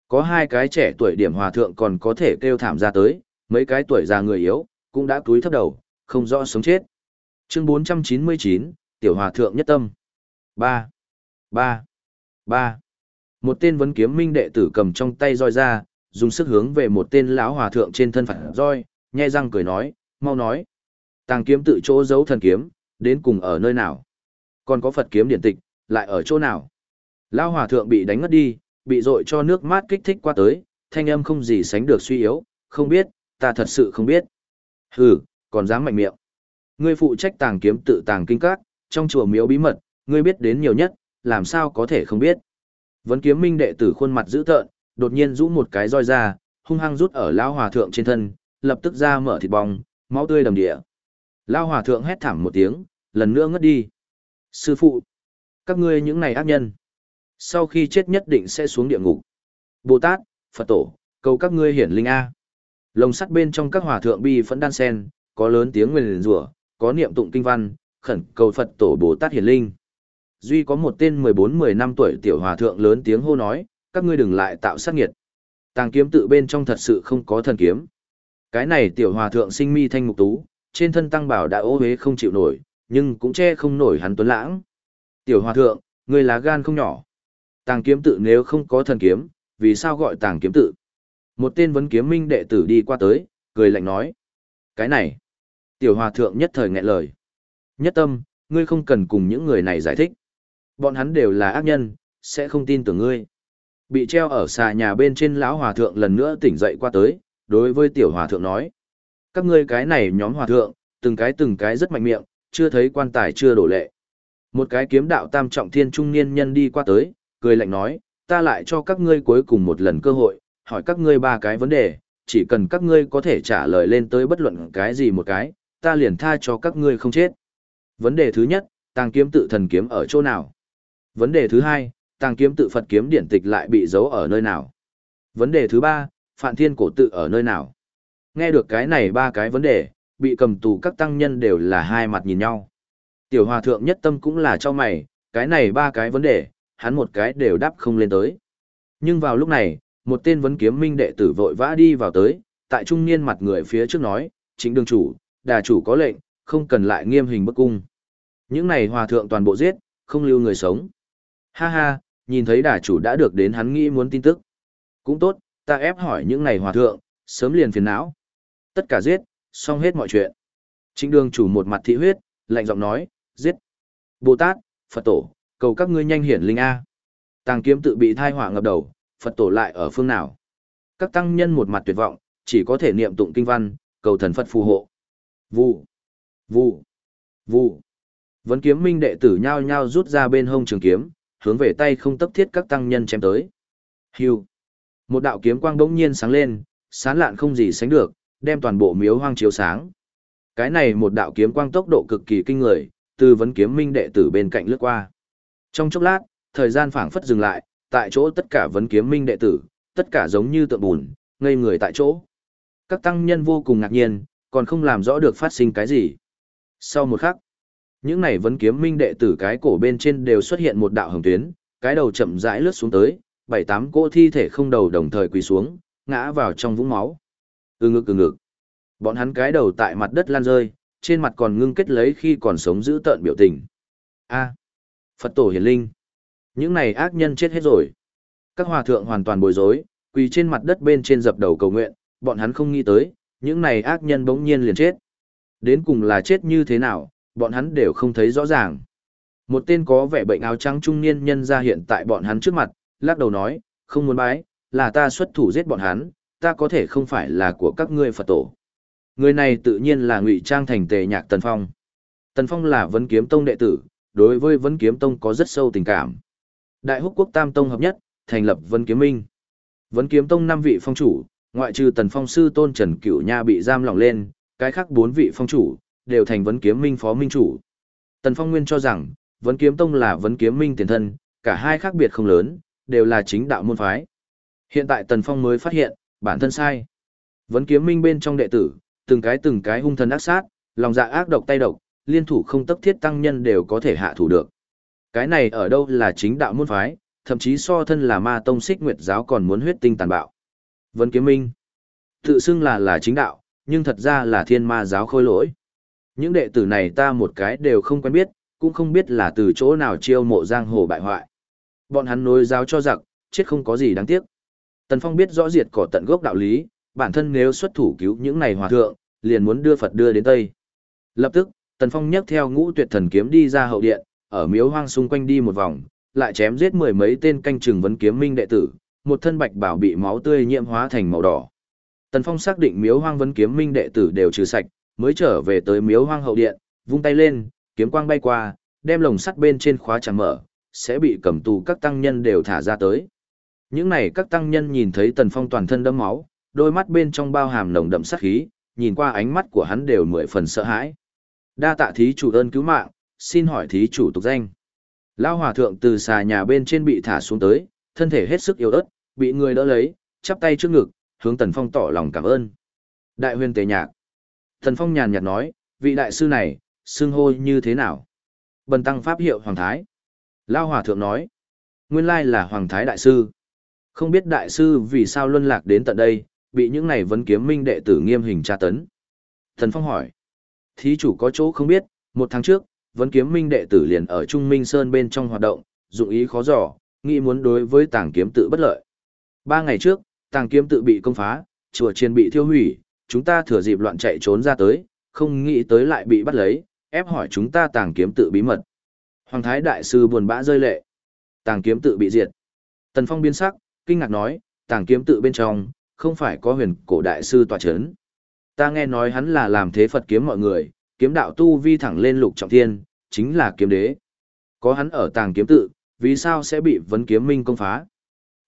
Có hai cái trẻ tuổi điểm hòa thượng còn có thể kêu thảm ra tới, mấy cái tuổi già người yếu, cũng đã túi thấp đầu, không rõ sống chết. Chương 499, Tiểu Hòa Thượng Nhất Tâm. 3. 3. 3. Một tên vấn kiếm minh đệ tử cầm trong tay roi ra, dùng sức hướng về một tên lão hòa thượng trên thân phản roi, nhe răng cười nói, mau nói. Tàng kiếm tự chỗ giấu thần kiếm, đến cùng ở nơi nào? Còn có Phật kiếm điển tịch, lại ở chỗ nào? Lão hòa thượng bị đánh ngất đi, bị dội cho nước mát kích thích qua tới, thanh âm không gì sánh được suy yếu, không biết, ta thật sự không biết. Hừ, còn dám mạnh miệng. Ngươi phụ trách tàng kiếm tự tàng kinh các, trong chùa miếu bí mật, ngươi biết đến nhiều nhất, làm sao có thể không biết. Vấn kiếm minh đệ tử khuôn mặt dữ tợn, đột nhiên rũ một cái roi ra, hung hăng rút ở lão hòa thượng trên thân, lập tức ra mở thịt bong, máu tươi đầm địa. Lão hòa thượng hét thảm một tiếng, lần nữa ngất đi. Sư phụ, các ngươi những này ác nhân, sau khi chết nhất định sẽ xuống địa ngục. Bồ Tát, Phật Tổ, cầu các ngươi hiển linh A. Lồng sắt bên trong các hòa thượng bi phẫn đan sen, có lớn tiếng nguyền rủa, có niệm tụng kinh văn, khẩn cầu Phật Tổ Bồ Tát hiển linh. Duy có một tên 14-10 năm tuổi tiểu hòa thượng lớn tiếng hô nói, các ngươi đừng lại tạo sát nghiệt. Tàng kiếm tự bên trong thật sự không có thần kiếm. Cái này tiểu hòa thượng sinh mi thanh mục tú, trên thân tăng bảo đã ô hế không chịu nổi, nhưng cũng che không nổi hắn tuấn lãng. Tiểu hòa thượng, ngươi lá gan không nhỏ. Tàng kiếm tự nếu không có thần kiếm, vì sao gọi tàng kiếm tự? Một tên vấn kiếm minh đệ tử đi qua tới, cười lạnh nói. Cái này, tiểu hòa thượng nhất thời nghẹn lời. Nhất tâm, ngươi không cần cùng những người này giải thích. Bọn hắn đều là ác nhân, sẽ không tin tưởng ngươi. Bị treo ở xà nhà bên trên lão hòa thượng lần nữa tỉnh dậy qua tới, đối với tiểu hòa thượng nói. Các ngươi cái này nhóm hòa thượng, từng cái từng cái rất mạnh miệng, chưa thấy quan tài chưa đổ lệ. Một cái kiếm đạo tam trọng thiên trung niên nhân đi qua tới, cười lạnh nói, ta lại cho các ngươi cuối cùng một lần cơ hội, hỏi các ngươi ba cái vấn đề, chỉ cần các ngươi có thể trả lời lên tới bất luận cái gì một cái, ta liền tha cho các ngươi không chết. Vấn đề thứ nhất, tàng kiếm tự thần kiếm ở chỗ nào? Vấn đề thứ hai, tàng kiếm tự Phật kiếm điển tịch lại bị giấu ở nơi nào? Vấn đề thứ ba, Phạn Thiên cổ tự ở nơi nào? Nghe được cái này ba cái vấn đề, bị cầm tù các tăng nhân đều là hai mặt nhìn nhau. Tiểu hòa thượng nhất tâm cũng là cho mày, cái này ba cái vấn đề, hắn một cái đều đáp không lên tới. Nhưng vào lúc này, một tên vấn kiếm minh đệ tử vội vã đi vào tới, tại trung niên mặt người phía trước nói, chính đường chủ, đà chủ có lệnh, không cần lại nghiêm hình bức cung. Những này hòa thượng toàn bộ giết, không lưu người sống. Ha ha, nhìn thấy đà chủ đã được đến hắn nghĩ muốn tin tức. Cũng tốt, ta ép hỏi những này hòa thượng, sớm liền phiền não. Tất cả giết, xong hết mọi chuyện. Trịnh đường chủ một mặt thị huyết, lạnh giọng nói, giết. Bồ Tát, Phật tổ, cầu các ngươi nhanh hiển linh A. Tàng kiếm tự bị thai họa ngập đầu, Phật tổ lại ở phương nào? Các tăng nhân một mặt tuyệt vọng, chỉ có thể niệm tụng kinh văn, cầu thần Phật phù hộ. Vụ, vụ, vụ. Vấn kiếm minh đệ tử nhao nhao rút ra bên hông trường kiếm, hướng về tay không tấp thiết các tăng nhân chém tới. Hưu. Một đạo kiếm quang bỗng nhiên sáng lên, sáng lạn không gì sánh được, đem toàn bộ miếu hoang chiếu sáng. Cái này một đạo kiếm quang tốc độ cực kỳ kinh người, từ vấn kiếm minh đệ tử bên cạnh lướt qua. Trong chốc lát, thời gian phảng phất dừng lại, tại chỗ tất cả vấn kiếm minh đệ tử, tất cả giống như tượng bùn, ngây người tại chỗ. Các tăng nhân vô cùng ngạc nhiên, còn không làm rõ được phát sinh cái gì. Sau một khắc, những này vấn kiếm minh đệ tử cái cổ bên trên đều xuất hiện một đạo hồng tuyến, cái đầu chậm rãi lướt xuống tới, bảy tám cỗ thi thể không đầu đồng thời quỳ xuống, ngã vào trong vũng máu. Ừ ngực ừ ngực. Bọn hắn cái đầu tại mặt đất lan rơi, trên mặt còn ngưng kết lấy khi còn sống giữ tợn biểu tình. A. Phật tổ hiển linh. Những này ác nhân chết hết rồi. Các hòa thượng hoàn toàn bối rối, quỳ trên mặt đất bên trên dập đầu cầu nguyện, bọn hắn không nghĩ tới, những này ác nhân bỗng nhiên liền chết. Đến cùng là chết như thế nào, bọn hắn đều không thấy rõ ràng. Một tên có vẻ bệnh áo trắng trung niên nhân ra hiện tại bọn hắn trước mặt, lắc đầu nói, không muốn bái, là ta xuất thủ giết bọn hắn, ta có thể không phải là của các ngươi Phật tổ. Người này tự nhiên là ngụy trang thành tề nhạc Tần Phong. Tần Phong là vấn kiếm tông đệ tử, đối với vấn kiếm tông có rất sâu tình cảm. Đại húc quốc tam tông hợp nhất, thành lập vấn kiếm minh. Vấn kiếm tông năm vị phong chủ, ngoại trừ Tần Phong sư tôn Trần Cửu Nha bị giam lỏng lên, cái khác bốn vị phong chủ, đều thành vấn kiếm minh phó minh chủ. Tần Phong nguyên cho rằng, vấn kiếm tông là vấn kiếm minh tiền thân, cả hai khác biệt không lớn, đều là chính đạo môn phái. Hiện tại Tần Phong mới phát hiện, bản thân sai. Vấn kiếm minh bên trong đệ tử, từng cái từng cái hung thần ác sát, lòng dạ ác độc tay độc, liên thủ không tấp thiết tăng nhân đều có thể hạ thủ được. Cái này ở đâu là chính đạo môn phái, thậm chí so thân là ma tông xích nguyệt giáo còn muốn huyết tinh tàn bạo. vân kiếm minh, tự xưng là là chính đạo, nhưng thật ra là thiên ma giáo khôi lỗi. Những đệ tử này ta một cái đều không quen biết, cũng không biết là từ chỗ nào chiêu mộ giang hồ bại hoại. Bọn hắn nối giáo cho giặc, chết không có gì đáng tiếc. Tần Phong biết rõ diệt cỏ tận gốc đạo lý, bản thân nếu xuất thủ cứu những này hòa thượng, liền muốn đưa Phật đưa đến Tây. Lập tức, Tần Phong nhấc theo ngũ tuyệt thần kiếm đi ra hậu điện, ở miếu hoang xung quanh đi một vòng, lại chém giết mười mấy tên canh chừng vấn kiếm minh đệ tử, một thân bạch bảo bị máu tươi nhiễm hóa thành màu đỏ. Tần Phong xác định miếu hoang vấn kiếm minh đệ tử đều trừ sạch, mới trở về tới miếu hoang hậu điện, vung tay lên, kiếm quang bay qua, đem lồng sắt bên trên khóa chẳng mở, sẽ bị cầm tù các tăng nhân đều thả ra tới. Những này các tăng nhân nhìn thấy Tần Phong toàn thân đẫm máu, đôi mắt bên trong bao hàm nồng đậm sát khí, nhìn qua ánh mắt của hắn đều mười phần sợ hãi. Đa tạ thí chủ ơn cứu mạng, xin hỏi thí chủ tục danh. Lao hòa thượng từ xà nhà bên trên bị thả xuống tới, thân thể hết sức yếu ớt, bị người đỡ lấy, chắp tay trước ngực, hướng Tần Phong tỏ lòng cảm ơn. Đại huyền tề nhạc. Tần Phong nhàn nhạt nói, vị đại sư này, xưng hô như thế nào? Bần tăng pháp hiệu Hoàng Thái. Lao hòa thượng nói, nguyên lai là Hoàng Thái đại sư. Không biết đại sư vì sao luân lạc đến tận đây, bị những này vấn kiếm minh đệ tử nghiêm hình tra tấn. Thần Phong hỏi, thí chủ có chỗ không biết, một tháng trước, vẫn kiếm minh đệ tử liền ở Trung Minh Sơn bên trong hoạt động, dụng ý khó dò, nghĩ muốn đối với tàng kiếm tự bất lợi. Ba ngày trước, tàng kiếm tự bị công phá, chùa chiền bị thiêu hủy, chúng ta thừa dịp loạn chạy trốn ra tới, không nghĩ tới lại bị bắt lấy, ép hỏi chúng ta tàng kiếm tự bí mật. Hoàng Thái Đại Sư buồn bã rơi lệ. Tàng kiếm tự bị diệt. Tần Phong biến sắc, kinh ngạc nói, tàng kiếm tự bên trong, không phải có huyền cổ đại sư tòa chấn. Ta nghe nói hắn là làm thế Phật kiếm mọi người, kiếm đạo tu vi thẳng lên lục trọng thiên, chính là kiếm đế. Có hắn ở tàng kiếm tự, vì sao sẽ bị vấn kiếm minh công phá?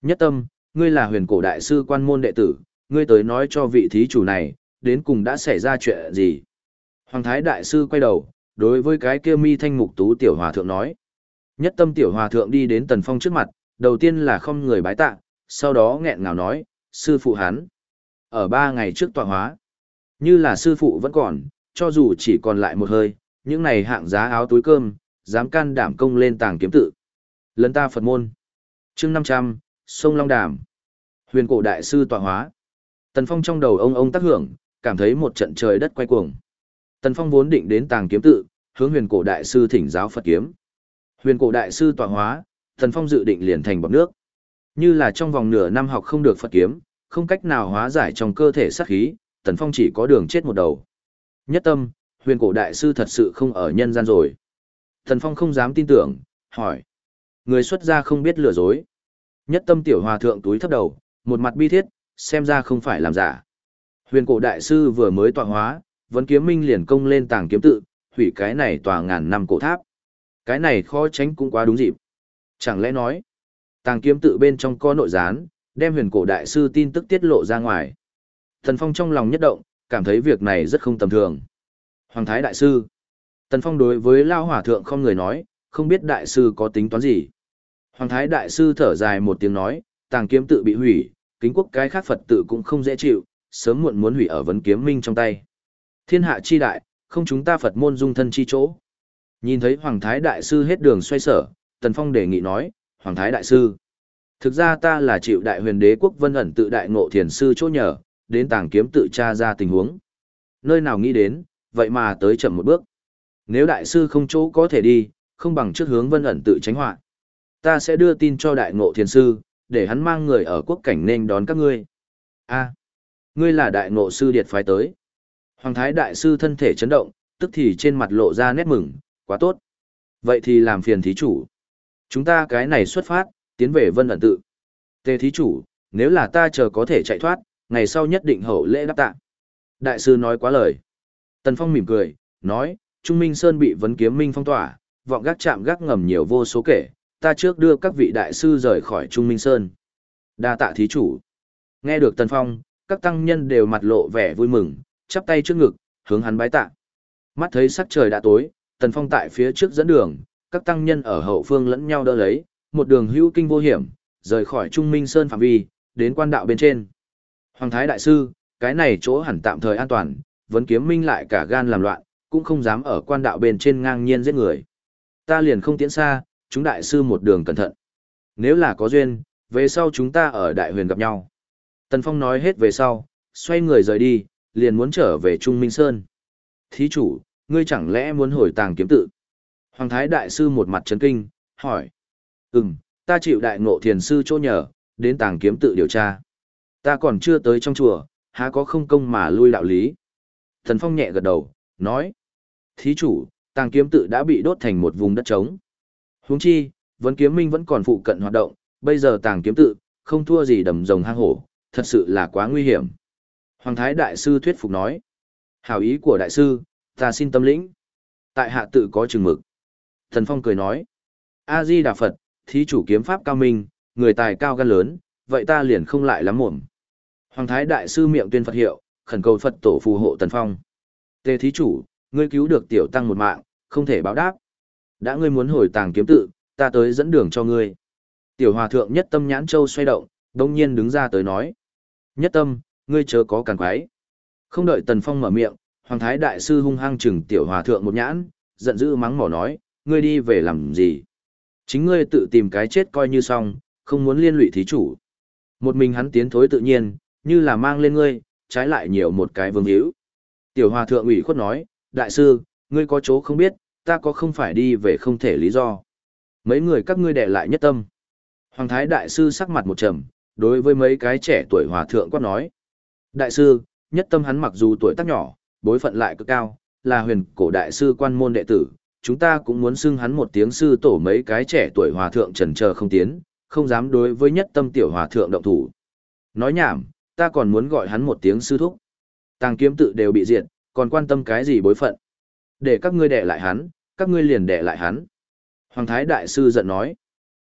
Nhất tâm, ngươi là huyền cổ đại sư quan môn đệ tử, ngươi tới nói cho vị thí chủ này, đến cùng đã xảy ra chuyện gì? Hoàng thái đại sư quay đầu, đối với cái kia mi thanh mục tú tiểu hòa thượng nói. Nhất tâm tiểu hòa thượng đi đến tần phong trước mặt, đầu tiên là không người bái tạ, sau đó nghẹn ngào nói, sư phụ hắn. Ở ba ngày trước tọa hóa, như là sư phụ vẫn còn, cho dù chỉ còn lại một hơi, những này hạng giá áo túi cơm, dám can đảm công lên tàng kiếm tự. Lần ta Phật môn. chương 500, sông Long Đàm. Huyền cổ đại sư tọa hóa. Tần Phong trong đầu ông ông tác hưởng, cảm thấy một trận trời đất quay cuồng. Tần Phong vốn định đến tàng kiếm tự, hướng huyền cổ đại sư thỉnh giáo Phật kiếm. Huyền cổ đại sư tọa hóa, Tần Phong dự định liền thành bọc nước. Như là trong vòng nửa năm học không được Phật kiếm, không cách nào hóa giải trong cơ thể sát khí, Tần Phong chỉ có đường chết một đầu. Nhất tâm, huyền cổ đại sư thật sự không ở nhân gian rồi. Tần Phong không dám tin tưởng, hỏi. Người xuất gia không biết lừa dối. Nhất tâm tiểu hòa thượng túi thấp đầu, một mặt bi thiết, xem ra không phải làm giả. Huyền cổ đại sư vừa mới tọa hóa, vẫn kiếm minh liền công lên tàng kiếm tự, hủy cái này tòa ngàn năm cổ tháp. Cái này khó tránh cũng quá đúng dịp. Chẳng lẽ nói, tàng kiếm tự bên trong có nội gián, đem huyền cổ đại sư tin tức tiết lộ ra ngoài. Tần Phong trong lòng nhất động, cảm thấy việc này rất không tầm thường. Hoàng Thái Đại Sư Tần Phong đối với Lao Hòa Thượng không người nói, không biết Đại Sư có tính toán gì. Hoàng Thái Đại Sư thở dài một tiếng nói, tàng kiếm tự bị hủy, kính quốc cái khác Phật tự cũng không dễ chịu, sớm muộn muốn hủy ở vấn kiếm minh trong tay. Thiên hạ chi đại, không chúng ta Phật môn dung thân chi chỗ. Nhìn thấy Hoàng Thái Đại Sư hết đường xoay sở, Tần Phong đề nghị nói, Hoàng Thái Đại Sư. Thực ra ta là chịu đại huyền đế quốc vân ẩn tự đại ngộ thiền sư chỗ nhờ, đến tàng kiếm tự tra ra tình huống. Nơi nào nghĩ đến, vậy mà tới chậm một bước. Nếu đại sư không chỗ có thể đi, không bằng trước hướng vân ẩn tự tránh họa. Ta sẽ đưa tin cho đại ngộ thiền sư, để hắn mang người ở quốc cảnh nên đón các ngươi. A, ngươi là đại ngộ sư điệt phái tới. Hoàng thái đại sư thân thể chấn động, tức thì trên mặt lộ ra nét mừng, quá tốt. Vậy thì làm phiền thí chủ. Chúng ta cái này xuất phát, tiến về vân ẩn tự. Tề thí chủ, nếu là ta chờ có thể chạy thoát, ngày sau nhất định hậu lễ đáp tạ. Đại sư nói quá lời. Tần Phong mỉm cười, nói, Trung Minh Sơn bị vấn kiếm minh phong tỏa, vọng gác chạm gác ngầm nhiều vô số kể, ta trước đưa các vị đại sư rời khỏi Trung Minh Sơn. Đa tạ thí chủ. Nghe được Tần Phong, các tăng nhân đều mặt lộ vẻ vui mừng, chắp tay trước ngực, hướng hắn bái tạ. Mắt thấy sắc trời đã tối, Tần Phong tại phía trước dẫn đường, các tăng nhân ở hậu phương lẫn nhau đỡ lấy, một đường hữu kinh vô hiểm, rời khỏi Trung Minh Sơn phạm vi, đến quan đạo bên trên. Hoàng Thái Đại Sư, cái này chỗ hẳn tạm thời an toàn, vẫn kiếm minh lại cả gan làm loạn, cũng không dám ở quan đạo bên trên ngang nhiên giết người. Ta liền không tiến xa, chúng Đại Sư một đường cẩn thận. Nếu là có duyên, về sau chúng ta ở Đại huyền gặp nhau. Tần Phong nói hết về sau, xoay người rời đi, liền muốn trở về Trung Minh Sơn. Thí chủ, ngươi chẳng lẽ muốn hồi tàng kiếm tự? Hoàng Thái Đại Sư một mặt chấn kinh, hỏi. Ừm, ta chịu đại ngộ thiền sư chỗ nhờ, đến tàng kiếm tự điều tra. Ta còn chưa tới trong chùa, há có không công mà lui đạo lý. Thần Phong nhẹ gật đầu, nói. Thí chủ, tàng kiếm tự đã bị đốt thành một vùng đất trống. Huống chi, vấn kiếm minh vẫn còn phụ cận hoạt động, bây giờ tàng kiếm tự, không thua gì đầm rồng hang hổ, thật sự là quá nguy hiểm. Hoàng Thái Đại Sư thuyết phục nói. Hảo ý của Đại Sư, ta xin tâm lĩnh. Tại hạ tự có chừng mực. Thần Phong cười nói. A-di Đà Phật, thí chủ kiếm pháp cao minh, người tài cao gan lớn, vậy ta liền không lại lắm muộn. Hoàng Thái Đại Sư miệng tuyên Phật hiệu, khẩn cầu Phật tổ phù hộ Tần Phong. Tề thí chủ, ngươi cứu được tiểu tăng một mạng, không thể báo đáp. Đã ngươi muốn hồi tàng kiếm tự, ta tới dẫn đường cho ngươi. Tiểu hòa thượng nhất tâm nhãn châu xoay động, đông nhiên đứng ra tới nói. Nhất tâm, ngươi chớ có càng quái. Không đợi Tần Phong mở miệng, Hoàng Thái Đại Sư hung hăng chừng tiểu hòa thượng một nhãn, giận dữ mắng mỏ nói, ngươi đi về làm gì? Chính ngươi tự tìm cái chết coi như xong, không muốn liên lụy thí chủ. Một mình hắn tiến thối tự nhiên, như là mang lên ngươi, trái lại nhiều một cái vương hữu. Tiểu hòa thượng ủy khuất nói, đại sư, ngươi có chỗ không biết, ta có không phải đi về không thể lý do. Mấy người các ngươi đệ lại nhất tâm. Hoàng thái đại sư sắc mặt một trầm, đối với mấy cái trẻ tuổi hòa thượng quát nói. Đại sư, nhất tâm hắn mặc dù tuổi tác nhỏ, bối phận lại cực cao, là huyền cổ đại sư quan môn đệ tử, chúng ta cũng muốn xưng hắn một tiếng sư tổ mấy cái trẻ tuổi hòa thượng trần chờ không tiến, không dám đối với nhất tâm tiểu hòa thượng động thủ. Nói nhảm, ta còn muốn gọi hắn một tiếng sư thúc. Tàng kiếm tự đều bị diệt, còn quan tâm cái gì bối phận. Để các ngươi đẻ lại hắn, các ngươi liền đẻ lại hắn. Hoàng Thái Đại Sư giận nói.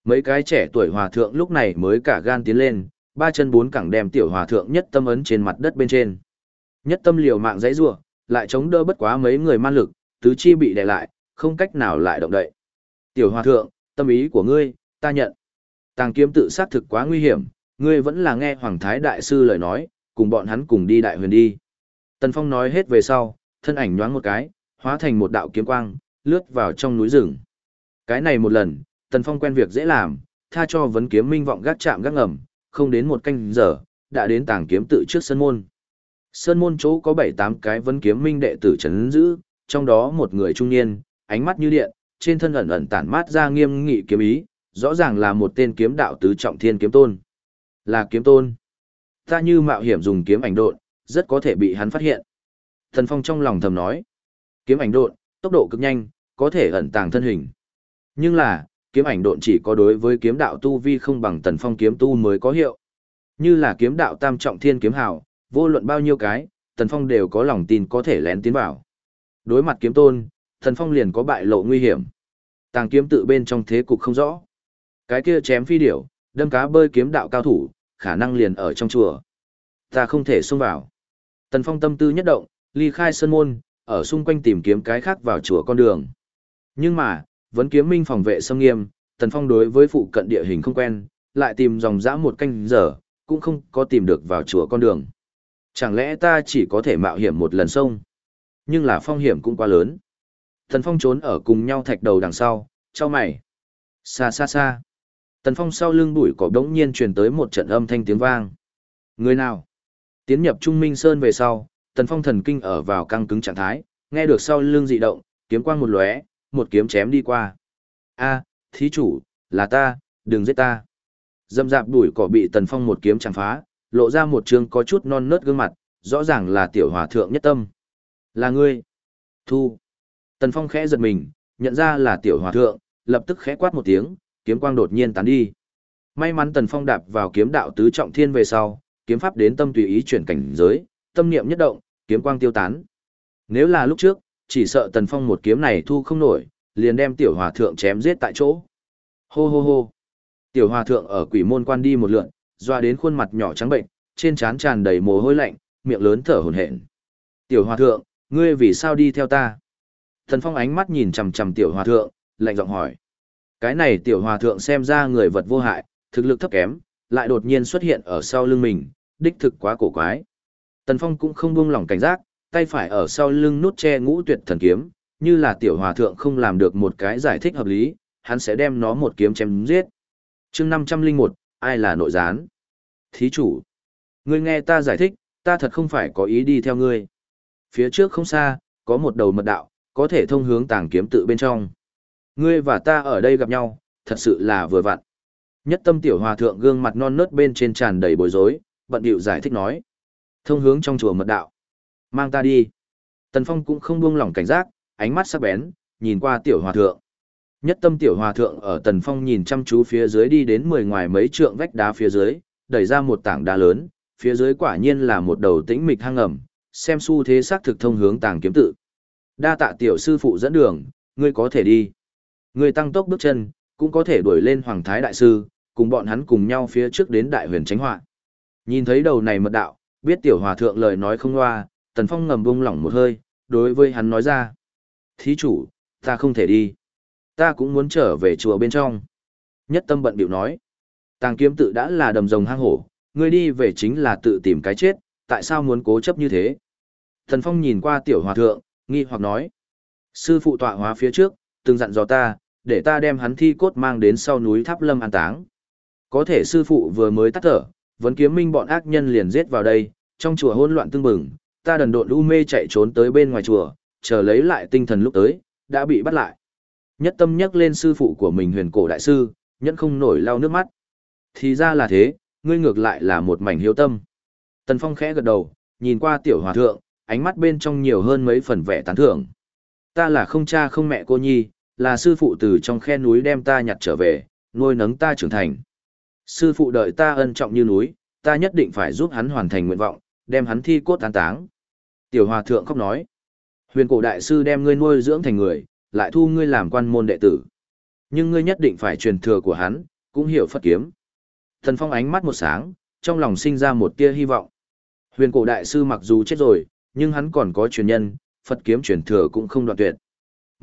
Mấy cái trẻ tuổi hòa thượng lúc này mới cả gan tiến lên, ba chân bốn cẳng đem tiểu hòa thượng nhất tâm ấn trên mặt đất bên trên. Nhất tâm liều mạng dãy rủa, lại chống đỡ bất quá mấy người man lực, tứ chi bị đè lại, không cách nào lại động đậy. Tiểu hòa thượng, tâm ý của ngươi, ta nhận. Tàng kiếm tự sát thực quá nguy hiểm, ngươi vẫn là nghe Hoàng Thái Đại Sư lời nói, cùng bọn hắn cùng đi đại huyền đi. Tần Phong nói hết về sau, thân ảnh nhoáng một cái, hóa thành một đạo kiếm quang, lướt vào trong núi rừng. Cái này một lần, Tần Phong quen việc dễ làm, tha cho vấn kiếm minh vọng gác chạm gác ngầm, không đến một canh giờ, đã đến tàng kiếm tự trước sân môn. Sơn môn chỗ có 7-8 cái vấn kiếm minh đệ tử chấn giữ, trong đó một người trung niên, ánh mắt như điện, trên thân ẩn ẩn tản mát ra nghiêm nghị kiếm ý, rõ ràng là một tên kiếm đạo tứ trọng thiên kiếm tôn. Là kiếm tôn. Ta như mạo hiểm dùng kiếm ảnh độn, rất có thể bị hắn phát hiện. Thần Phong trong lòng thầm nói. Kiếm ảnh độn, tốc độ cực nhanh, có thể ẩn tàng thân hình. Nhưng là, kiếm ảnh độn chỉ có đối với kiếm đạo tu vi không bằng Tần Phong kiếm tu mới có hiệu. Như là kiếm đạo tam trọng thiên kiếm hào, vô luận bao nhiêu cái, Tần Phong đều có lòng tin có thể lén tiến vào. Đối mặt kiếm tôn, Tần Phong liền có bại lộ nguy hiểm. Tàng kiếm tự bên trong thế cục không rõ. Cái kia chém phi điểu, đâm cá bơi kiếm đạo cao thủ, khả năng liền ở trong chùa. Ta không thể xông vào. Tần Phong tâm tư nhất động, ly khai sơn môn, ở xung quanh tìm kiếm cái khác vào chùa con đường. Nhưng mà, vẫn kiếm minh phòng vệ sông nghiêm, Tần Phong đối với phụ cận địa hình không quen, lại tìm dòng dã một canh giờ, cũng không có tìm được vào chùa con đường. Chẳng lẽ ta chỉ có thể mạo hiểm một lần sông? Nhưng là phong hiểm cũng quá lớn. Tần Phong trốn ở cùng nhau thạch đầu đằng sau, cho mày. Xa xa xa. Tần Phong sau lưng bụi cỏ đống nhiên truyền tới một trận âm thanh tiếng vang. Người nào? Tiến nhập Trung Minh Sơn về sau, Tần Phong thần kinh ở vào căng cứng trạng thái, nghe được sau lưng dị động, kiếm quang một lóe, một kiếm chém đi qua. A, thí chủ, là ta, đừng giết ta. Dâm dạp bụi cỏ bị Tần Phong một kiếm chẳng phá, lộ ra một trường có chút non nớt gương mặt, rõ ràng là tiểu hòa thượng nhất tâm. Là ngươi. Thu. Tần Phong khẽ giật mình, nhận ra là tiểu hòa thượng, lập tức khẽ quát một tiếng, kiếm quang đột nhiên tán đi. May mắn Tần Phong đạp vào kiếm đạo tứ trọng thiên về sau, kiếm pháp đến tâm tùy ý chuyển cảnh giới, tâm niệm nhất động, kiếm quang tiêu tán. Nếu là lúc trước, chỉ sợ Tần Phong một kiếm này thu không nổi, liền đem tiểu hòa thượng chém giết tại chỗ. Hô hô hô. Tiểu hòa thượng ở quỷ môn quan đi một lượn, doa đến khuôn mặt nhỏ trắng bệnh, trên trán tràn đầy mồ hôi lạnh, miệng lớn thở hổn hển. Tiểu hòa thượng, ngươi vì sao đi theo ta? Tần Phong ánh mắt nhìn chằm chằm tiểu hòa thượng, lạnh giọng hỏi. Cái này tiểu hòa thượng xem ra người vật vô hại, thực lực thấp kém, lại đột nhiên xuất hiện ở sau lưng mình, đích thực quá cổ quái. Tần Phong cũng không buông lỏng cảnh giác, tay phải ở sau lưng nút che ngũ tuyệt thần kiếm, như là tiểu hòa thượng không làm được một cái giải thích hợp lý, hắn sẽ đem nó một kiếm chém giết. chương 501, ai là nội gián? Thí chủ, ngươi nghe ta giải thích, ta thật không phải có ý đi theo ngươi. Phía trước không xa, có một đầu mật đạo, có thể thông hướng tàng kiếm tự bên trong. Ngươi và ta ở đây gặp nhau, thật sự là vừa vặn. Nhất tâm tiểu hòa thượng gương mặt non nớt bên trên tràn đầy bối rối, bận điệu giải thích nói. Thông hướng trong chùa mật đạo. Mang ta đi. Tần Phong cũng không buông lỏng cảnh giác, ánh mắt sắc bén, nhìn qua tiểu hòa thượng. Nhất tâm tiểu hòa thượng ở Tần Phong nhìn chăm chú phía dưới đi đến mười ngoài mấy trượng vách đá phía dưới, đẩy ra một tảng đá lớn, phía dưới quả nhiên là một đầu tĩnh mịch hang ngầm, xem xu thế xác thực thông hướng tàng kiếm tự. Đa tạ tiểu sư phụ dẫn đường, ngươi có thể đi. Người tăng tốc bước chân, cũng có thể đuổi lên Hoàng Thái Đại Sư, cùng bọn hắn cùng nhau phía trước đến Đại huyền tránh họa. Nhìn thấy đầu này mật đạo, biết tiểu hòa thượng lời nói không loa, Tần Phong ngầm bung lỏng một hơi, đối với hắn nói ra. Thí chủ, ta không thể đi. Ta cũng muốn trở về chùa bên trong. Nhất tâm bận biểu nói. Tàng kiếm tự đã là đầm rồng hang hổ, ngươi đi về chính là tự tìm cái chết, tại sao muốn cố chấp như thế? Thần Phong nhìn qua tiểu hòa thượng, nghi hoặc nói. Sư phụ tọa hóa phía trước, từng dặn dò ta, để ta đem hắn thi cốt mang đến sau núi tháp lâm an táng. Có thể sư phụ vừa mới tắt thở, vẫn kiếm minh bọn ác nhân liền giết vào đây, trong chùa hỗn loạn tương bừng, ta đần độn u mê chạy trốn tới bên ngoài chùa, chờ lấy lại tinh thần lúc tới, đã bị bắt lại. Nhất tâm nhắc lên sư phụ của mình huyền cổ đại sư, nhẫn không nổi lau nước mắt. Thì ra là thế, ngươi ngược lại là một mảnh hiếu tâm. Tần Phong khẽ gật đầu, nhìn qua tiểu hòa thượng, ánh mắt bên trong nhiều hơn mấy phần vẻ tán thưởng. Ta là không cha không mẹ cô nhi, là sư phụ từ trong khe núi đem ta nhặt trở về, nuôi nấng ta trưởng thành. Sư phụ đợi ta ân trọng như núi, ta nhất định phải giúp hắn hoàn thành nguyện vọng, đem hắn thi cốt tán táng. Tiểu hòa thượng khóc nói, huyền cổ đại sư đem ngươi nuôi dưỡng thành người, lại thu ngươi làm quan môn đệ tử. Nhưng ngươi nhất định phải truyền thừa của hắn, cũng hiểu Phật kiếm. Thần Phong ánh mắt một sáng, trong lòng sinh ra một tia hy vọng. Huyền cổ đại sư mặc dù chết rồi, nhưng hắn còn có truyền nhân, Phật kiếm truyền thừa cũng không đoạn tuyệt.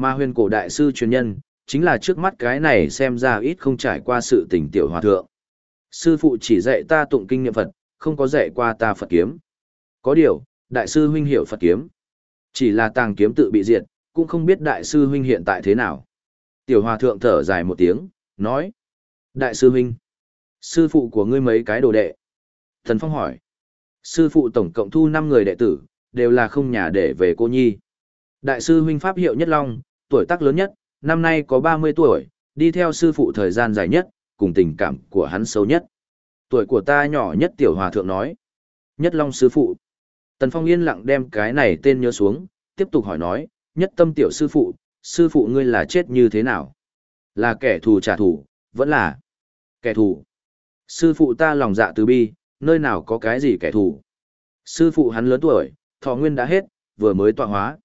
Mà huyền cổ đại sư truyền nhân, chính là trước mắt cái này xem ra ít không trải qua sự tình tiểu hòa thượng. Sư phụ chỉ dạy ta tụng kinh nghiệm Phật, không có dạy qua ta Phật kiếm. Có điều, đại sư huynh hiểu Phật kiếm. Chỉ là tàng kiếm tự bị diệt, cũng không biết đại sư huynh hiện tại thế nào. Tiểu hòa thượng thở dài một tiếng, nói. Đại sư huynh, sư phụ của ngươi mấy cái đồ đệ. Thần Phong hỏi. Sư phụ tổng cộng thu 5 người đệ tử, đều là không nhà để về cô nhi. Đại sư huynh Pháp hiệu Nhất Long, tuổi tác lớn nhất, năm nay có 30 tuổi, đi theo sư phụ thời gian dài nhất, cùng tình cảm của hắn sâu nhất. Tuổi của ta nhỏ nhất tiểu hòa thượng nói. Nhất Long sư phụ. Tần Phong yên lặng đem cái này tên nhớ xuống, tiếp tục hỏi nói, nhất tâm tiểu sư phụ, sư phụ ngươi là chết như thế nào? Là kẻ thù trả thù, vẫn là kẻ thù. Sư phụ ta lòng dạ từ bi, nơi nào có cái gì kẻ thù. Sư phụ hắn lớn tuổi, thọ nguyên đã hết, vừa mới tọa hóa.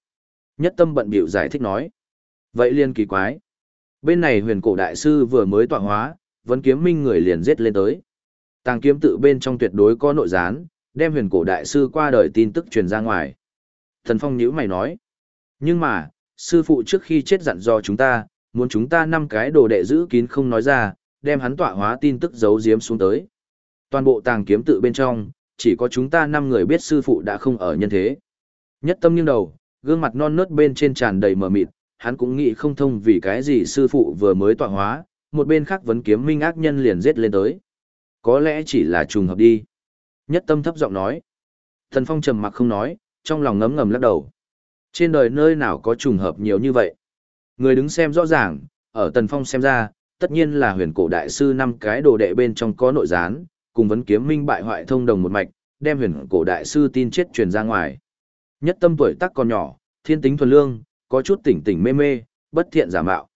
Nhất tâm bận biểu giải thích nói. Vậy liên kỳ quái. Bên này huyền cổ đại sư vừa mới tọa hóa, vẫn kiếm minh người liền giết lên tới. Tàng kiếm tự bên trong tuyệt đối có nội gián, đem huyền cổ đại sư qua đời tin tức truyền ra ngoài. Thần Phong nhữ mày nói. Nhưng mà, sư phụ trước khi chết dặn dò chúng ta, muốn chúng ta năm cái đồ đệ giữ kín không nói ra, đem hắn tọa hóa tin tức giấu giếm xuống tới. Toàn bộ tàng kiếm tự bên trong, chỉ có chúng ta năm người biết sư phụ đã không ở nhân thế. Nhất tâm nghiêng đầu, gương mặt non nớt bên trên tràn đầy mờ mịt, hắn cũng nghĩ không thông vì cái gì sư phụ vừa mới tọa hóa, một bên khác vấn kiếm minh ác nhân liền giết lên tới. Có lẽ chỉ là trùng hợp đi. Nhất tâm thấp giọng nói. Thần Phong trầm mặc không nói, trong lòng ngấm ngầm lắc đầu. Trên đời nơi nào có trùng hợp nhiều như vậy? Người đứng xem rõ ràng, ở Tần Phong xem ra, tất nhiên là huyền cổ đại sư năm cái đồ đệ bên trong có nội gián, cùng vấn kiếm minh bại hoại thông đồng một mạch, đem huyền cổ đại sư tin chết truyền ra ngoài. Nhất tâm tuổi tác còn nhỏ, thiên tính thuần lương, có chút tỉnh tỉnh mê mê, bất thiện giả mạo.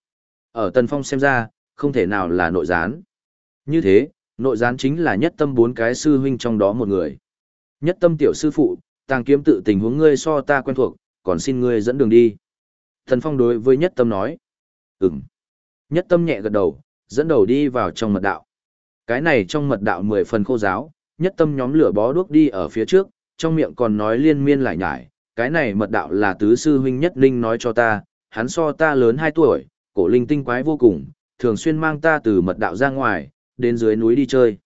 Ở Tần Phong xem ra, không thể nào là nội gián. Như thế, nội gián chính là nhất tâm bốn cái sư huynh trong đó một người. Nhất tâm tiểu sư phụ, tàng kiếm tự tình huống ngươi so ta quen thuộc, còn xin ngươi dẫn đường đi. Tần Phong đối với nhất tâm nói. Ừm. Nhất tâm nhẹ gật đầu, dẫn đầu đi vào trong mật đạo. Cái này trong mật đạo mười phần khô giáo, nhất tâm nhóm lửa bó đuốc đi ở phía trước, trong miệng còn nói liên miên lại nhải. Cái này mật đạo là tứ sư huynh nhất linh nói cho ta, hắn so ta lớn hai tuổi, cổ linh tinh quái vô cùng, thường xuyên mang ta từ mật đạo ra ngoài, đến dưới núi đi chơi.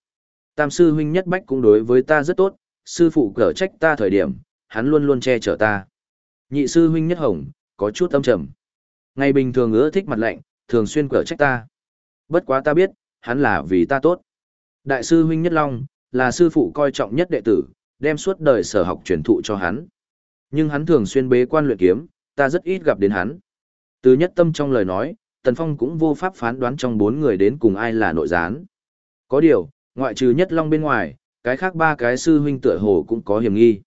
Tam sư huynh nhất bách cũng đối với ta rất tốt, sư phụ cở trách ta thời điểm, hắn luôn luôn che chở ta. Nhị sư huynh nhất hồng, có chút âm trầm. Ngày bình thường ưa thích mặt lạnh, thường xuyên cở trách ta. Bất quá ta biết, hắn là vì ta tốt. Đại sư huynh nhất long, là sư phụ coi trọng nhất đệ tử, đem suốt đời sở học truyền thụ cho hắn. Nhưng hắn thường xuyên bế quan luyện kiếm, ta rất ít gặp đến hắn. Từ nhất tâm trong lời nói, Tần Phong cũng vô pháp phán đoán trong bốn người đến cùng ai là nội gián. Có điều, ngoại trừ nhất long bên ngoài, cái khác ba cái sư huynh tựa hồ cũng có hiểm nghi.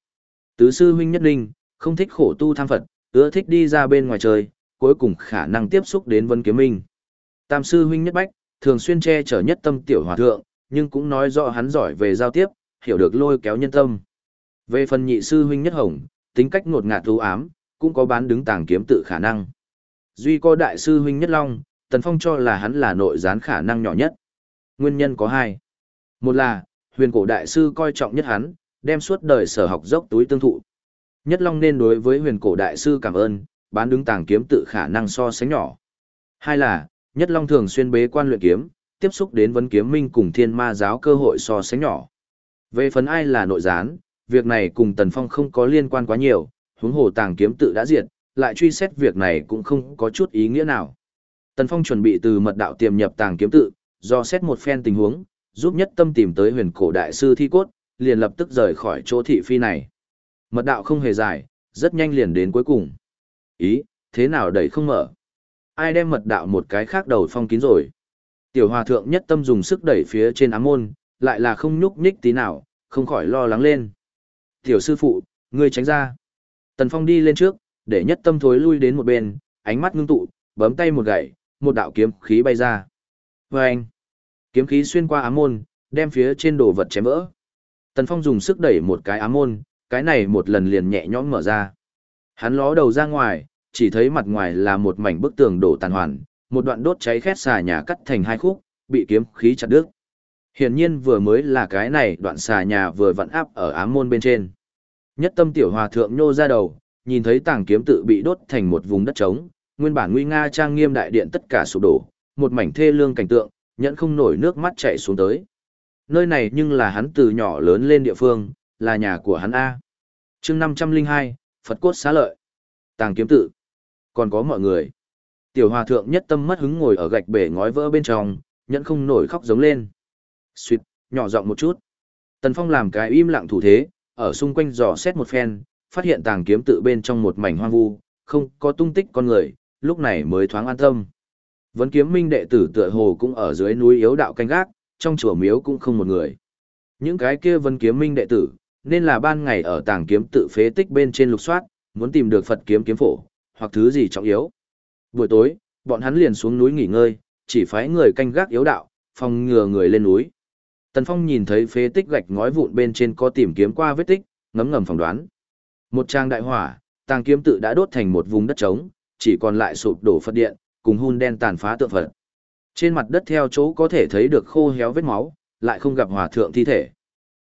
Tứ sư huynh nhất linh, không thích khổ tu tham Phật, ưa thích đi ra bên ngoài trời, cuối cùng khả năng tiếp xúc đến Vân Kiếm Minh. Tam sư huynh nhất bách, thường xuyên che chở nhất tâm tiểu hòa thượng, nhưng cũng nói rõ hắn giỏi về giao tiếp, hiểu được lôi kéo nhân tâm. Về phần nhị sư huynh nhất hồng, tính cách ngột ngạt thú ám, cũng có bán đứng tàng kiếm tự khả năng. Duy có đại sư huynh nhất long, Tần Phong cho là hắn là nội gián khả năng nhỏ nhất. Nguyên nhân có hai. Một là, huyền cổ đại sư coi trọng nhất hắn, đem suốt đời sở học dốc túi tương thụ. Nhất long nên đối với huyền cổ đại sư cảm ơn, bán đứng tàng kiếm tự khả năng so sánh nhỏ. Hai là, nhất long thường xuyên bế quan luyện kiếm, tiếp xúc đến vấn kiếm minh cùng thiên ma giáo cơ hội so sánh nhỏ. Về phần ai là nội gián, việc này cùng Tần Phong không có liên quan quá nhiều, huống hồ tàng kiếm tự đã diệt, lại truy xét việc này cũng không có chút ý nghĩa nào. Tần Phong chuẩn bị từ mật đạo tiềm nhập tàng kiếm tự, do xét một phen tình huống, giúp nhất tâm tìm tới huyền cổ đại sư thi cốt, liền lập tức rời khỏi chỗ thị phi này. Mật đạo không hề dài, rất nhanh liền đến cuối cùng. Ý, thế nào đẩy không mở? Ai đem mật đạo một cái khác đầu phong kín rồi? Tiểu hòa thượng nhất tâm dùng sức đẩy phía trên ám môn, lại là không nhúc nhích tí nào, không khỏi lo lắng lên. Tiểu sư phụ, ngươi tránh ra. Tần Phong đi lên trước, để nhất tâm thối lui đến một bên, ánh mắt ngưng tụ, bấm tay một gậy, một đạo kiếm khí bay ra. Và anh, kiếm khí xuyên qua ám môn, đem phía trên đồ vật chém vỡ. Tần Phong dùng sức đẩy một cái ám môn, cái này một lần liền nhẹ nhõm mở ra. Hắn ló đầu ra ngoài, chỉ thấy mặt ngoài là một mảnh bức tường đổ tàn hoàn, một đoạn đốt cháy khét xà nhà cắt thành hai khúc, bị kiếm khí chặt đứt. Hiển nhiên vừa mới là cái này đoạn xà nhà vừa vặn áp ở ám môn bên trên. Nhất tâm tiểu hòa thượng nhô ra đầu, nhìn thấy tàng kiếm tự bị đốt thành một vùng đất trống, nguyên bản nguy nga trang nghiêm đại điện tất cả sụp đổ, một mảnh thê lương cảnh tượng, nhẫn không nổi nước mắt chảy xuống tới. Nơi này nhưng là hắn từ nhỏ lớn lên địa phương, là nhà của hắn A. chương 502, Phật cốt xá lợi. Tàng kiếm tự. Còn có mọi người. Tiểu hòa thượng nhất tâm mất hứng ngồi ở gạch bể ngói vỡ bên trong, nhẫn không nổi khóc giống lên. Xuyệt, nhỏ giọng một chút. Tần Phong làm cái im lặng thủ thế, ở xung quanh dò xét một phen, phát hiện tàng kiếm tự bên trong một mảnh hoang vu, không có tung tích con người, lúc này mới thoáng an tâm. Vấn kiếm minh đệ tử tựa hồ cũng ở dưới núi yếu đạo canh gác, trong chùa miếu cũng không một người. Những cái kia vấn kiếm minh đệ tử, nên là ban ngày ở tàng kiếm tự phế tích bên trên lục soát, muốn tìm được Phật kiếm kiếm phổ, hoặc thứ gì trọng yếu. Buổi tối, bọn hắn liền xuống núi nghỉ ngơi, chỉ phái người canh gác yếu đạo, phòng ngừa người lên núi. Tần Phong nhìn thấy phế tích gạch ngói vụn bên trên có tìm kiếm qua vết tích, ngấm ngầm phỏng đoán. Một trang đại hỏa, tàng kiếm tự đã đốt thành một vùng đất trống, chỉ còn lại sụp đổ Phật điện, cùng hun đen tàn phá tượng Phật. Trên mặt đất theo chỗ có thể thấy được khô héo vết máu, lại không gặp hòa thượng thi thể.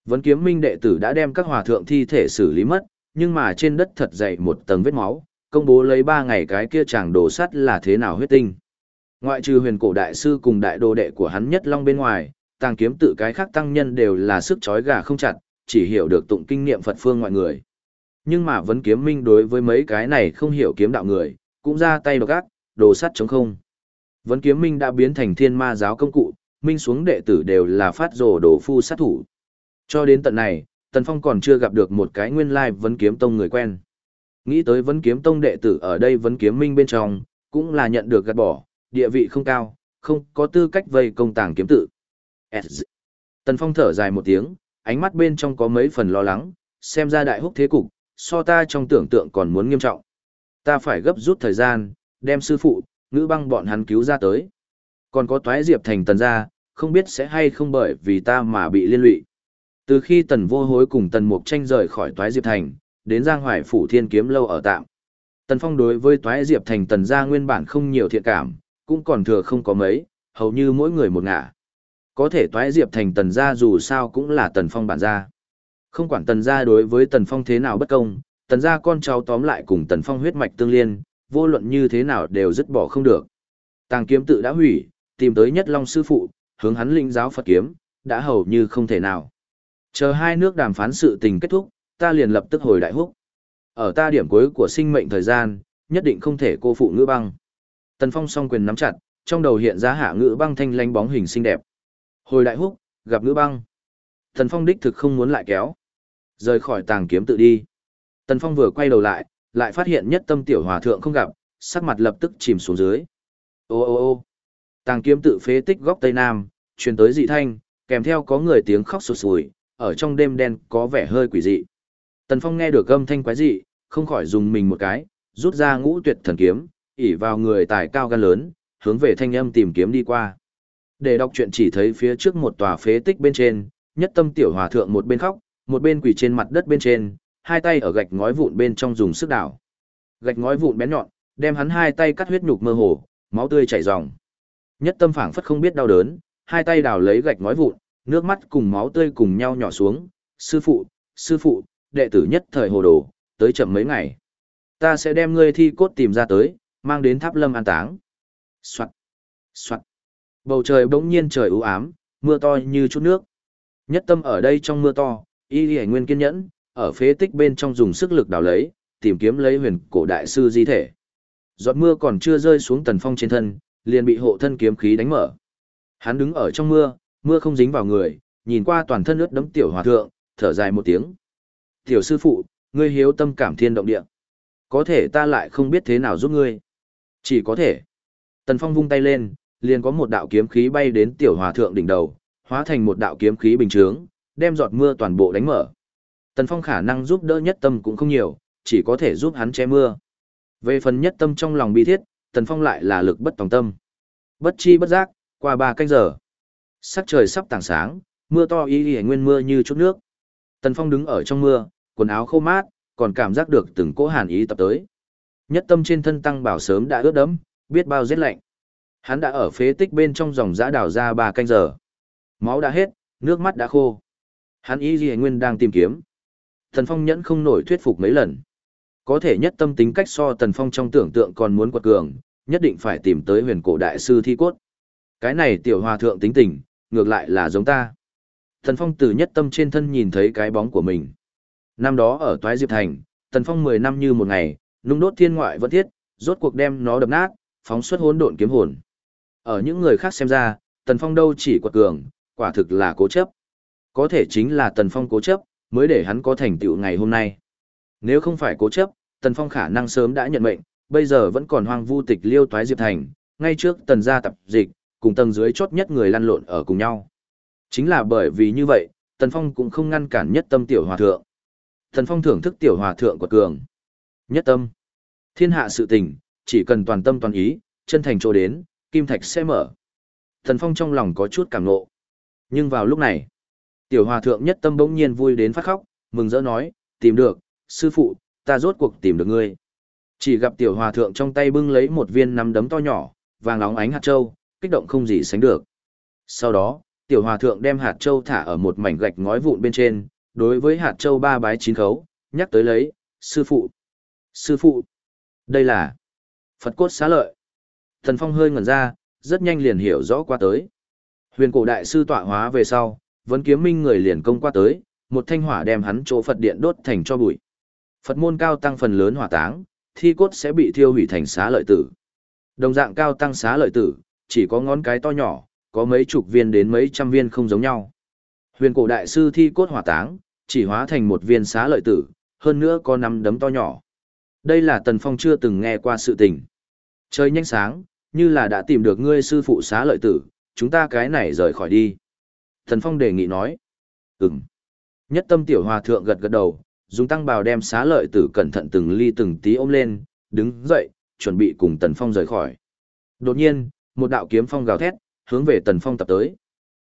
Vấn kiếm minh đệ tử đã đem các hòa thượng thi thể xử lý mất, nhưng mà trên đất thật dày một tầng vết máu, công bố lấy ba ngày cái kia chàng đồ sắt là thế nào huyết tinh. Ngoại trừ huyền cổ đại sư cùng đại đồ đệ của hắn nhất long bên ngoài, tàng kiếm tự cái khác tăng nhân đều là sức chói gà không chặt, chỉ hiểu được tụng kinh niệm Phật phương ngoại người. Nhưng mà vấn kiếm minh đối với mấy cái này không hiểu kiếm đạo người, cũng ra tay độc ác, đồ sắt chống không. Vấn kiếm minh đã biến thành thiên ma giáo công cụ, minh xuống đệ tử đều là phát rồ đồ phu sát thủ. Cho đến tận này, Tần Phong còn chưa gặp được một cái nguyên lai vấn kiếm tông người quen. Nghĩ tới vấn kiếm tông đệ tử ở đây vấn kiếm minh bên trong, cũng là nhận được gạt bỏ, địa vị không cao, không có tư cách vây công tàng kiếm tự. Tần Phong thở dài một tiếng, ánh mắt bên trong có mấy phần lo lắng, xem ra đại húc thế cục, so ta trong tưởng tượng còn muốn nghiêm trọng. Ta phải gấp rút thời gian, đem sư phụ, ngữ băng bọn hắn cứu ra tới. Còn có toái diệp thành tần gia, không biết sẽ hay không bởi vì ta mà bị liên lụy. Từ khi tần vô hối cùng tần mục tranh rời khỏi toái diệp thành, đến giang hoài phủ thiên kiếm lâu ở tạm. Tần phong đối với toái diệp thành tần gia nguyên bản không nhiều thiện cảm, cũng còn thừa không có mấy, hầu như mỗi người một ngả. Có thể toái diệp thành tần gia dù sao cũng là tần phong bản gia. Không quản tần gia đối với tần phong thế nào bất công, tần gia con cháu tóm lại cùng tần phong huyết mạch tương liên, vô luận như thế nào đều dứt bỏ không được. Tàng kiếm tự đã hủy, tìm tới nhất long sư phụ, hướng hắn linh giáo Phật kiếm, đã hầu như không thể nào. Chờ hai nước đàm phán sự tình kết thúc, ta liền lập tức hồi đại húc. Ở ta điểm cuối của sinh mệnh thời gian, nhất định không thể cô phụ ngữ băng. Tần Phong song quyền nắm chặt, trong đầu hiện ra hạ ngữ băng thanh lanh bóng hình xinh đẹp. Hồi đại húc, gặp ngữ băng. Tần Phong đích thực không muốn lại kéo. Rời khỏi tàng kiếm tự đi. Tần Phong vừa quay đầu lại, lại phát hiện nhất tâm tiểu hòa thượng không gặp, sắc mặt lập tức chìm xuống dưới. Ô ô ô tàng kiếm tự phế tích góc tây nam, truyền tới dị thanh, kèm theo có người tiếng khóc sụt sùi, ở trong đêm đen có vẻ hơi quỷ dị. Tần Phong nghe được âm thanh quái dị, không khỏi dùng mình một cái, rút ra ngũ tuyệt thần kiếm, ỉ vào người tài cao gan lớn, hướng về thanh âm tìm kiếm đi qua. Để đọc truyện chỉ thấy phía trước một tòa phế tích bên trên, nhất tâm tiểu hòa thượng một bên khóc, một bên quỳ trên mặt đất bên trên, hai tay ở gạch ngói vụn bên trong dùng sức đảo. Gạch ngói vụn bén nhọn, đem hắn hai tay cắt huyết nhục mơ hồ, máu tươi chảy ròng. Nhất tâm phảng phất không biết đau đớn, hai tay đào lấy gạch ngói vụn, nước mắt cùng máu tươi cùng nhau nhỏ xuống. Sư phụ, sư phụ, đệ tử nhất thời hồ đồ, tới chậm mấy ngày. Ta sẽ đem ngươi thi cốt tìm ra tới, mang đến tháp lâm an táng. Soạt, soạt. Bầu trời bỗng nhiên trời u ám, mưa to như chút nước. Nhất tâm ở đây trong mưa to, y y nguyên kiên nhẫn, ở phế tích bên trong dùng sức lực đào lấy, tìm kiếm lấy huyền cổ đại sư di thể. Giọt mưa còn chưa rơi xuống tần phong trên thân, liền bị hộ thân kiếm khí đánh mở. Hắn đứng ở trong mưa, mưa không dính vào người, nhìn qua toàn thân ướt đẫm tiểu hòa thượng, thở dài một tiếng. Tiểu sư phụ, ngươi hiếu tâm cảm thiên động địa. Có thể ta lại không biết thế nào giúp ngươi. Chỉ có thể. Tần Phong vung tay lên, liền có một đạo kiếm khí bay đến tiểu hòa thượng đỉnh đầu, hóa thành một đạo kiếm khí bình chướng, đem giọt mưa toàn bộ đánh mở. Tần Phong khả năng giúp đỡ nhất tâm cũng không nhiều, chỉ có thể giúp hắn che mưa. Về phần nhất tâm trong lòng bi thiết, Tần Phong lại là lực bất tòng tâm. Bất chi bất giác, qua ba canh giờ. Sắc trời sắp tảng sáng, mưa to y y nguyên mưa như chút nước. Tần Phong đứng ở trong mưa, quần áo khô mát, còn cảm giác được từng cỗ hàn ý tập tới. Nhất tâm trên thân tăng bảo sớm đã ướt đẫm, biết bao rét lạnh. Hắn đã ở phế tích bên trong dòng giã đào ra ba canh giờ. Máu đã hết, nước mắt đã khô. Hắn y gì nguyên đang tìm kiếm. thần Phong nhẫn không nổi thuyết phục mấy lần. Có thể nhất tâm tính cách so Tần Phong trong tưởng tượng còn muốn quật cường, nhất định phải tìm tới huyền cổ đại sư thi cốt. Cái này tiểu hòa thượng tính tình, ngược lại là giống ta. Tần Phong từ nhất tâm trên thân nhìn thấy cái bóng của mình. Năm đó ở Toái Diệp Thành, Tần Phong 10 năm như một ngày, nung đốt thiên ngoại vẫn thiết, rốt cuộc đem nó đập nát, phóng xuất hỗn độn kiếm hồn. Ở những người khác xem ra, Tần Phong đâu chỉ quật cường, quả thực là cố chấp. Có thể chính là Tần Phong cố chấp, mới để hắn có thành tựu ngày hôm nay. Nếu không phải cố chấp, Tần Phong khả năng sớm đã nhận mệnh, bây giờ vẫn còn hoang vu tịch liêu toái diệp thành, ngay trước tần gia tập dịch, cùng tầng dưới chốt nhất người lăn lộn ở cùng nhau. Chính là bởi vì như vậy, Tần Phong cũng không ngăn cản nhất tâm tiểu hòa thượng. Tần Phong thưởng thức tiểu hòa thượng của cường. Nhất tâm. Thiên hạ sự tình, chỉ cần toàn tâm toàn ý, chân thành chỗ đến, kim thạch sẽ mở. thần Phong trong lòng có chút cảm nộ. Nhưng vào lúc này, tiểu hòa thượng nhất tâm bỗng nhiên vui đến phát khóc, mừng rỡ nói, tìm được, sư phụ, ta rốt cuộc tìm được ngươi. Chỉ gặp tiểu hòa thượng trong tay bưng lấy một viên nắm đấm to nhỏ, vàng óng ánh hạt châu, kích động không gì sánh được. Sau đó, tiểu hòa thượng đem hạt châu thả ở một mảnh gạch ngói vụn bên trên, đối với hạt châu ba bái chín khấu, nhắc tới lấy, sư phụ, sư phụ, đây là Phật cốt xá lợi. Thần Phong hơi ngẩn ra, rất nhanh liền hiểu rõ qua tới. Huyền cổ đại sư tọa hóa về sau, vẫn kiếm minh người liền công qua tới, một thanh hỏa đem hắn chỗ Phật điện đốt thành cho bụi. Phật môn cao tăng phần lớn hỏa táng, thi cốt sẽ bị thiêu hủy thành xá lợi tử. Đồng dạng cao tăng xá lợi tử, chỉ có ngón cái to nhỏ, có mấy chục viên đến mấy trăm viên không giống nhau. Huyền cổ đại sư thi cốt hỏa táng, chỉ hóa thành một viên xá lợi tử, hơn nữa có năm đấm to nhỏ. Đây là Tần Phong chưa từng nghe qua sự tình. Trời nhanh sáng, như là đã tìm được ngươi sư phụ xá lợi tử, chúng ta cái này rời khỏi đi. thần Phong đề nghị nói. Ừm. Nhất tâm tiểu hòa thượng gật gật đầu, dùng tăng bào đem xá lợi tử cẩn thận từng ly từng tí ôm lên, đứng dậy, chuẩn bị cùng Tần Phong rời khỏi. Đột nhiên, một đạo kiếm phong gào thét, hướng về Tần Phong tập tới.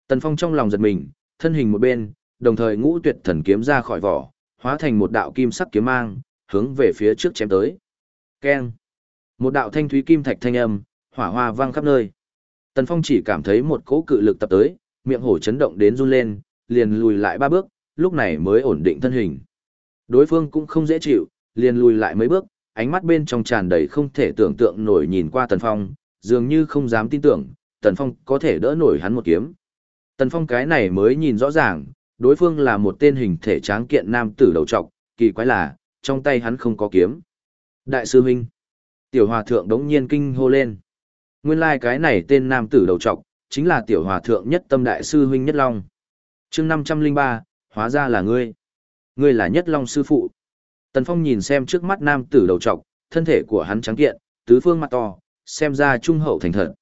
Tần Phong trong lòng giật mình, thân hình một bên, đồng thời ngũ tuyệt thần kiếm ra khỏi vỏ, hóa thành một đạo kim sắc kiếm mang, hướng về phía trước chém tới. Keng! Một đạo thanh thúy kim thạch thanh âm, hỏa hoa vang khắp nơi. Tần Phong chỉ cảm thấy một cỗ cự lực tập tới, miệng hổ chấn động đến run lên, liền lùi lại ba bước, lúc này mới ổn định thân hình. Đối phương cũng không dễ chịu, liền lùi lại mấy bước, ánh mắt bên trong tràn đầy không thể tưởng tượng nổi nhìn qua Tần Phong, dường như không dám tin tưởng, Tần Phong có thể đỡ nổi hắn một kiếm. Tần Phong cái này mới nhìn rõ ràng, đối phương là một tên hình thể tráng kiện nam tử đầu trọc, kỳ quái là, trong tay hắn không có kiếm. Đại sư huynh. Tiểu hòa thượng đống nhiên kinh hô lên. Nguyên lai like cái này tên nam tử đầu trọc, chính là tiểu hòa thượng nhất tâm đại sư huynh nhất long. chương 503, hóa ra là ngươi. Ngươi là nhất long sư phụ. Tần Phong nhìn xem trước mắt nam tử đầu trọc, thân thể của hắn trắng kiện, tứ phương mặt to, xem ra trung hậu thành thật.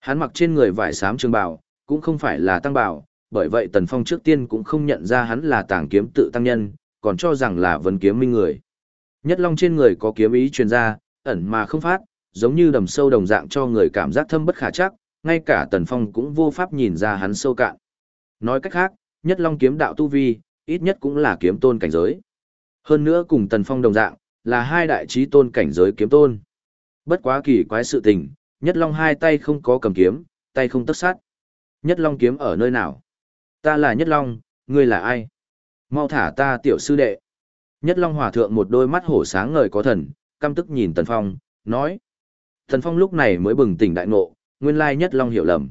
Hắn mặc trên người vải xám trường bào, cũng không phải là tăng bào, bởi vậy Tần Phong trước tiên cũng không nhận ra hắn là tàng kiếm tự tăng nhân, còn cho rằng là vấn kiếm minh người. Nhất long trên người có kiếm ý truyền ra, ẩn mà không phát, giống như đầm sâu đồng dạng cho người cảm giác thâm bất khả chắc, ngay cả Tần Phong cũng vô pháp nhìn ra hắn sâu cạn. Nói cách khác, Nhất Long kiếm đạo tu vi, ít nhất cũng là kiếm tôn cảnh giới. Hơn nữa cùng Tần Phong đồng dạng, là hai đại trí tôn cảnh giới kiếm tôn. Bất quá kỳ quái sự tình, Nhất Long hai tay không có cầm kiếm, tay không tất sát. Nhất Long kiếm ở nơi nào? Ta là Nhất Long, ngươi là ai? Mau thả ta tiểu sư đệ. Nhất Long Hòa Thượng một đôi mắt hổ sáng ngời có thần, căm tức nhìn Tần Phong, nói. Tần Phong lúc này mới bừng tỉnh đại ngộ, nguyên lai Nhất Long hiểu lầm.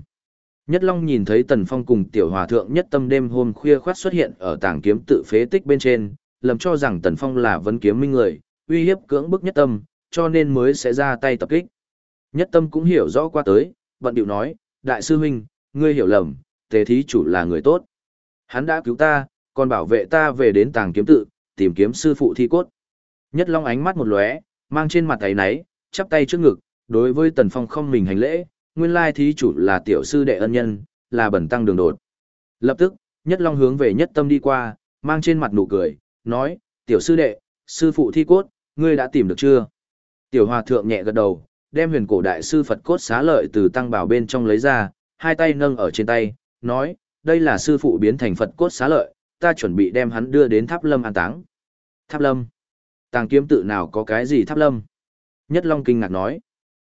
Nhất Long nhìn thấy Tần Phong cùng Tiểu Hòa Thượng nhất tâm đêm hôm khuya khoát xuất hiện ở tảng kiếm tự phế tích bên trên, lầm cho rằng Tần Phong là vấn kiếm minh người, uy hiếp cưỡng bức nhất tâm, cho nên mới sẽ ra tay tập kích. Nhất tâm cũng hiểu rõ qua tới, vận điệu nói, Đại sư huynh, ngươi hiểu lầm, tề thí chủ là người tốt. Hắn đã cứu ta, còn bảo vệ ta về đến tàng kiếm tự, tìm kiếm sư phụ thi cốt. Nhất Long ánh mắt một lóe, mang trên mặt ấy náy, chắp tay trước ngực, đối với Tần Phong không mình hành lễ, nguyên lai thí chủ là tiểu sư đệ ân nhân, là bẩn tăng đường đột. Lập tức, Nhất Long hướng về Nhất Tâm đi qua, mang trên mặt nụ cười, nói, tiểu sư đệ, sư phụ thi cốt, ngươi đã tìm được chưa? Tiểu hòa thượng nhẹ gật đầu, đem huyền cổ đại sư Phật cốt xá lợi từ tăng bảo bên trong lấy ra, hai tay nâng ở trên tay, nói, đây là sư phụ biến thành Phật cốt xá lợi, ta chuẩn bị đem hắn đưa đến tháp lâm an táng. Tháp lâm? Tàng kiếm tự nào có cái gì tháp lâm? Nhất Long kinh ngạc nói.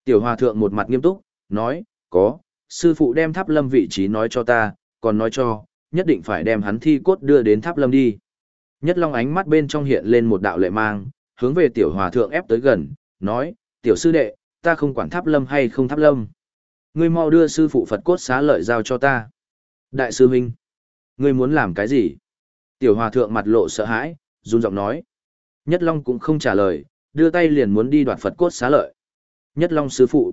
Tiểu hòa thượng một mặt nghiêm túc, nói, có, sư phụ đem tháp lâm vị trí nói cho ta, còn nói cho, nhất định phải đem hắn thi cốt đưa đến tháp lâm đi. Nhất Long ánh mắt bên trong hiện lên một đạo lệ mang, hướng về tiểu hòa thượng ép tới gần, nói, tiểu sư đệ, ta không quản tháp lâm hay không tháp lâm. Ngươi mau đưa sư phụ Phật cốt xá lợi giao cho ta. Đại sư huynh, ngươi muốn làm cái gì? Tiểu hòa thượng mặt lộ sợ hãi, run giọng nói. Nhất Long cũng không trả lời, đưa tay liền muốn đi đoạt Phật cốt xá lợi. Nhất Long sư phụ.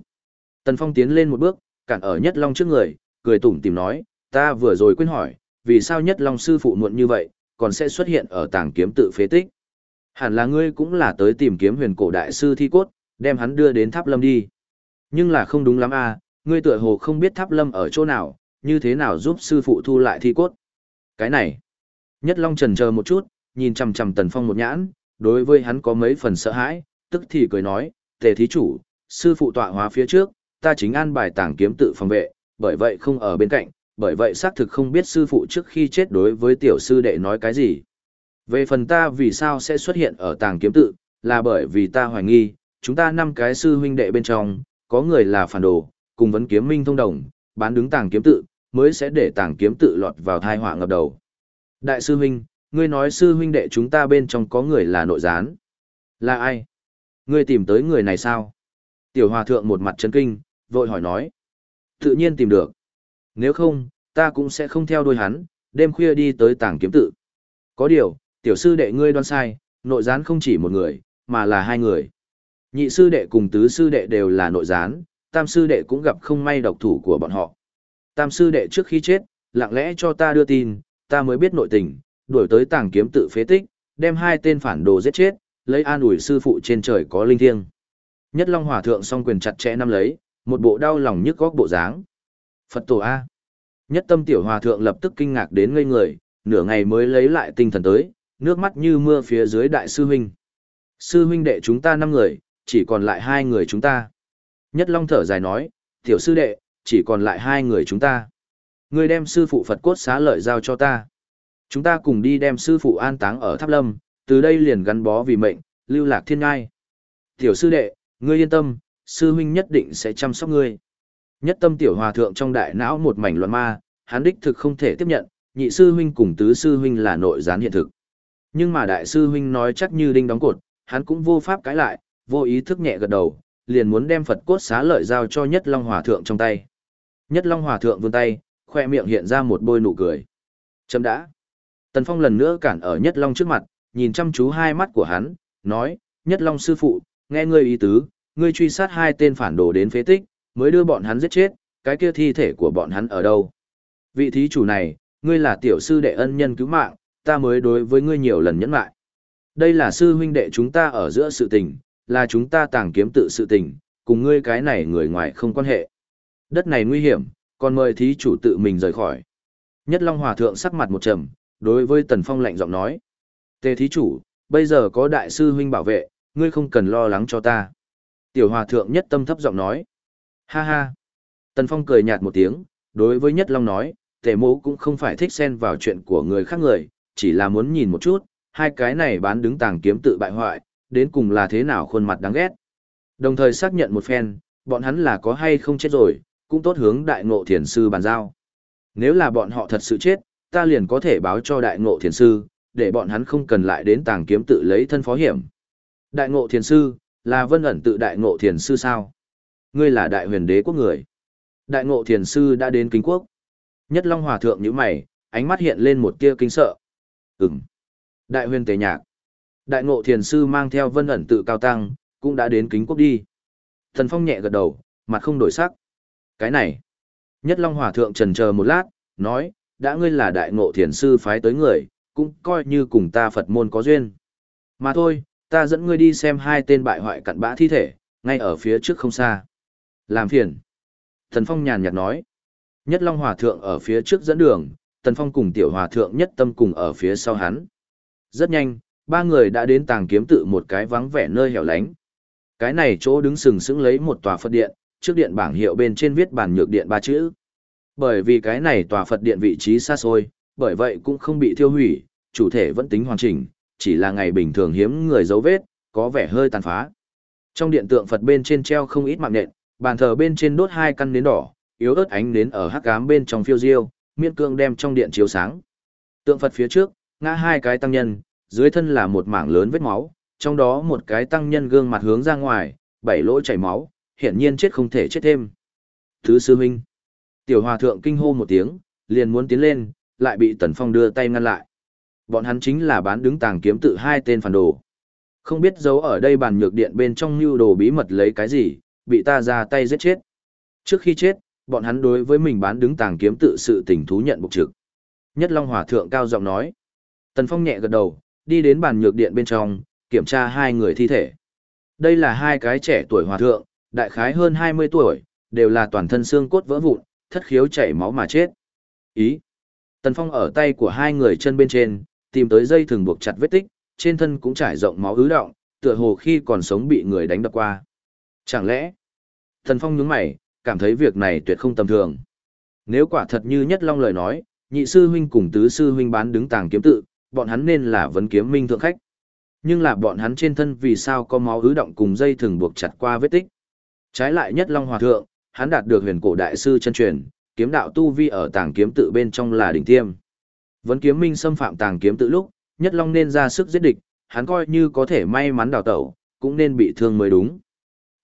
Tần Phong tiến lên một bước, cản ở Nhất Long trước người, cười tủm tìm nói, ta vừa rồi quên hỏi, vì sao Nhất Long sư phụ muộn như vậy, còn sẽ xuất hiện ở tàng kiếm tự phế tích. Hẳn là ngươi cũng là tới tìm kiếm huyền cổ đại sư thi cốt, đem hắn đưa đến tháp lâm đi. Nhưng là không đúng lắm à, ngươi tựa hồ không biết tháp lâm ở chỗ nào, như thế nào giúp sư phụ thu lại thi cốt. Cái này, Nhất Long trần chờ một chút, nhìn chằm chằm Tần Phong một nhãn, đối với hắn có mấy phần sợ hãi, tức thì cười nói, tề thí chủ, sư phụ tọa hóa phía trước, ta chính an bài tàng kiếm tự phòng vệ, bởi vậy không ở bên cạnh, bởi vậy xác thực không biết sư phụ trước khi chết đối với tiểu sư đệ nói cái gì. Về phần ta vì sao sẽ xuất hiện ở tàng kiếm tự, là bởi vì ta hoài nghi, chúng ta năm cái sư huynh đệ bên trong, có người là phản đồ, cùng vấn kiếm minh thông đồng, bán đứng tàng kiếm tự, mới sẽ để tàng kiếm tự lọt vào thai họa ngập đầu. Đại sư huynh, ngươi nói sư huynh đệ chúng ta bên trong có người là nội gián. Là ai? Ngươi tìm tới người này sao? Tiểu hòa thượng một mặt chấn kinh, vội hỏi nói. Tự nhiên tìm được. Nếu không, ta cũng sẽ không theo đuôi hắn, đêm khuya đi tới tàng kiếm tự. Có điều, tiểu sư đệ ngươi đoán sai, nội gián không chỉ một người, mà là hai người. Nhị sư đệ cùng tứ sư đệ đều là nội gián, tam sư đệ cũng gặp không may độc thủ của bọn họ. Tam sư đệ trước khi chết, lặng lẽ cho ta đưa tin, ta mới biết nội tình, đuổi tới tàng kiếm tự phế tích, đem hai tên phản đồ giết chết, lấy an ủi sư phụ trên trời có linh thiêng. Nhất Long Hòa thượng song quyền chặt chẽ nắm lấy, một bộ đau lòng nhức góc bộ dáng. Phật tổ a. Nhất Tâm tiểu hòa thượng lập tức kinh ngạc đến ngây người, nửa ngày mới lấy lại tinh thần tới, nước mắt như mưa phía dưới đại sư huynh. Sư huynh đệ chúng ta năm người, chỉ còn lại hai người chúng ta. Nhất Long thở dài nói, tiểu sư đệ, chỉ còn lại hai người chúng ta. Ngươi đem sư phụ Phật cốt xá lợi giao cho ta. Chúng ta cùng đi đem sư phụ an táng ở Tháp Lâm, từ đây liền gắn bó vì mệnh, lưu lạc thiên ngai. Tiểu sư đệ, ngươi yên tâm, sư huynh nhất định sẽ chăm sóc ngươi. Nhất tâm tiểu hòa thượng trong đại não một mảnh loạn ma, hắn đích thực không thể tiếp nhận, nhị sư huynh cùng tứ sư huynh là nội gián hiện thực. Nhưng mà đại sư huynh nói chắc như đinh đóng cột, hắn cũng vô pháp cãi lại, vô ý thức nhẹ gật đầu, liền muốn đem Phật cốt xá lợi giao cho Nhất Long Hòa thượng trong tay. Nhất Long Hòa thượng vươn tay, khoe miệng hiện ra một bôi nụ cười. Chấm đã. Tần Phong lần nữa cản ở Nhất Long trước mặt, nhìn chăm chú hai mắt của hắn, nói, Nhất Long sư phụ, nghe ngươi ý tứ, ngươi truy sát hai tên phản đồ đến phế tích, mới đưa bọn hắn giết chết, cái kia thi thể của bọn hắn ở đâu? Vị thí chủ này, ngươi là tiểu sư đệ ân nhân cứu mạng, ta mới đối với ngươi nhiều lần nhẫn lại. Đây là sư huynh đệ chúng ta ở giữa sự tình, là chúng ta tàng kiếm tự sự tình, cùng ngươi cái này người ngoài không quan hệ. Đất này nguy hiểm, còn mời thí chủ tự mình rời khỏi. Nhất Long Hòa Thượng sắc mặt một trầm, đối với Tần Phong lạnh giọng nói. Tề thí chủ, bây giờ có đại sư huynh bảo vệ, ngươi không cần lo lắng cho ta. Tiểu Hòa Thượng nhất tâm thấp giọng nói. Ha ha. Tần Phong cười nhạt một tiếng, đối với Nhất Long nói, tề mộ cũng không phải thích xen vào chuyện của người khác người, chỉ là muốn nhìn một chút, hai cái này bán đứng tàng kiếm tự bại hoại, đến cùng là thế nào khuôn mặt đáng ghét. Đồng thời xác nhận một phen, bọn hắn là có hay không chết rồi, cũng tốt hướng đại ngộ thiền sư bàn giao. Nếu là bọn họ thật sự chết, ta liền có thể báo cho đại ngộ thiền sư, để bọn hắn không cần lại đến tàng kiếm tự lấy thân phó hiểm. Đại ngộ thiền sư, là vân ẩn tự đại ngộ thiền sư sao? Ngươi là đại huyền đế quốc người. Đại ngộ thiền sư đã đến kính quốc. Nhất Long Hòa Thượng như mày, ánh mắt hiện lên một tia kinh sợ. Ừm. Đại huyền tề nhạc. Đại ngộ thiền sư mang theo vân ẩn tự cao tăng, cũng đã đến kính quốc đi. Thần Phong nhẹ gật đầu, mặt không đổi sắc. Cái này. Nhất Long Hòa Thượng trần chờ một lát, nói, đã ngươi là đại ngộ thiền sư phái tới người, cũng coi như cùng ta Phật môn có duyên. Mà thôi, ta dẫn ngươi đi xem hai tên bại hoại cặn bã thi thể, ngay ở phía trước không xa. Làm phiền. Thần Phong nhàn nhạt nói. Nhất Long Hòa Thượng ở phía trước dẫn đường, Tần Phong cùng Tiểu Hòa Thượng nhất tâm cùng ở phía sau hắn. Rất nhanh, ba người đã đến tàng kiếm tự một cái vắng vẻ nơi hẻo lánh. Cái này chỗ đứng sừng sững lấy một tòa Phật điện, trước điện bảng hiệu bên trên viết bản nhược điện ba chữ. Bởi vì cái này tòa Phật điện vị trí xa xôi, bởi vậy cũng không bị thiêu hủy, chủ thể vẫn tính hoàn chỉnh, chỉ là ngày bình thường hiếm người dấu vết, có vẻ hơi tàn phá. Trong điện tượng Phật bên trên treo không ít mạng nện, bàn thờ bên trên đốt hai căn nến đỏ, yếu ớt ánh nến ở hắc ám bên trong phiêu diêu, miên cương đem trong điện chiếu sáng. Tượng Phật phía trước, ngã hai cái tăng nhân, dưới thân là một mảng lớn vết máu, trong đó một cái tăng nhân gương mặt hướng ra ngoài, bảy lỗ chảy máu, hiển nhiên chết không thể chết thêm. Thứ sư huynh. Tiểu hòa thượng kinh hô một tiếng, liền muốn tiến lên, lại bị Tần Phong đưa tay ngăn lại. Bọn hắn chính là bán đứng tàng kiếm tự hai tên phản đồ. Không biết giấu ở đây bàn nhược điện bên trong lưu đồ bí mật lấy cái gì, bị ta ra tay giết chết. Trước khi chết, bọn hắn đối với mình bán đứng tàng kiếm tự sự tình thú nhận bục trực. Nhất Long Hòa Thượng cao giọng nói. Tần Phong nhẹ gật đầu, đi đến bàn nhược điện bên trong, kiểm tra hai người thi thể. Đây là hai cái trẻ tuổi hòa thượng, đại khái hơn 20 tuổi, đều là toàn thân xương cốt vỡ vụn, thất khiếu chảy máu mà chết. Ý. Tần Phong ở tay của hai người chân bên trên, tìm tới dây thừng buộc chặt vết tích, trên thân cũng trải rộng máu ứ động, tựa hồ khi còn sống bị người đánh đập qua. Chẳng lẽ? thần Phong nhướng mày, cảm thấy việc này tuyệt không tầm thường. Nếu quả thật như Nhất Long lời nói, nhị sư huynh cùng tứ sư huynh bán đứng tàng kiếm tự, bọn hắn nên là vấn kiếm minh thượng khách. Nhưng là bọn hắn trên thân vì sao có máu ứ động cùng dây thừng buộc chặt qua vết tích. Trái lại Nhất Long Hòa Thượng, hắn đạt được huyền cổ đại sư chân truyền, kiếm đạo tu vi ở tàng kiếm tự bên trong là đỉnh tiêm. Vấn kiếm minh xâm phạm tàng kiếm tự lúc, Nhất Long nên ra sức giết địch, hắn coi như có thể may mắn đào tẩu, cũng nên bị thương mới đúng.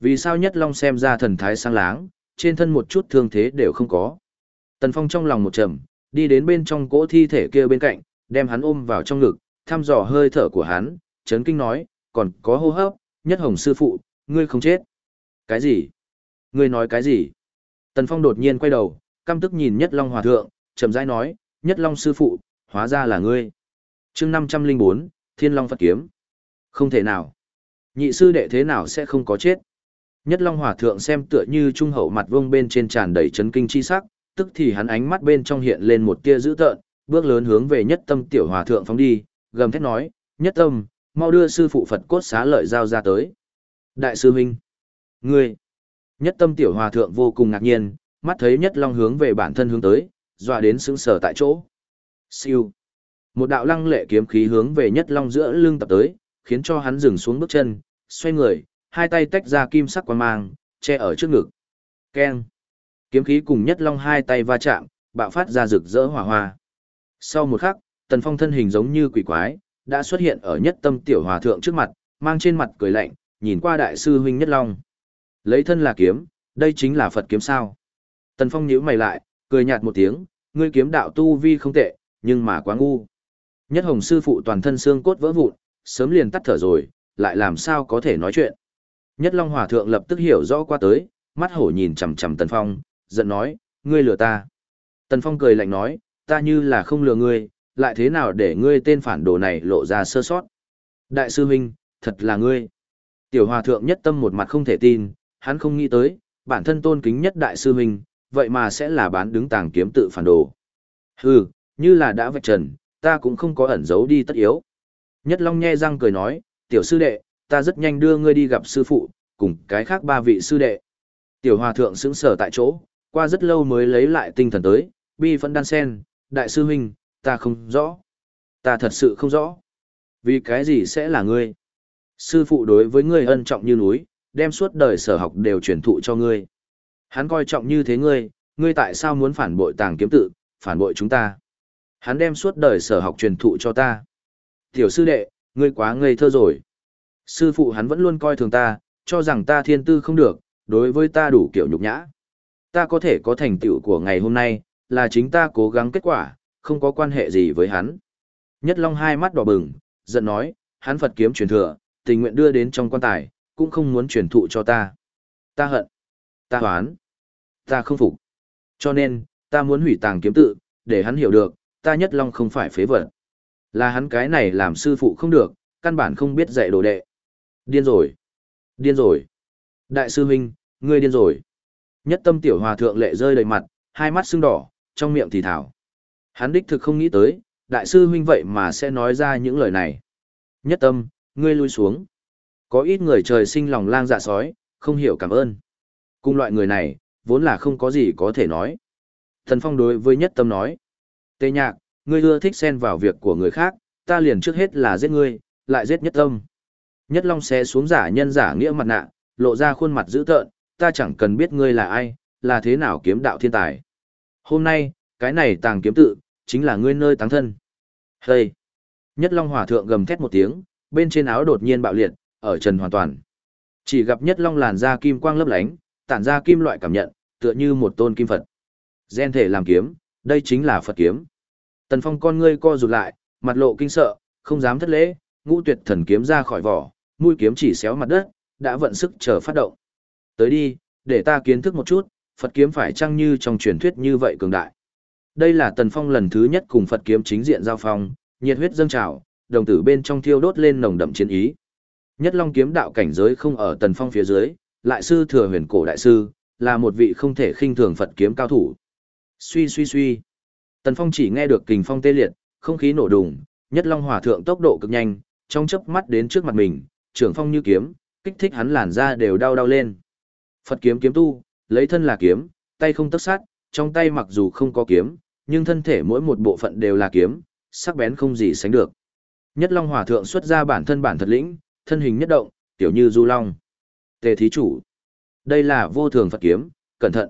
Vì sao Nhất Long xem ra thần thái sang láng, trên thân một chút thương thế đều không có. Tần Phong trong lòng một trầm, đi đến bên trong cỗ thi thể kia bên cạnh, đem hắn ôm vào trong ngực, thăm dò hơi thở của hắn, chấn kinh nói, còn có hô hấp, Nhất Hồng sư phụ, ngươi không chết. Cái gì? Ngươi nói cái gì? Tần Phong đột nhiên quay đầu, căm tức nhìn Nhất Long Hòa Thượng, chậm rãi nói, Nhất Long sư phụ, hóa ra là ngươi. chương 504, Thiên Long Phật Kiếm. Không thể nào. Nhị sư đệ thế nào sẽ không có chết. Nhất Long Hòa Thượng xem tựa như trung hậu mặt vông bên trên tràn đầy chấn kinh chi sắc, tức thì hắn ánh mắt bên trong hiện lên một tia dữ tợn, bước lớn hướng về Nhất Tâm Tiểu Hòa Thượng phóng đi, gầm thét nói, Nhất Tâm, mau đưa sư phụ Phật cốt xá lợi giao ra tới. Đại sư huynh, ngươi, Nhất Tâm Tiểu Hòa Thượng vô cùng ngạc nhiên, mắt thấy Nhất Long hướng về bản thân hướng tới, dọa đến sững sờ tại chỗ. Siêu. Một đạo lăng lệ kiếm khí hướng về Nhất Long giữa lưng tập tới, khiến cho hắn dừng xuống bước chân, xoay người, hai tay tách ra kim sắc quang mang, che ở trước ngực. Keng. Kiếm khí cùng Nhất Long hai tay va chạm, bạo phát ra rực rỡ hỏa hoa. Sau một khắc, Tần Phong thân hình giống như quỷ quái, đã xuất hiện ở Nhất Tâm tiểu hòa thượng trước mặt, mang trên mặt cười lạnh, nhìn qua đại sư huynh Nhất Long. Lấy thân là kiếm, đây chính là Phật kiếm sao? Tần Phong nhíu mày lại, cười nhạt một tiếng, ngươi kiếm đạo tu vi không tệ, nhưng mà quá ngu. Nhất Hồng sư phụ toàn thân xương cốt vỡ vụn, sớm liền tắt thở rồi, lại làm sao có thể nói chuyện. Nhất Long Hòa Thượng lập tức hiểu rõ qua tới, mắt hổ nhìn chằm chằm Tần Phong, giận nói, ngươi lừa ta. Tần Phong cười lạnh nói, ta như là không lừa ngươi, lại thế nào để ngươi tên phản đồ này lộ ra sơ sót. Đại sư huynh, thật là ngươi. Tiểu Hòa Thượng nhất tâm một mặt không thể tin, hắn không nghĩ tới, bản thân tôn kính nhất đại sư huynh, vậy mà sẽ là bán đứng tàng kiếm tự phản đồ. Hừ, như là đã vạch trần, ta cũng không có ẩn giấu đi tất yếu. Nhất Long nhe răng cười nói, tiểu sư đệ, ta rất nhanh đưa ngươi đi gặp sư phụ, cùng cái khác ba vị sư đệ. Tiểu hòa thượng sững sờ tại chỗ, qua rất lâu mới lấy lại tinh thần tới, bi phẫn đan sen, đại sư huynh, ta không rõ. Ta thật sự không rõ. Vì cái gì sẽ là ngươi? Sư phụ đối với ngươi ân trọng như núi, đem suốt đời sở học đều truyền thụ cho ngươi. Hắn coi trọng như thế ngươi, ngươi tại sao muốn phản bội tàng kiếm tự, phản bội chúng ta? Hắn đem suốt đời sở học truyền thụ cho ta. Tiểu sư đệ, ngươi quá ngây thơ rồi. Sư phụ hắn vẫn luôn coi thường ta, cho rằng ta thiên tư không được, đối với ta đủ kiểu nhục nhã. Ta có thể có thành tựu của ngày hôm nay, là chính ta cố gắng kết quả, không có quan hệ gì với hắn. Nhất Long hai mắt đỏ bừng, giận nói, hắn Phật kiếm truyền thừa, tình nguyện đưa đến trong quan tài, cũng không muốn truyền thụ cho ta. Ta hận, ta hoán, ta không phục. Cho nên, ta muốn hủy tàng kiếm tự, để hắn hiểu được, ta Nhất Long không phải phế vật. Là hắn cái này làm sư phụ không được, căn bản không biết dạy đồ đệ. Điên rồi. Điên rồi. Đại sư huynh, ngươi điên rồi. Nhất tâm tiểu hòa thượng lệ rơi đầy mặt, hai mắt sưng đỏ, trong miệng thì thảo. Hắn đích thực không nghĩ tới, đại sư huynh vậy mà sẽ nói ra những lời này. Nhất tâm, ngươi lui xuống. Có ít người trời sinh lòng lang dạ sói, không hiểu cảm ơn. Cùng loại người này, vốn là không có gì có thể nói. Thần Phong đối với nhất tâm nói. Tê nhạc, ngươi ưa thích xen vào việc của người khác, ta liền trước hết là giết ngươi, lại giết nhất tâm. Nhất Long xé xuống giả nhân giả nghĩa mặt nạ, lộ ra khuôn mặt dữ tợn, ta chẳng cần biết ngươi là ai, là thế nào kiếm đạo thiên tài. Hôm nay, cái này tàng kiếm tự, chính là ngươi nơi táng thân. Hây! Nhất Long Hòa Thượng gầm thét một tiếng, bên trên áo đột nhiên bạo liệt, ở trần hoàn toàn. Chỉ gặp Nhất Long làn da kim quang lấp lánh, tản ra kim loại cảm nhận, tựa như một tôn kim Phật. Gen thể làm kiếm, đây chính là Phật kiếm. Tần Phong con ngươi co rụt lại, mặt lộ kinh sợ, không dám thất lễ, ngũ tuyệt thần kiếm ra khỏi vỏ, mũi kiếm chỉ xéo mặt đất, đã vận sức chờ phát động. Tới đi, để ta kiến thức một chút, Phật kiếm phải chăng như trong truyền thuyết như vậy cường đại. Đây là Tần Phong lần thứ nhất cùng Phật kiếm chính diện giao phong, nhiệt huyết dâng trào, đồng tử bên trong thiêu đốt lên nồng đậm chiến ý. Nhất Long kiếm đạo cảnh giới không ở Tần Phong phía dưới, lại sư thừa huyền cổ đại sư, là một vị không thể khinh thường Phật kiếm cao thủ. Suy suy suy. Tần Phong chỉ nghe được kình phong tê liệt, không khí nổ đùng, Nhất Long hỏa thượng tốc độ cực nhanh, trong chớp mắt đến trước mặt mình, trưởng phong như kiếm, kích thích hắn làn da đều đau đau lên. Phật kiếm kiếm tu, lấy thân là kiếm, tay không tấc sát, trong tay mặc dù không có kiếm, nhưng thân thể mỗi một bộ phận đều là kiếm, sắc bén không gì sánh được. Nhất Long Hòa Thượng xuất ra bản thân bản thật lĩnh, thân hình nhất động, tiểu như du long. Tề thí chủ. Đây là vô thường Phật kiếm, cẩn thận.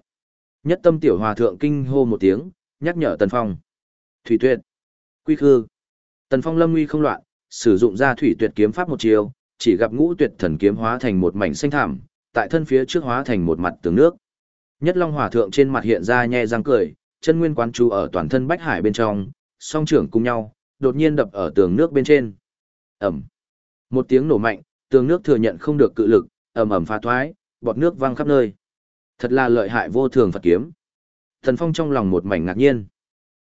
Nhất tâm tiểu hòa thượng kinh hô một tiếng, nhắc nhở Tần Phong. Thủy tuyệt. Quy khư. Tần Phong lâm nguy không loạn, sử dụng ra thủy tuyệt kiếm pháp một chiều, chỉ gặp ngũ tuyệt thần kiếm hóa thành một mảnh xanh thảm, tại thân phía trước hóa thành một mặt tường nước. Nhất Long Hòa thượng trên mặt hiện ra nhe răng cười, chân nguyên quán chú ở toàn thân bách hải bên trong, song trưởng cùng nhau, đột nhiên đập ở tường nước bên trên. Ẩm. Một tiếng nổ mạnh, tường nước thừa nhận không được cự lực, ầm ầm phá thoái, bọt nước văng khắp nơi. Thật là lợi hại vô thường Phật kiếm. Thần Phong trong lòng một mảnh ngạc nhiên.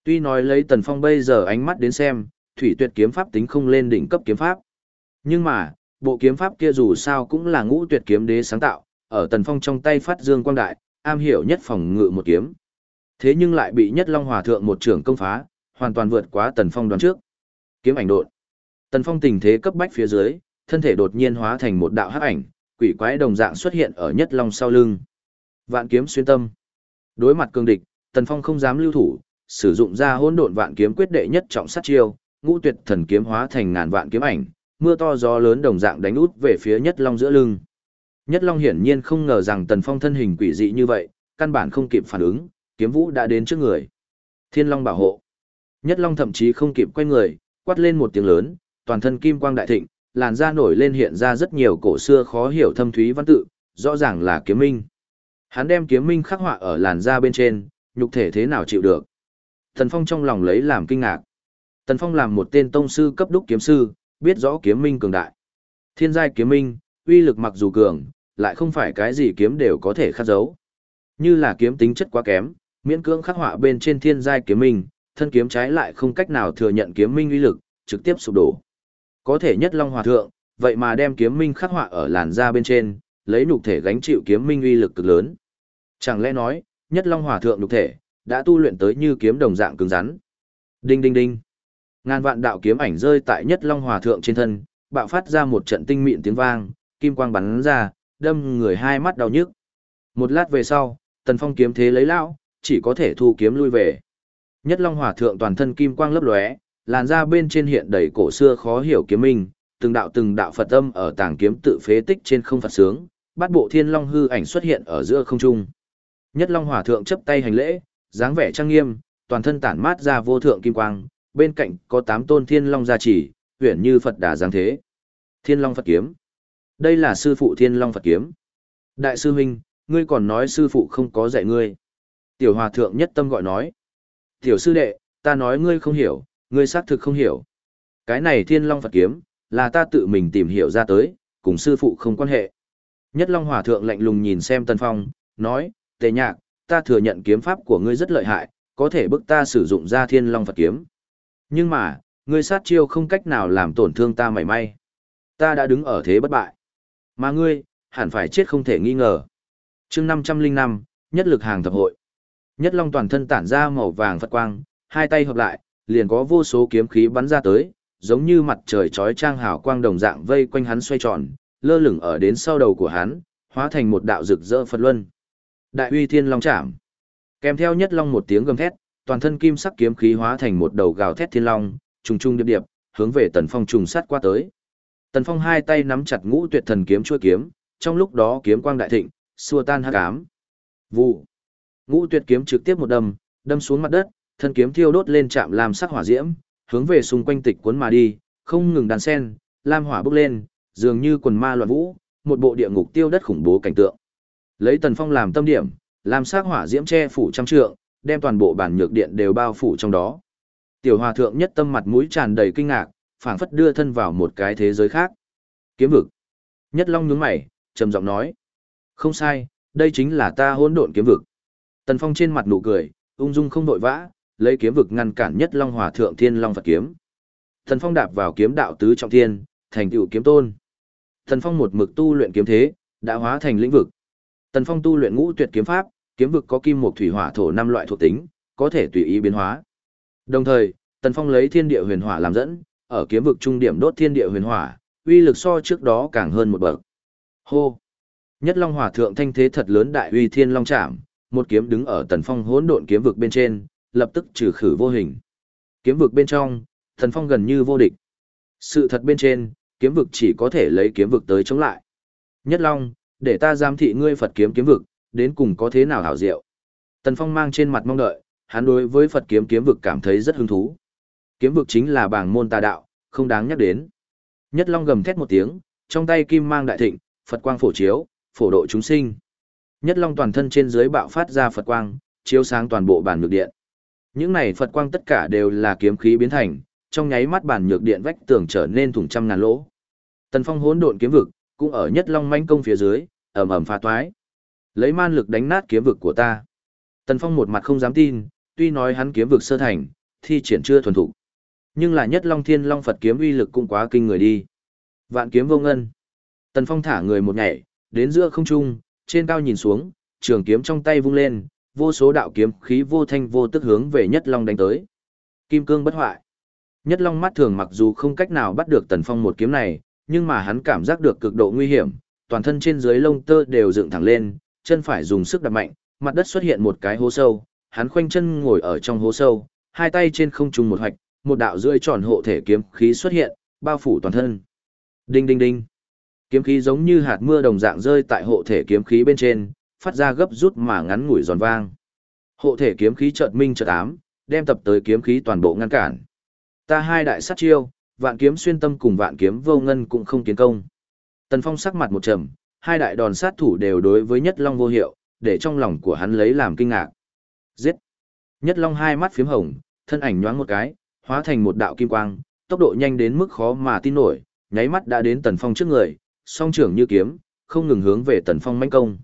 Tuy nói lấy Tần Phong bây giờ ánh mắt đến xem, thủy tuyệt kiếm pháp tính không lên đỉnh cấp kiếm pháp. Nhưng mà, bộ kiếm pháp kia dù sao cũng là ngũ tuyệt kiếm đế sáng tạo, ở Tần Phong trong tay phát dương quang đại, am hiểu nhất phòng ngự một kiếm. Thế nhưng lại bị Nhất Long Hòa thượng một trưởng công phá, hoàn toàn vượt quá Tần Phong đoán trước. Kiếm ảnh đột. Tần Phong tình thế cấp bách phía dưới, thân thể đột nhiên hóa thành một đạo hắc ảnh, quỷ quái đồng dạng xuất hiện ở Nhất Long sau lưng. Vạn kiếm xuyên tâm. Đối mặt cương địch, Tần Phong không dám lưu thủ, sử dụng ra hỗn độn vạn kiếm quyết đệ nhất trọng sát chiêu, ngũ tuyệt thần kiếm hóa thành ngàn vạn kiếm ảnh, mưa to gió lớn đồng dạng đánh út về phía Nhất Long giữa lưng. Nhất Long hiển nhiên không ngờ rằng Tần Phong thân hình quỷ dị như vậy, căn bản không kịp phản ứng, kiếm vũ đã đến trước người. Thiên Long bảo hộ. Nhất Long thậm chí không kịp quay người, quát lên một tiếng lớn, toàn thân kim quang đại thịnh, làn da nổi lên hiện ra rất nhiều cổ xưa khó hiểu thâm thúy văn tự, rõ ràng là kiếm minh. Hắn đem kiếm minh khắc họa ở làn da bên trên, nhục thể thế nào chịu được. Tần Phong trong lòng lấy làm kinh ngạc. Tần Phong làm một tên tông sư cấp đúc kiếm sư, biết rõ kiếm minh cường đại. Thiên giai kiếm minh, uy lực mặc dù cường, lại không phải cái gì kiếm đều có thể khắc dấu. Như là kiếm tính chất quá kém, miễn cưỡng khắc họa bên trên thiên giai kiếm minh, thân kiếm trái lại không cách nào thừa nhận kiếm minh uy lực, trực tiếp sụp đổ. Có thể nhất long hòa thượng, vậy mà đem kiếm minh khắc họa ở làn da bên trên, lấy nhục thể gánh chịu kiếm minh uy lực cực lớn. Chẳng lẽ nói, nhất long hòa thượng lục thể, đã tu luyện tới như kiếm đồng dạng cứng rắn. Đinh đinh đinh. Ngàn vạn đạo kiếm ảnh rơi tại nhất long hòa thượng trên thân, bạo phát ra một trận tinh mịn tiếng vang, kim quang bắn ra, đâm người hai mắt đau nhức. Một lát về sau, tần phong kiếm thế lấy lão, chỉ có thể thu kiếm lui về. Nhất Long Hòa thượng toàn thân kim quang lấp lóe, làn da bên trên hiện đầy cổ xưa khó hiểu kiếm minh, từng đạo từng đạo Phật âm ở tàng kiếm tự phế tích trên không Phật sướng, bát bộ thiên long hư ảnh xuất hiện ở giữa không trung. Nhất Long Hòa thượng chấp tay hành lễ, dáng vẻ trang nghiêm, toàn thân tản mát ra vô thượng kim quang, bên cạnh có tám tôn thiên long gia trì, huyền như Phật đà giáng thế. Thiên Long Phật kiếm. Đây là sư phụ Thiên Long Phật kiếm. Đại sư huynh, ngươi còn nói sư phụ không có dạy ngươi. Tiểu Hòa thượng nhất tâm gọi nói. Tiểu sư đệ, ta nói ngươi không hiểu, ngươi xác thực không hiểu. Cái này Thiên Long Phật kiếm, là ta tự mình tìm hiểu ra tới, cùng sư phụ không quan hệ. Nhất Long Hòa thượng lạnh lùng nhìn xem Tần Phong, nói, Tề Nhạc, ta thừa nhận kiếm pháp của ngươi rất lợi hại, có thể bức ta sử dụng ra Thiên Long Phật kiếm. Nhưng mà, ngươi sát chiêu không cách nào làm tổn thương ta mảy may. Ta đã đứng ở thế bất bại. Mà ngươi, hẳn phải chết không thể nghi ngờ. chương 505, nhất lực hàng thập hội. Nhất Long toàn thân tản ra màu vàng Phật quang, hai tay hợp lại, liền có vô số kiếm khí bắn ra tới, giống như mặt trời chói trang hào quang đồng dạng vây quanh hắn xoay tròn, lơ lửng ở đến sau đầu của hắn, hóa thành một đạo rực rỡ Phật luân. Đại uy thiên long chạm. Kèm theo nhất long một tiếng gầm thét, toàn thân kim sắc kiếm khí hóa thành một đầu gào thét thiên long, trùng trùng điệp điệp, hướng về Tần Phong trùng sát qua tới. Tần Phong hai tay nắm chặt ngũ tuyệt thần kiếm chuôi kiếm, trong lúc đó kiếm quang đại thịnh, xua tan hắc ám. Vụ. Ngũ tuyệt kiếm trực tiếp một đâm, đâm xuống mặt đất, thân kiếm thiêu đốt lên chạm làm sắc hỏa diễm, hướng về xung quanh tịch cuốn mà đi, không ngừng đàn sen, lam hỏa bốc lên, dường như quần ma loạn vũ, một bộ địa ngục tiêu đất khủng bố cảnh tượng. Lấy Tần Phong làm tâm điểm, làm sắc hỏa diễm che phủ trăm trượng, đem toàn bộ bản nhược điện đều bao phủ trong đó. Tiểu hòa thượng nhất tâm mặt mũi tràn đầy kinh ngạc, phảng phất đưa thân vào một cái thế giới khác. Kiếm vực. Nhất Long nhướng mày, trầm giọng nói: "Không sai, đây chính là ta hỗn độn kiếm vực." Tần Phong trên mặt nụ cười, ung dung không đội vã, lấy kiếm vực ngăn cản Nhất Long Hòa thượng Thiên Long Phật kiếm. Tần Phong đạp vào kiếm đạo tứ trọng thiên, thành tựu kiếm tôn. Tần Phong một mực tu luyện kiếm thế, đã hóa thành lĩnh vực. Tần Phong tu luyện ngũ tuyệt kiếm pháp, kiếm vực có kim mộc thủy hỏa thổ năm loại thuộc tính, có thể tùy ý biến hóa. Đồng thời, Tần Phong lấy thiên địa huyền hỏa làm dẫn, ở kiếm vực trung điểm đốt thiên địa huyền hỏa, uy lực so trước đó càng hơn một bậc. Hô! Nhất Long Hỏa thượng thanh thế thật lớn đại uy thiên long chạm, một kiếm đứng ở Tần Phong hỗn độn kiếm vực bên trên, lập tức trừ khử vô hình. Kiếm vực bên trong, Tần Phong gần như vô địch. Sự thật bên trên, kiếm vực chỉ có thể lấy kiếm vực tới chống lại. Nhất Long, để ta giám thị ngươi Phật kiếm kiếm vực, đến cùng có thế nào hảo diệu. Tần Phong mang trên mặt mong đợi, hắn đối với Phật kiếm kiếm vực cảm thấy rất hứng thú. Kiếm vực chính là bảng môn tà đạo, không đáng nhắc đến. Nhất Long gầm thét một tiếng, trong tay kim mang đại thịnh, Phật quang phổ chiếu, phổ độ chúng sinh. Nhất Long toàn thân trên dưới bạo phát ra Phật quang, chiếu sáng toàn bộ bản nhược điện. Những này Phật quang tất cả đều là kiếm khí biến thành, trong nháy mắt bản nhược điện vách tường trở nên thủng trăm ngàn lỗ. Tần Phong hỗn độn kiếm vực, cũng ở Nhất Long manh công phía dưới, ầm ầm phá toái. Lấy man lực đánh nát kiếm vực của ta. Tần Phong một mặt không dám tin, tuy nói hắn kiếm vực sơ thành, thi triển chưa thuần thục. Nhưng là nhất Long Thiên Long Phật kiếm uy lực cũng quá kinh người đi. Vạn kiếm vô ngân. Tần Phong thả người một nhảy, đến giữa không trung, trên cao nhìn xuống, trường kiếm trong tay vung lên, vô số đạo kiếm khí vô thanh vô tức hướng về Nhất Long đánh tới. Kim cương bất hoại. Nhất Long mắt thường mặc dù không cách nào bắt được Tần Phong một kiếm này, nhưng mà hắn cảm giác được cực độ nguy hiểm, toàn thân trên dưới lông tơ đều dựng thẳng lên, chân phải dùng sức đạp mạnh, mặt đất xuất hiện một cái hố sâu, hắn khoanh chân ngồi ở trong hố sâu, hai tay trên không trung một hoạch, một đạo rưỡi tròn hộ thể kiếm khí xuất hiện, bao phủ toàn thân. Đinh đinh đinh. Kiếm khí giống như hạt mưa đồng dạng rơi tại hộ thể kiếm khí bên trên, phát ra gấp rút mà ngắn ngủi giòn vang. Hộ thể kiếm khí chợt minh chợt ám, đem tập tới kiếm khí toàn bộ ngăn cản. Ta hai đại sát chiêu, vạn kiếm xuyên tâm cùng vạn kiếm vô ngân cũng không tiến công. Tần Phong sắc mặt một trầm, hai đại đòn sát thủ đều đối với Nhất Long vô hiệu, để trong lòng của hắn lấy làm kinh ngạc. Giết! Nhất Long hai mắt phiếm hồng, thân ảnh nhoáng một cái, hóa thành một đạo kim quang, tốc độ nhanh đến mức khó mà tin nổi, nháy mắt đã đến Tần Phong trước người, song trưởng như kiếm, không ngừng hướng về Tần Phong mãnh công.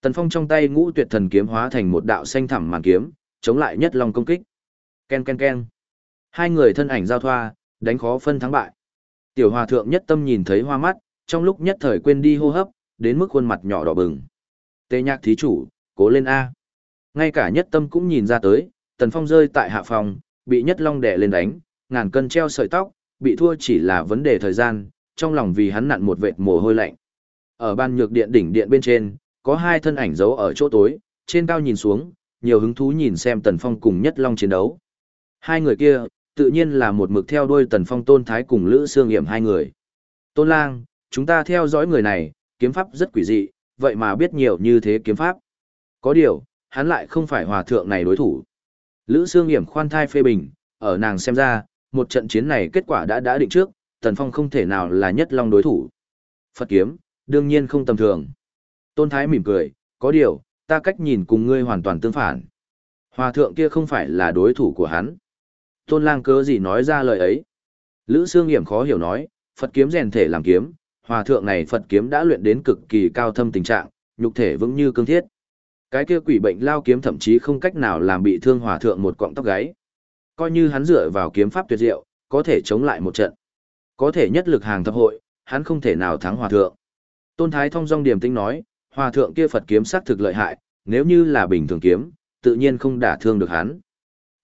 Tần Phong trong tay ngũ tuyệt thần kiếm hóa thành một đạo xanh thẳm màn kiếm, chống lại Nhất Long công kích. Ken ken ken. Hai người thân ảnh giao thoa, đánh khó phân thắng bại. Tiểu Hòa thượng nhất tâm nhìn thấy hoa mắt, trong lúc nhất thời quên đi hô hấp, đến mức khuôn mặt nhỏ đỏ bừng. Tê nhạc thí chủ, cố lên A. Ngay cả nhất tâm cũng nhìn ra tới, tần phong rơi tại hạ phòng, bị nhất long đẻ lên đánh, ngàn cân treo sợi tóc, bị thua chỉ là vấn đề thời gian, trong lòng vì hắn nặn một vệt mồ hôi lạnh. Ở ban nhược điện đỉnh điện bên trên, có hai thân ảnh giấu ở chỗ tối, trên cao nhìn xuống, nhiều hứng thú nhìn xem tần phong cùng nhất long chiến đấu. Hai người kia, tự nhiên là một mực theo đuôi Tần Phong Tôn Thái cùng Lữ Sương Hiểm hai người. Tôn Lang, chúng ta theo dõi người này, kiếm pháp rất quỷ dị, vậy mà biết nhiều như thế kiếm pháp. Có điều, hắn lại không phải hòa thượng này đối thủ. Lữ Sương Hiểm khoan thai phê bình, ở nàng xem ra, một trận chiến này kết quả đã đã định trước, Tần Phong không thể nào là nhất long đối thủ. Phật kiếm, đương nhiên không tầm thường. Tôn Thái mỉm cười, có điều, ta cách nhìn cùng ngươi hoàn toàn tương phản. Hòa thượng kia không phải là đối thủ của hắn. Tôn lang cớ gì nói ra lời ấy. Lữ Sương Hiểm khó hiểu nói, Phật kiếm rèn thể làm kiếm, hòa thượng này Phật kiếm đã luyện đến cực kỳ cao thâm tình trạng, nhục thể vững như cương thiết. Cái kia quỷ bệnh lao kiếm thậm chí không cách nào làm bị thương hòa thượng một cọng tóc gáy. Coi như hắn dựa vào kiếm pháp tuyệt diệu, có thể chống lại một trận. Có thể nhất lực hàng thập hội, hắn không thể nào thắng hòa thượng. Tôn Thái Thông dong điềm tinh nói, hòa thượng kia Phật kiếm xác thực lợi hại, nếu như là bình thường kiếm, tự nhiên không đả thương được hắn.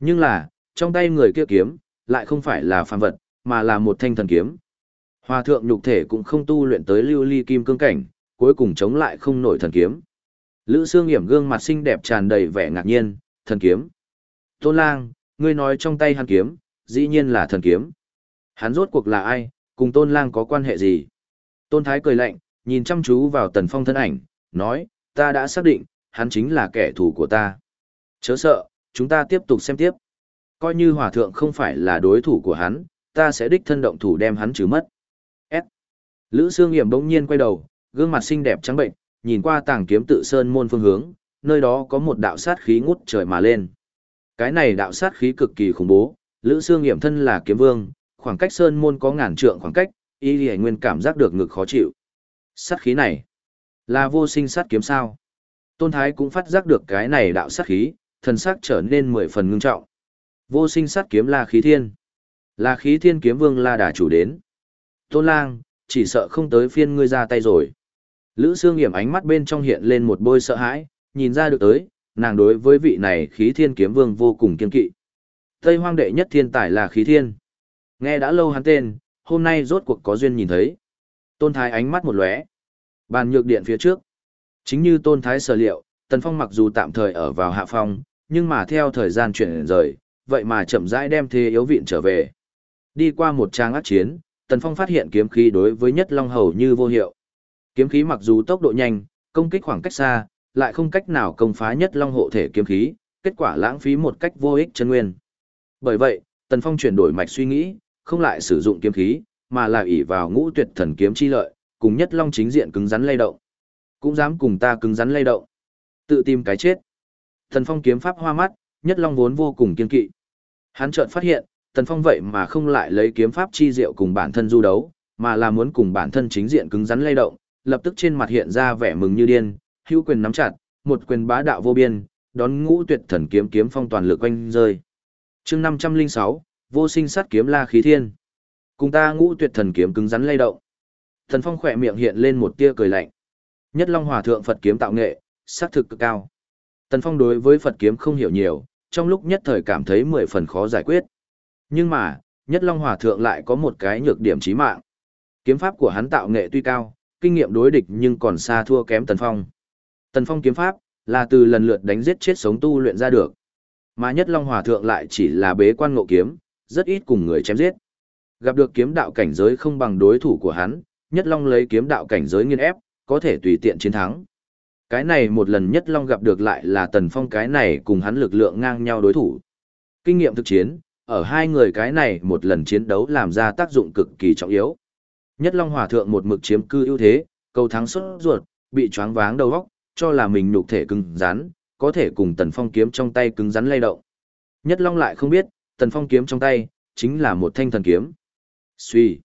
Nhưng là, trong tay người kia kiếm, lại không phải là phàm vật, mà là một thanh thần kiếm. Hòa thượng nhục thể cũng không tu luyện tới lưu ly kim cương cảnh, cuối cùng chống lại không nổi thần kiếm. Lữ Sương Hiểm gương mặt xinh đẹp tràn đầy vẻ ngạc nhiên, thần kiếm. Tôn Lang, ngươi nói trong tay hắn kiếm, dĩ nhiên là thần kiếm. Hắn rốt cuộc là ai, cùng Tôn Lang có quan hệ gì? Tôn Thái cười lạnh, nhìn chăm chú vào Tần Phong thân ảnh, nói, ta đã xác định, hắn chính là kẻ thù của ta. Chớ sợ, chúng ta tiếp tục xem tiếp. Coi như hòa thượng không phải là đối thủ của hắn, ta sẽ đích thân động thủ đem hắn trừ mất. Lữ Sương Hiểm bỗng nhiên quay đầu, gương mặt xinh đẹp trắng bệnh, nhìn qua tàng kiếm tự sơn môn phương hướng, nơi đó có một đạo sát khí ngút trời mà lên. Cái này đạo sát khí cực kỳ khủng bố, Lữ Sương Hiểm thân là kiếm vương, khoảng cách sơn môn có ngàn trượng khoảng cách, y lì nguyên cảm giác được ngực khó chịu. Sát khí này, là vô sinh sát kiếm sao? Tôn Thái cũng phát giác được cái này đạo sát khí, thần sắc trở nên mười phần ngưng trọng. Vô sinh sát kiếm là khí thiên. Là khí thiên kiếm vương la đà chủ đến. Tôn lang, chỉ sợ không tới phiên ngươi ra tay rồi. Lữ Sương hiểm ánh mắt bên trong hiện lên một bôi sợ hãi, nhìn ra được tới, nàng đối với vị này khí thiên kiếm vương vô cùng kiên kỵ. Tây hoang đệ nhất thiên tài là khí thiên. Nghe đã lâu hắn tên, hôm nay rốt cuộc có duyên nhìn thấy. Tôn Thái ánh mắt một lóe. Bàn nhược điện phía trước. Chính như Tôn Thái sở liệu, Tần Phong mặc dù tạm thời ở vào hạ phong, nhưng mà theo thời gian chuyển rời, vậy mà chậm rãi đem thế yếu viện trở về. Đi qua một trang ác chiến, Tần Phong phát hiện kiếm khí đối với Nhất Long hầu như vô hiệu. Kiếm khí mặc dù tốc độ nhanh, công kích khoảng cách xa, lại không cách nào công phá Nhất Long hộ thể kiếm khí, kết quả lãng phí một cách vô ích chân nguyên. Bởi vậy, Tần Phong chuyển đổi mạch suy nghĩ, không lại sử dụng kiếm khí, mà là ỷ vào ngũ tuyệt thần kiếm chi lợi, cùng Nhất Long chính diện cứng rắn lay động. Cũng dám cùng ta cứng rắn lay động. Tự tìm cái chết. Tần Phong kiếm pháp hoa mắt, Nhất Long vốn vô cùng kiên kỵ. Hắn chợt phát hiện, Tần Phong vậy mà không lại lấy kiếm pháp chi diệu cùng bản thân du đấu, mà là muốn cùng bản thân chính diện cứng rắn lay động, lập tức trên mặt hiện ra vẻ mừng như điên, hữu quyền nắm chặt, một quyền bá đạo vô biên, đón ngũ tuyệt thần kiếm kiếm phong toàn lực quanh rơi. Chương 506, vô sinh sát kiếm la khí thiên. Cùng ta ngũ tuyệt thần kiếm cứng rắn lay động. Thần Phong khỏe miệng hiện lên một tia cười lạnh. Nhất Long Hòa thượng Phật kiếm tạo nghệ, sát thực cực cao. Tần Phong đối với Phật kiếm không hiểu nhiều, trong lúc nhất thời cảm thấy mười phần khó giải quyết. Nhưng mà, Nhất Long Hòa Thượng lại có một cái nhược điểm chí mạng. Kiếm pháp của hắn tạo nghệ tuy cao, kinh nghiệm đối địch nhưng còn xa thua kém Tần Phong. Tần Phong kiếm pháp là từ lần lượt đánh giết chết sống tu luyện ra được. Mà Nhất Long Hòa Thượng lại chỉ là bế quan ngộ kiếm, rất ít cùng người chém giết. Gặp được kiếm đạo cảnh giới không bằng đối thủ của hắn, Nhất Long lấy kiếm đạo cảnh giới nghiên ép, có thể tùy tiện chiến thắng. Cái này một lần nhất Long gặp được lại là Tần Phong cái này cùng hắn lực lượng ngang nhau đối thủ. Kinh nghiệm thực chiến, ở hai người cái này một lần chiến đấu làm ra tác dụng cực kỳ trọng yếu. Nhất Long Hòa Thượng một mực chiếm cư ưu thế, cầu thắng xuất ruột, bị choáng váng đầu óc, cho là mình nhục thể cứng rắn, có thể cùng Tần Phong kiếm trong tay cứng rắn lay động. Nhất Long lại không biết, Tần Phong kiếm trong tay chính là một thanh thần kiếm. Suy,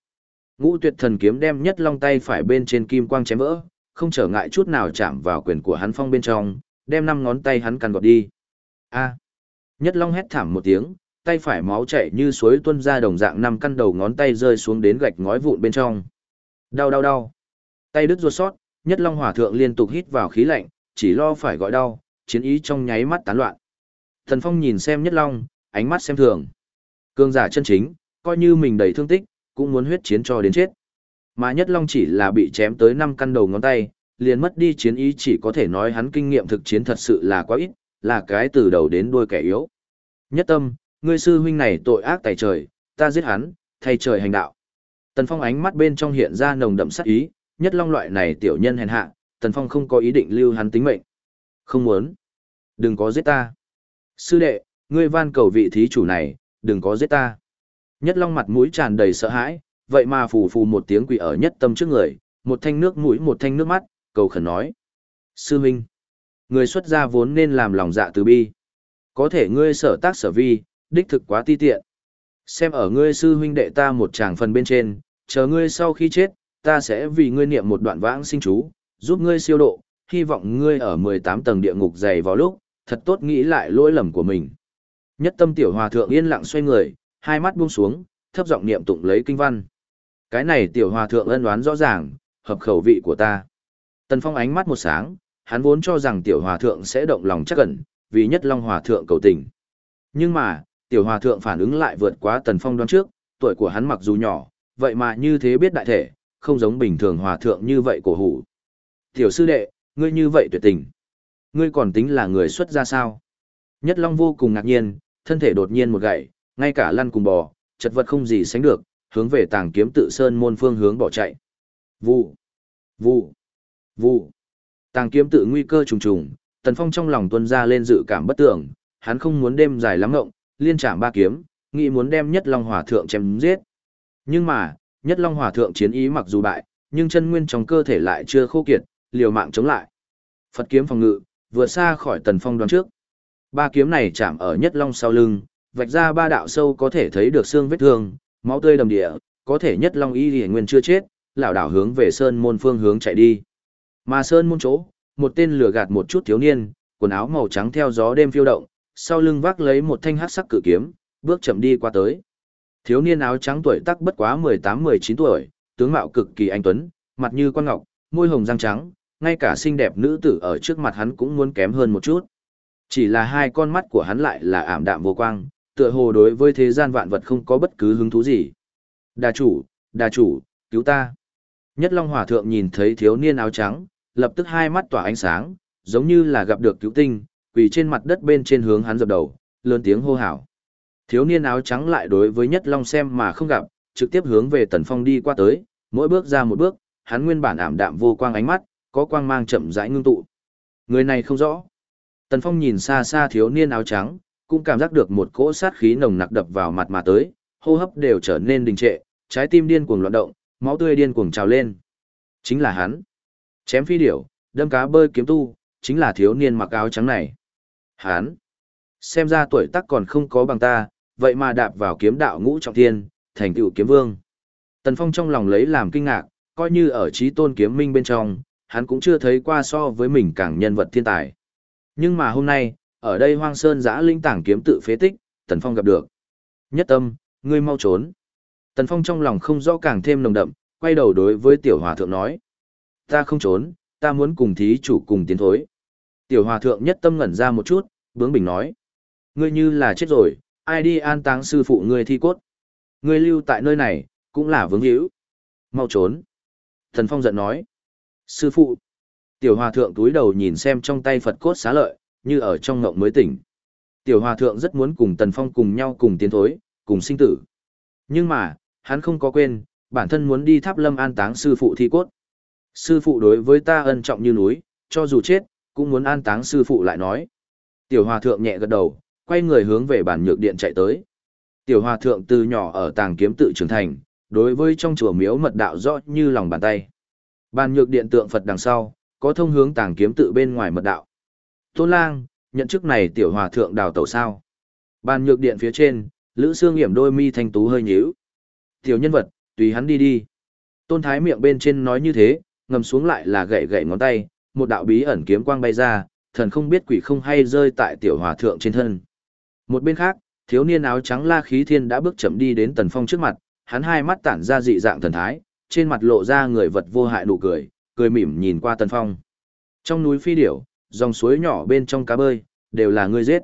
Ngũ Tuyệt thần kiếm đem Nhất Long tay phải bên trên kim quang chém vỡ, không trở ngại chút nào chạm vào quyền của hắn phong bên trong, đem năm ngón tay hắn cắn gọt đi. A. Nhất Long hét thảm một tiếng, tay phải máu chảy như suối tuôn ra đồng dạng năm căn đầu ngón tay rơi xuống đến gạch ngói vụn bên trong. Đau đau đau. Tay đứt ruột sót, Nhất Long hỏa thượng liên tục hít vào khí lạnh, chỉ lo phải gọi đau, chiến ý trong nháy mắt tán loạn. Thần Phong nhìn xem Nhất Long, ánh mắt xem thường. Cương giả chân chính, coi như mình đầy thương tích, cũng muốn huyết chiến cho đến chết. Mà Nhất Long chỉ là bị chém tới năm căn đầu ngón tay, liền mất đi chiến ý chỉ có thể nói hắn kinh nghiệm thực chiến thật sự là quá ít, là cái từ đầu đến đuôi kẻ yếu. Nhất tâm, Ngươi sư huynh này tội ác tại trời, ta giết hắn, thay trời hành đạo. Tần Phong ánh mắt bên trong hiện ra nồng đậm sát ý, nhất long loại này tiểu nhân hèn hạ, Tần Phong không có ý định lưu hắn tính mệnh. Không muốn. Đừng có giết ta. Sư đệ, ngươi van cầu vị thí chủ này, đừng có giết ta. Nhất long mặt mũi tràn đầy sợ hãi, vậy mà phù phù một tiếng quỷ ở nhất tâm trước người, một thanh nước mũi một thanh nước mắt, cầu khẩn nói. Sư huynh, người xuất gia vốn nên làm lòng dạ từ bi. Có thể ngươi sở tác sở vi, đích thực quá ti tiện. Xem ở ngươi sư huynh đệ ta một tràng phần bên trên, chờ ngươi sau khi chết, ta sẽ vì ngươi niệm một đoạn vãng sinh chú, giúp ngươi siêu độ, hy vọng ngươi ở 18 tầng địa ngục dày vào lúc, thật tốt nghĩ lại lỗi lầm của mình. Nhất tâm tiểu hòa thượng yên lặng xoay người, hai mắt buông xuống, thấp giọng niệm tụng lấy kinh văn. Cái này tiểu hòa thượng ân đoán rõ ràng, hợp khẩu vị của ta. Tần Phong ánh mắt một sáng, hắn vốn cho rằng tiểu hòa thượng sẽ động lòng chắc cẩn, vì nhất long hòa thượng cầu tình. Nhưng mà, tiểu hòa thượng phản ứng lại vượt quá Tần Phong đoán trước, tuổi của hắn mặc dù nhỏ, vậy mà như thế biết đại thể, không giống bình thường hòa thượng như vậy cổ hủ. Tiểu sư đệ, ngươi như vậy tuyệt tình. Ngươi còn tính là người xuất ra sao? Nhất Long vô cùng ngạc nhiên, thân thể đột nhiên một gậy, ngay cả lăn cùng bò, chật vật không gì sánh được, hướng về tàng kiếm tự sơn môn phương hướng bỏ chạy. Vụ, vụ, vụ. Tàng kiếm tự nguy cơ trùng trùng, Tần Phong trong lòng tuân ra lên dự cảm bất tưởng, hắn không muốn đêm dài lắm ngộng, liên trạm ba kiếm, nghĩ muốn đem Nhất Long Hòa thượng chém giết. Nhưng mà, Nhất Long Hòa thượng chiến ý mặc dù bại, nhưng chân nguyên trong cơ thể lại chưa khô kiệt, liều mạng chống lại. Phật kiếm phòng ngự, vừa xa khỏi Tần Phong đoán trước. Ba kiếm này chạm ở Nhất Long sau lưng, vạch ra ba đạo sâu có thể thấy được xương vết thương, máu tươi đầm địa, có thể Nhất Long y liễu nguyên chưa chết, lão đảo hướng về sơn môn phương hướng chạy đi. Mà sơn môn chỗ, một tên lửa gạt một chút thiếu niên, quần áo màu trắng theo gió đêm phiêu động, sau lưng vác lấy một thanh hắc sắc cự kiếm, bước chậm đi qua tới. Thiếu niên áo trắng tuổi tác bất quá 18-19 tuổi, tướng mạo cực kỳ anh tuấn, mặt như quan ngọc, môi hồng răng trắng, ngay cả xinh đẹp nữ tử ở trước mặt hắn cũng muốn kém hơn một chút. Chỉ là hai con mắt của hắn lại là ảm đạm vô quang, tựa hồ đối với thế gian vạn vật không có bất cứ hứng thú gì. Đà chủ, đà chủ, cứu ta. Nhất Long Hòa Thượng nhìn thấy thiếu niên áo trắng, lập tức hai mắt tỏa ánh sáng, giống như là gặp được cứu tinh, quỳ trên mặt đất bên trên hướng hắn dập đầu, lớn tiếng hô hào. Thiếu niên áo trắng lại đối với Nhất Long xem mà không gặp, trực tiếp hướng về Tần Phong đi qua tới, mỗi bước ra một bước, hắn nguyên bản ảm đạm vô quang ánh mắt, có quang mang chậm rãi ngưng tụ. Người này không rõ. Tần Phong nhìn xa xa thiếu niên áo trắng, cũng cảm giác được một cỗ sát khí nồng nặc đập vào mặt mà tới, hô hấp đều trở nên đình trệ, trái tim điên cuồng loạn động, máu tươi điên cuồng trào lên. Chính là hắn. Chém phi điểu, đâm cá bơi kiếm tu, chính là thiếu niên mặc áo trắng này. Hán, Xem ra tuổi tác còn không có bằng ta, vậy mà đạp vào kiếm đạo ngũ trọng thiên, thành tựu kiếm vương. Tần Phong trong lòng lấy làm kinh ngạc, coi như ở trí tôn kiếm minh bên trong, hắn cũng chưa thấy qua so với mình càng nhân vật thiên tài. Nhưng mà hôm nay, ở đây hoang sơn giã linh tảng kiếm tự phế tích, Tần Phong gặp được. Nhất tâm, ngươi mau trốn. Tần Phong trong lòng không rõ càng thêm nồng đậm, quay đầu đối với tiểu hòa thượng nói. Ta không trốn, ta muốn cùng thí chủ cùng tiến thối. Tiểu hòa thượng nhất tâm ngẩn ra một chút, bướng bình nói. Ngươi như là chết rồi, ai đi an táng sư phụ ngươi thi cốt. Ngươi lưu tại nơi này, cũng là vướng hữu. Mau trốn. Thần Phong giận nói. Sư phụ. Tiểu hòa thượng túi đầu nhìn xem trong tay Phật cốt xá lợi, như ở trong ngộng mới tỉnh. Tiểu hòa thượng rất muốn cùng Tần Phong cùng nhau cùng tiến thối, cùng sinh tử. Nhưng mà, hắn không có quên, bản thân muốn đi tháp lâm an táng sư phụ thi cốt. Sư phụ đối với ta ân trọng như núi, cho dù chết, cũng muốn an táng sư phụ lại nói. Tiểu hòa thượng nhẹ gật đầu, quay người hướng về bản nhược điện chạy tới. Tiểu hòa thượng từ nhỏ ở tàng kiếm tự trưởng thành, đối với trong chùa miếu mật đạo rõ như lòng bàn tay. Bàn nhược điện tượng Phật đằng sau, có thông hướng tàng kiếm tự bên ngoài mật đạo. Tôn lang, nhận chức này tiểu hòa thượng đào tẩu sao. Bàn nhược điện phía trên, Lữ xương hiểm đôi mi thanh tú hơi nhíu. Tiểu nhân vật, tùy hắn đi đi. Tôn Thái miệng bên trên nói như thế, ngầm xuống lại là gậy gậy ngón tay, một đạo bí ẩn kiếm quang bay ra, thần không biết quỷ không hay rơi tại tiểu hòa thượng trên thân. Một bên khác, thiếu niên áo trắng La Khí Thiên đã bước chậm đi đến Tần Phong trước mặt, hắn hai mắt tản ra dị dạng thần thái, trên mặt lộ ra người vật vô hại nụ cười, cười mỉm nhìn qua Tần Phong. Trong núi phi điểu, dòng suối nhỏ bên trong cá bơi, đều là ngươi giết.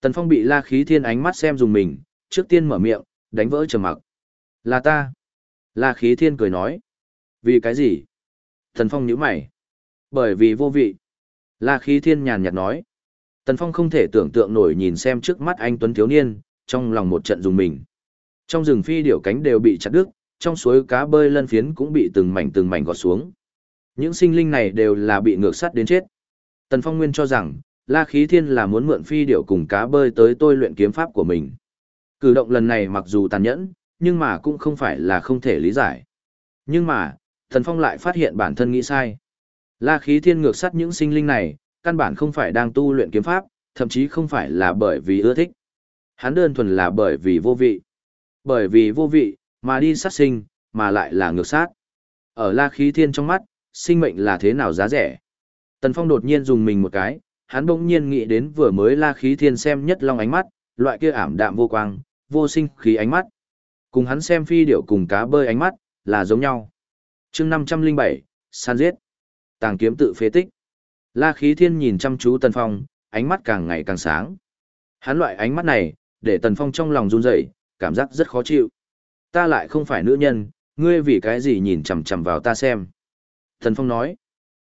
Tần Phong bị La Khí Thiên ánh mắt xem dùng mình, trước tiên mở miệng, đánh vỡ trầm mặc. Là ta. La Khí Thiên cười nói. Vì cái gì? Tần Phong nhíu mày. Bởi vì vô vị. La Khí Thiên nhàn nhạt nói. Tần Phong không thể tưởng tượng nổi nhìn xem trước mắt anh Tuấn thiếu niên, trong lòng một trận dùng mình. Trong rừng phi điểu cánh đều bị chặt đứt, trong suối cá bơi lân phiến cũng bị từng mảnh từng mảnh gọt xuống. Những sinh linh này đều là bị ngược sắt đến chết. Tần Phong Nguyên cho rằng, La Khí Thiên là muốn mượn phi điểu cùng cá bơi tới tôi luyện kiếm pháp của mình. Cử động lần này mặc dù tàn nhẫn, nhưng mà cũng không phải là không thể lý giải. Nhưng mà, Tần Phong lại phát hiện bản thân nghĩ sai. La Khí Thiên ngược sát những sinh linh này, căn bản không phải đang tu luyện kiếm pháp, thậm chí không phải là bởi vì ưa thích. Hắn đơn thuần là bởi vì vô vị. Bởi vì vô vị, mà đi sát sinh, mà lại là ngược sát. Ở La Khí Thiên trong mắt, sinh mệnh là thế nào giá rẻ. Tần Phong đột nhiên dùng mình một cái, hắn bỗng nhiên nghĩ đến vừa mới La Khí Thiên xem nhất long ánh mắt, loại kia ảm đạm vô quang, vô sinh khí ánh mắt. Cùng hắn xem phi điệu cùng cá bơi ánh mắt, là giống nhau. chương 507, san giết. Tàng kiếm tự phế tích. La Khí Thiên nhìn chăm chú Tần Phong, ánh mắt càng ngày càng sáng. Hắn loại ánh mắt này, để Tần Phong trong lòng run rẩy, cảm giác rất khó chịu. Ta lại không phải nữ nhân, ngươi vì cái gì nhìn chằm chằm vào ta xem. Tần Phong nói,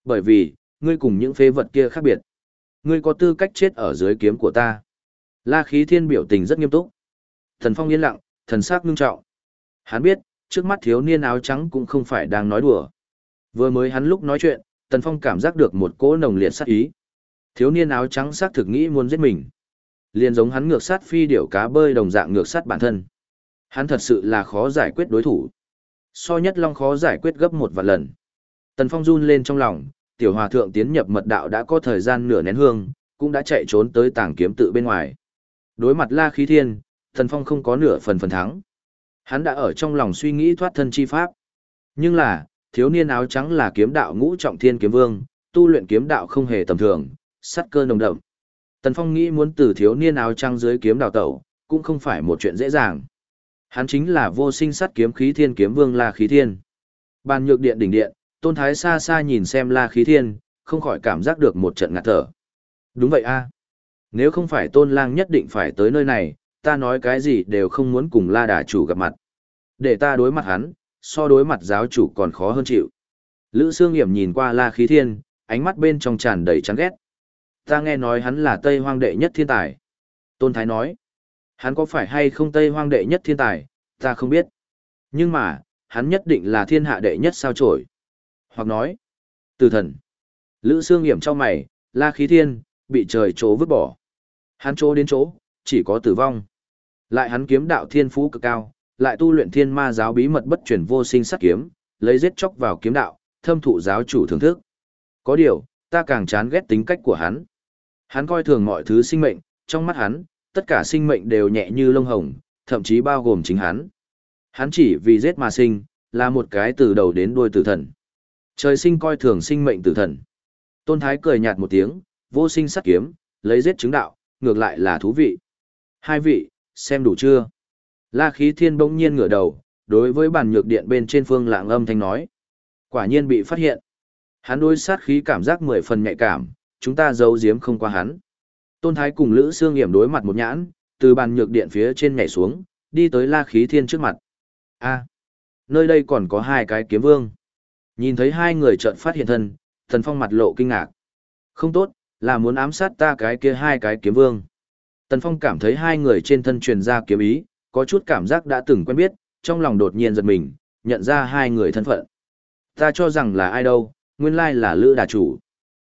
bởi vì, ngươi cùng những phế vật kia khác biệt. Ngươi có tư cách chết ở dưới kiếm của ta. La khí thiên biểu tình rất nghiêm túc. Tần Phong yên lặng, thần sắc ngưng trọng. Hắn biết, trước mắt thiếu niên áo trắng cũng không phải đang nói đùa. Vừa mới hắn lúc nói chuyện, Tần Phong cảm giác được một cỗ nồng liệt sát ý. Thiếu niên áo trắng xác thực nghĩ muốn giết mình. Liền giống hắn ngược sát phi điểu cá bơi đồng dạng ngược sát bản thân. Hắn thật sự là khó giải quyết đối thủ. So nhất long khó giải quyết gấp một vạn lần. Tần Phong run lên trong lòng, tiểu hòa thượng tiến nhập mật đạo đã có thời gian nửa nén hương, cũng đã chạy trốn tới tàng kiếm tự bên ngoài. Đối mặt La Khí Thiên, Tần Phong không có nửa phần phần thắng. Hắn đã ở trong lòng suy nghĩ thoát thân chi pháp. Nhưng là, thiếu niên áo trắng là kiếm đạo ngũ trọng thiên kiếm vương, tu luyện kiếm đạo không hề tầm thường, sắt cơ nồng đậm. Tần Phong nghĩ muốn từ thiếu niên áo trắng dưới kiếm đào tẩu, cũng không phải một chuyện dễ dàng. Hắn chính là vô sinh sắt kiếm khí thiên kiếm vương La Khí Thiên. Bàn nhược điện đỉnh điện, Tôn Thái xa xa nhìn xem La Khí Thiên, không khỏi cảm giác được một trận ngạt thở. Đúng vậy a. Nếu không phải Tôn Lang nhất định phải tới nơi này, ta nói cái gì đều không muốn cùng La Đà chủ gặp mặt. Để ta đối mặt hắn, so đối mặt giáo chủ còn khó hơn chịu. Lữ Sương Nghiễm nhìn qua La Khí Thiên, ánh mắt bên trong tràn đầy chán ghét. Ta nghe nói hắn là Tây Hoang đệ nhất thiên tài. Tôn Thái nói, hắn có phải hay không Tây Hoang đệ nhất thiên tài, ta không biết. Nhưng mà, hắn nhất định là thiên hạ đệ nhất sao trổi. Hoặc nói, từ thần. Lữ Sương Nghiễm trong mày, La Khí Thiên, bị trời chỗ vứt bỏ. Hắn chỗ đến chỗ, chỉ có tử vong. Lại hắn kiếm đạo thiên phú cực cao, lại tu luyện thiên ma giáo bí mật bất truyền vô sinh sát kiếm, lấy giết chóc vào kiếm đạo, thâm thụ giáo chủ thưởng thức. Có điều, ta càng chán ghét tính cách của hắn. Hắn coi thường mọi thứ sinh mệnh, trong mắt hắn, tất cả sinh mệnh đều nhẹ như lông hồng, thậm chí bao gồm chính hắn. Hắn chỉ vì giết mà sinh, là một cái từ đầu đến đuôi tử thần. Trời sinh coi thường sinh mệnh tử thần. Tôn Thái cười nhạt một tiếng, vô sinh sát kiếm, lấy giết chứng đạo, ngược lại là thú vị. Hai vị, xem đủ chưa? La khí thiên bỗng nhiên ngửa đầu, đối với bàn nhược điện bên trên phương lạng âm thanh nói. Quả nhiên bị phát hiện. Hắn đối sát khí cảm giác mười phần nhạy cảm, chúng ta giấu giếm không qua hắn. Tôn Thái cùng Lữ Sương Hiểm đối mặt một nhãn, từ bàn nhược điện phía trên nhảy xuống, đi tới La Khí Thiên trước mặt. A, nơi đây còn có hai cái kiếm vương. Nhìn thấy hai người chợt phát hiện thân, Thần Phong mặt lộ kinh ngạc. Không tốt, là muốn ám sát ta cái kia hai cái kiếm vương. Tần Phong cảm thấy hai người trên thân truyền ra kiếm ý, có chút cảm giác đã từng quen biết, trong lòng đột nhiên giật mình, nhận ra hai người thân phận. Ta cho rằng là ai đâu, nguyên lai là Lữ Đà Chủ.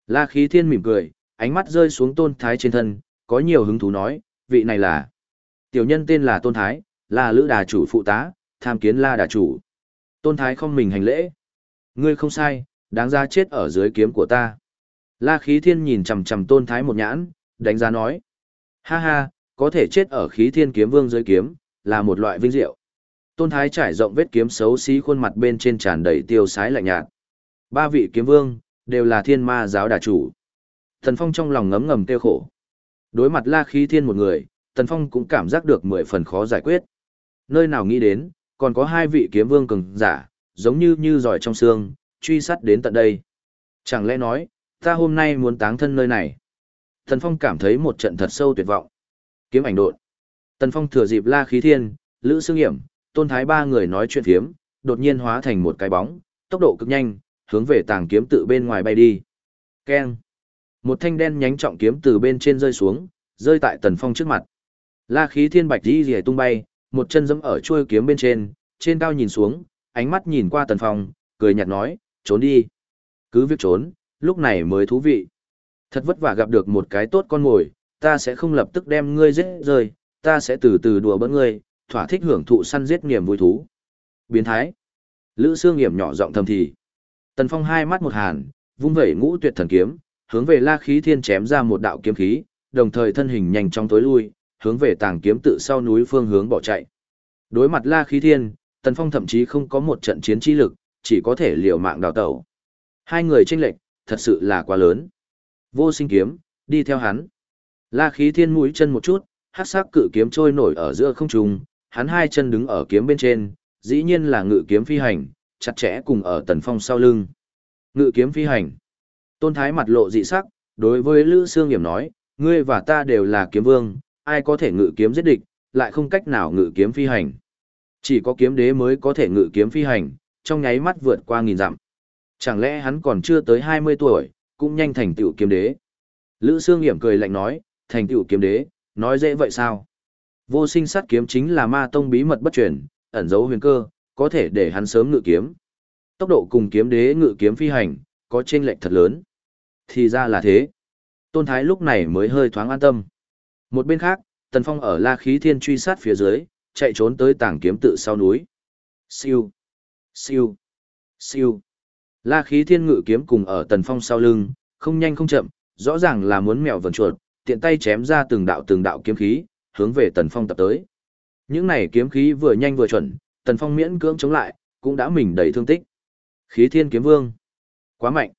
La Khí Thiên mỉm cười, ánh mắt rơi xuống Tôn Thái trên thân, có nhiều hứng thú nói, vị này là. Tiểu nhân tên là Tôn Thái, là Lữ Đà Chủ phụ tá, tham kiến La Đà Chủ. Tôn Thái không mình hành lễ. Ngươi không sai, đáng ra chết ở dưới kiếm của ta. La Khí Thiên nhìn chằm chằm Tôn Thái một nhãn, đánh giá nói. Ha ha, có thể chết ở khí thiên kiếm vương dưới kiếm, là một loại vinh diệu. Tôn Thái trải rộng vết kiếm xấu xí khuôn mặt bên trên tràn đầy tiêu sái lạnh nhạt. Ba vị kiếm vương, đều là thiên ma giáo đà chủ. Thần Phong trong lòng ngấm ngầm tiêu khổ. Đối mặt la khí thiên một người, Thần Phong cũng cảm giác được mười phần khó giải quyết. Nơi nào nghĩ đến, còn có hai vị kiếm vương cường giả, giống như như giỏi trong xương, truy sát đến tận đây. Chẳng lẽ nói, ta hôm nay muốn táng thân nơi này. Thần Phong cảm thấy một trận thật sâu tuyệt vọng. Kiếm ảnh đột. Tần Phong thừa dịp La Khí Thiên, Lữ Sương Hiểm, Tôn Thái ba người nói chuyện phiếm, đột nhiên hóa thành một cái bóng, tốc độ cực nhanh, hướng về tàng kiếm tự bên ngoài bay đi. Keng. Một thanh đen nhánh trọng kiếm từ bên trên rơi xuống, rơi tại Tần Phong trước mặt. La khí thiên bạch đi rìa tung bay, một chân giẫm ở chuôi kiếm bên trên, trên cao nhìn xuống, ánh mắt nhìn qua tần phong, cười nhạt nói, trốn đi. Cứ việc trốn, lúc này mới thú vị. Thật vất vả gặp được một cái tốt con ngồi, ta sẽ không lập tức đem ngươi giết rơi, ta sẽ từ từ đùa bỡn ngươi, thỏa thích hưởng thụ săn giết niềm vui thú. Biến thái. Lữ Sương Nghiễm nhỏ giọng thầm thì. Tần Phong hai mắt một hàn, vung vẩy ngũ tuyệt thần kiếm, hướng về La Khí Thiên chém ra một đạo kiếm khí, đồng thời thân hình nhanh chóng tối lui, hướng về tàng kiếm tự sau núi phương hướng bỏ chạy. Đối mặt La Khí Thiên, Tần Phong thậm chí không có một trận chiến chi lực, chỉ có thể liều mạng đào tẩu. Hai người chênh lệch, thật sự là quá lớn. Vô sinh kiếm, đi theo hắn. La Khí Thiên mũi chân một chút, hắc sắc cự kiếm trôi nổi ở giữa không trung, hắn hai chân đứng ở kiếm bên trên, dĩ nhiên là ngự kiếm phi hành, chặt chẽ cùng ở Tần Phong sau lưng. Ngự kiếm phi hành. Tôn Thái mặt lộ dị sắc, đối với Lữ Sương Hiểm nói, ngươi và ta đều là kiếm vương, ai có thể ngự kiếm giết địch, lại không cách nào ngự kiếm phi hành. Chỉ có kiếm đế mới có thể ngự kiếm phi hành, trong nháy mắt vượt qua nghìn dặm. Chẳng lẽ hắn còn chưa tới 20 tuổi, cũng nhanh thành tựu kiếm đế. Lữ Sương Hiểm cười lạnh nói, thành tựu kiếm đế, nói dễ vậy sao? Vô sinh sát kiếm chính là ma tông bí mật bất truyền, ẩn dấu huyền cơ, có thể để hắn sớm ngự kiếm. Tốc độ cùng kiếm đế ngự kiếm phi hành, có chênh lệch thật lớn. Thì ra là thế. Tôn Thái lúc này mới hơi thoáng an tâm. Một bên khác, Tần Phong ở La Khí Thiên truy sát phía dưới, chạy trốn tới tảng kiếm tự sau núi. Siêu, siêu, siêu. La Khí Thiên ngự kiếm cùng ở Tần Phong sau lưng, không nhanh không chậm, rõ ràng là muốn mèo vần chuột, tiện tay chém ra từng đạo từng đạo kiếm khí, hướng về Tần Phong tập tới. Những này kiếm khí vừa nhanh vừa chuẩn, Tần Phong miễn cưỡng chống lại, cũng đã mình đầy thương tích. Khí Thiên kiếm vương, quá mạnh.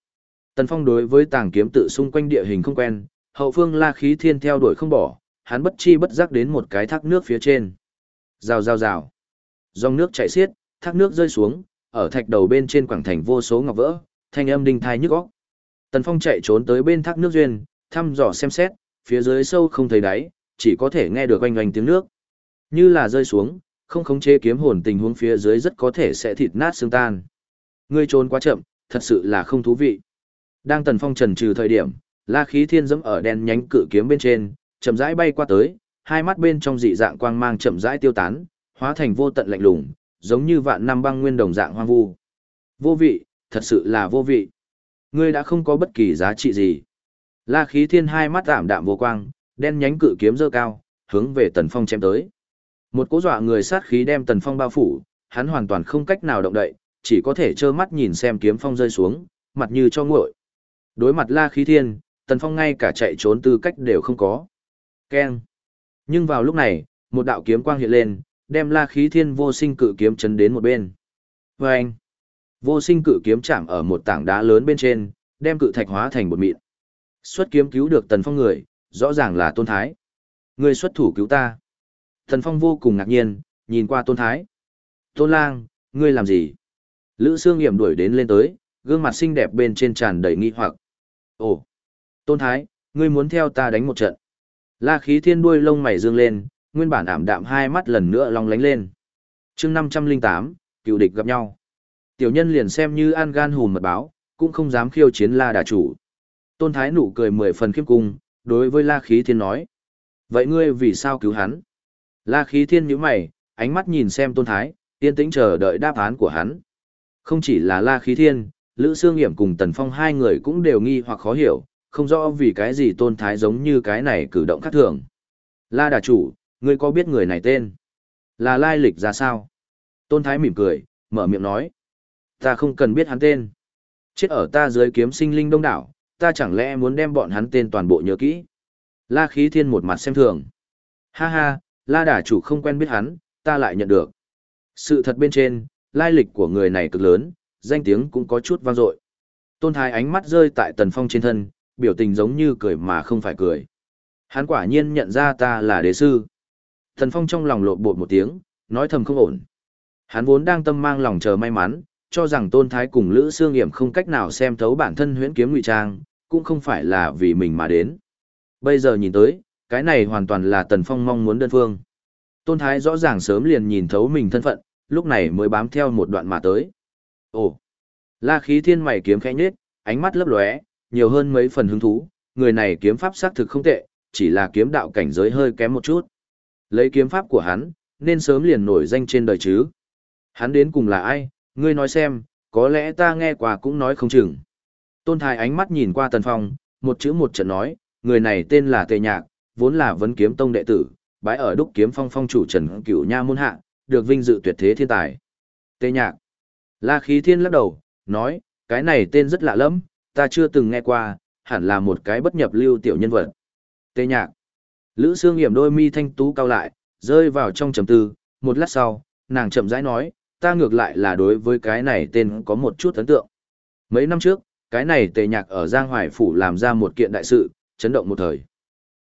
Tần Phong đối với tàng kiếm tự xung quanh địa hình không quen, hậu phương La Khí Thiên theo đuổi không bỏ, hắn bất chi bất giác đến một cái thác nước phía trên. Rào rào rào. Dòng nước chảy xiết, thác nước rơi xuống, ở thạch đầu bên trên quảng thành vô số ngọc vỡ, thanh âm đinh thai nhức óc. Tần Phong chạy trốn tới bên thác nước duyên, thăm dò xem xét, phía dưới sâu không thấy đáy, chỉ có thể nghe được oanh oanh tiếng nước. Như là rơi xuống, không khống chế kiếm hồn tình huống phía dưới rất có thể sẽ thịt nát xương tan. Ngươi trốn quá chậm, thật sự là không thú vị. Đang Tần Phong trần trừ thời điểm, La Khí Thiên dẫm ở đen nhánh cự kiếm bên trên, chậm rãi bay qua tới, hai mắt bên trong dị dạng quang mang chậm rãi tiêu tán, hóa thành vô tận lạnh lùng, giống như vạn năm băng nguyên đồng dạng hoang vu. Vô vị, thật sự là vô vị. Ngươi đã không có bất kỳ giá trị gì. La Khí Thiên hai mắt tạm đạm vô quang, đen nhánh cự kiếm dơ cao, hướng về Tần Phong chém tới. Một cú dọa người sát khí đem Tần Phong bao phủ, hắn hoàn toàn không cách nào động đậy, chỉ có thể trơ mắt nhìn xem kiếm phong rơi xuống, mặt như cho nguội. Đối mặt La Khí Thiên, Tần Phong ngay cả chạy trốn tư cách đều không có. Keng. Nhưng vào lúc này, một đạo kiếm quang hiện lên, đem La Khí Thiên vô sinh cự kiếm chấn đến một bên. Vâng. Vô sinh cự kiếm chạm ở một tảng đá lớn bên trên, đem cự thạch hóa thành một mịn. Xuất kiếm cứu được Tần Phong người, rõ ràng là Tôn Thái. Người xuất thủ cứu ta. Tần Phong vô cùng ngạc nhiên, nhìn qua Tôn Thái. Tôn Lang, ngươi làm gì? Lữ Sương Hiểm đuổi đến lên tới, gương mặt xinh đẹp bên trên tràn đầy nghi hoặc. Ồ, Tôn Thái, ngươi muốn theo ta đánh một trận. La khí thiên đuôi lông mày dương lên, nguyên bản ảm đạm hai mắt lần nữa long lánh lên. chương 508, cựu địch gặp nhau. Tiểu nhân liền xem như an gan hùm mật báo, cũng không dám khiêu chiến La đà chủ. Tôn Thái nụ cười mười phần khiêm cung, đối với La khí thiên nói. Vậy ngươi vì sao cứu hắn? La khí thiên nhíu mày, ánh mắt nhìn xem Tôn Thái, yên tĩnh chờ đợi đáp án của hắn. Không chỉ là La khí thiên, Lữ Sương Nghiễm cùng Tần Phong hai người cũng đều nghi hoặc khó hiểu, không rõ vì cái gì tôn thái giống như cái này cử động khác thường. La đà chủ, ngươi có biết người này tên? Là lai lịch ra sao? Tôn thái mỉm cười, mở miệng nói. Ta không cần biết hắn tên. Chết ở ta dưới kiếm sinh linh đông đảo, ta chẳng lẽ muốn đem bọn hắn tên toàn bộ nhớ kỹ? La khí thiên một mặt xem thường. Ha ha, la đà chủ không quen biết hắn, ta lại nhận được. Sự thật bên trên, lai lịch của người này cực lớn, danh tiếng cũng có chút vang dội. Tôn Thái ánh mắt rơi tại Tần Phong trên thân, biểu tình giống như cười mà không phải cười. Hắn quả nhiên nhận ra ta là đế sư. Tần Phong trong lòng lộn bột một tiếng, nói thầm không ổn. Hắn vốn đang tâm mang lòng chờ may mắn, cho rằng Tôn Thái cùng Lữ xương Nghiệm không cách nào xem thấu bản thân huyễn kiếm ngụy trang, cũng không phải là vì mình mà đến. Bây giờ nhìn tới, cái này hoàn toàn là Tần Phong mong muốn đơn phương. Tôn Thái rõ ràng sớm liền nhìn thấu mình thân phận, lúc này mới bám theo một đoạn mà tới. Ồ! La khí thiên mày kiếm khẽ nhết, ánh mắt lấp lóe, nhiều hơn mấy phần hứng thú, người này kiếm pháp xác thực không tệ, chỉ là kiếm đạo cảnh giới hơi kém một chút. Lấy kiếm pháp của hắn, nên sớm liền nổi danh trên đời chứ. Hắn đến cùng là ai, ngươi nói xem, có lẽ ta nghe qua cũng nói không chừng. Tôn Thái ánh mắt nhìn qua Tần Phong, một chữ một trận nói, người này tên là Tề Nhạc, vốn là vấn kiếm tông đệ tử, bái ở đúc kiếm phong phong chủ Trần Cửu Nha môn hạ, được vinh dự tuyệt thế thiên tài. Tề Nhạc. La Khí Thiên lắc đầu, nói, cái này tên rất lạ lẫm, ta chưa từng nghe qua, hẳn là một cái bất nhập lưu tiểu nhân vật. Tề Nhạc. Lữ Sương hiểm đôi mi thanh tú cao lại, rơi vào trong trầm tư, một lát sau, nàng chậm rãi nói, ta ngược lại là đối với cái này tên có một chút ấn tượng. Mấy năm trước, cái này tề nhạc ở Giang Hoài Phủ làm ra một kiện đại sự, chấn động một thời.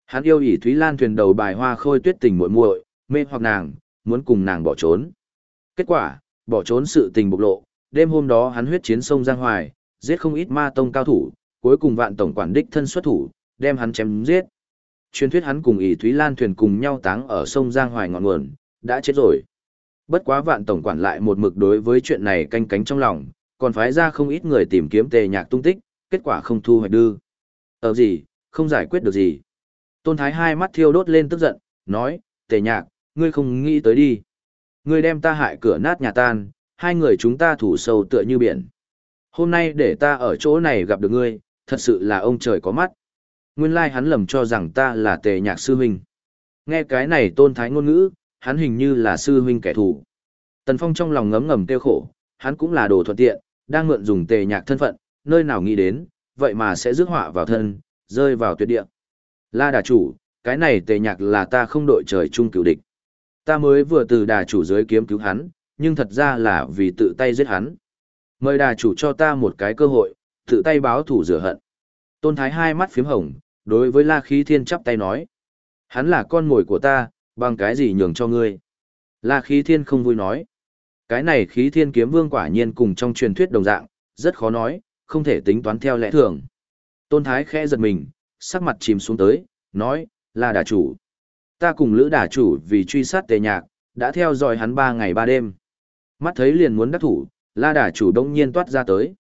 Hắn yêu ỷ Thúy Lan thuyền đầu bài hoa khôi tuyết tình muội muội, mê hoặc nàng, muốn cùng nàng bỏ trốn. Kết quả, bỏ trốn sự tình bộc lộ, đêm hôm đó hắn huyết chiến sông Giang Hoài, giết không ít ma tông cao thủ, cuối cùng vạn tổng quản đích thân xuất thủ, đem hắn chém giết. Truyền thuyết hắn cùng ỷ Thúy Lan thuyền cùng nhau táng ở sông Giang Hoài ngọn nguồn, đã chết rồi. Bất quá vạn tổng quản lại một mực đối với chuyện này canh cánh trong lòng, còn phái ra không ít người tìm kiếm tề nhạc tung tích, kết quả không thu hoạch đưa. Ở ờ gì, không giải quyết được gì. Tôn Thái hai mắt thiêu đốt lên tức giận, nói, tề nhạc, ngươi không nghĩ tới đi. Ngươi đem ta hại cửa nát nhà tan, hai người chúng ta thủ sâu tựa như biển. Hôm nay để ta ở chỗ này gặp được ngươi, thật sự là ông trời có mắt. Nguyên lai hắn lầm cho rằng ta là tề nhạc sư huynh. Nghe cái này tôn thái ngôn ngữ, hắn hình như là sư huynh kẻ thù. Tần Phong trong lòng ngấm ngầm tiêu khổ, hắn cũng là đồ thuận tiện, đang mượn dùng tề nhạc thân phận, nơi nào nghĩ đến, vậy mà sẽ rước họa vào thân, rơi vào tuyệt địa. La đà chủ, cái này tề nhạc là ta không đội trời chung cửu địch. Ta mới vừa từ đà chủ dưới kiếm cứu hắn, nhưng thật ra là vì tự tay giết hắn. Mời đà chủ cho ta một cái cơ hội, tự tay báo thủ rửa hận. Tôn Thái hai mắt phím hồng, đối với La Khí Thiên chắp tay nói. Hắn là con mồi của ta, bằng cái gì nhường cho ngươi. La Khí Thiên không vui nói. Cái này khí thiên kiếm vương quả nhiên cùng trong truyền thuyết đồng dạng, rất khó nói, không thể tính toán theo lẽ thường. Tôn Thái khẽ giật mình, sắc mặt chìm xuống tới, nói, là đà chủ. Ta cùng lữ đà chủ vì truy sát tề nhạc, đã theo dõi hắn ba ngày ba đêm. Mắt thấy liền muốn đắc thủ, la đà chủ đông nhiên toát ra tới.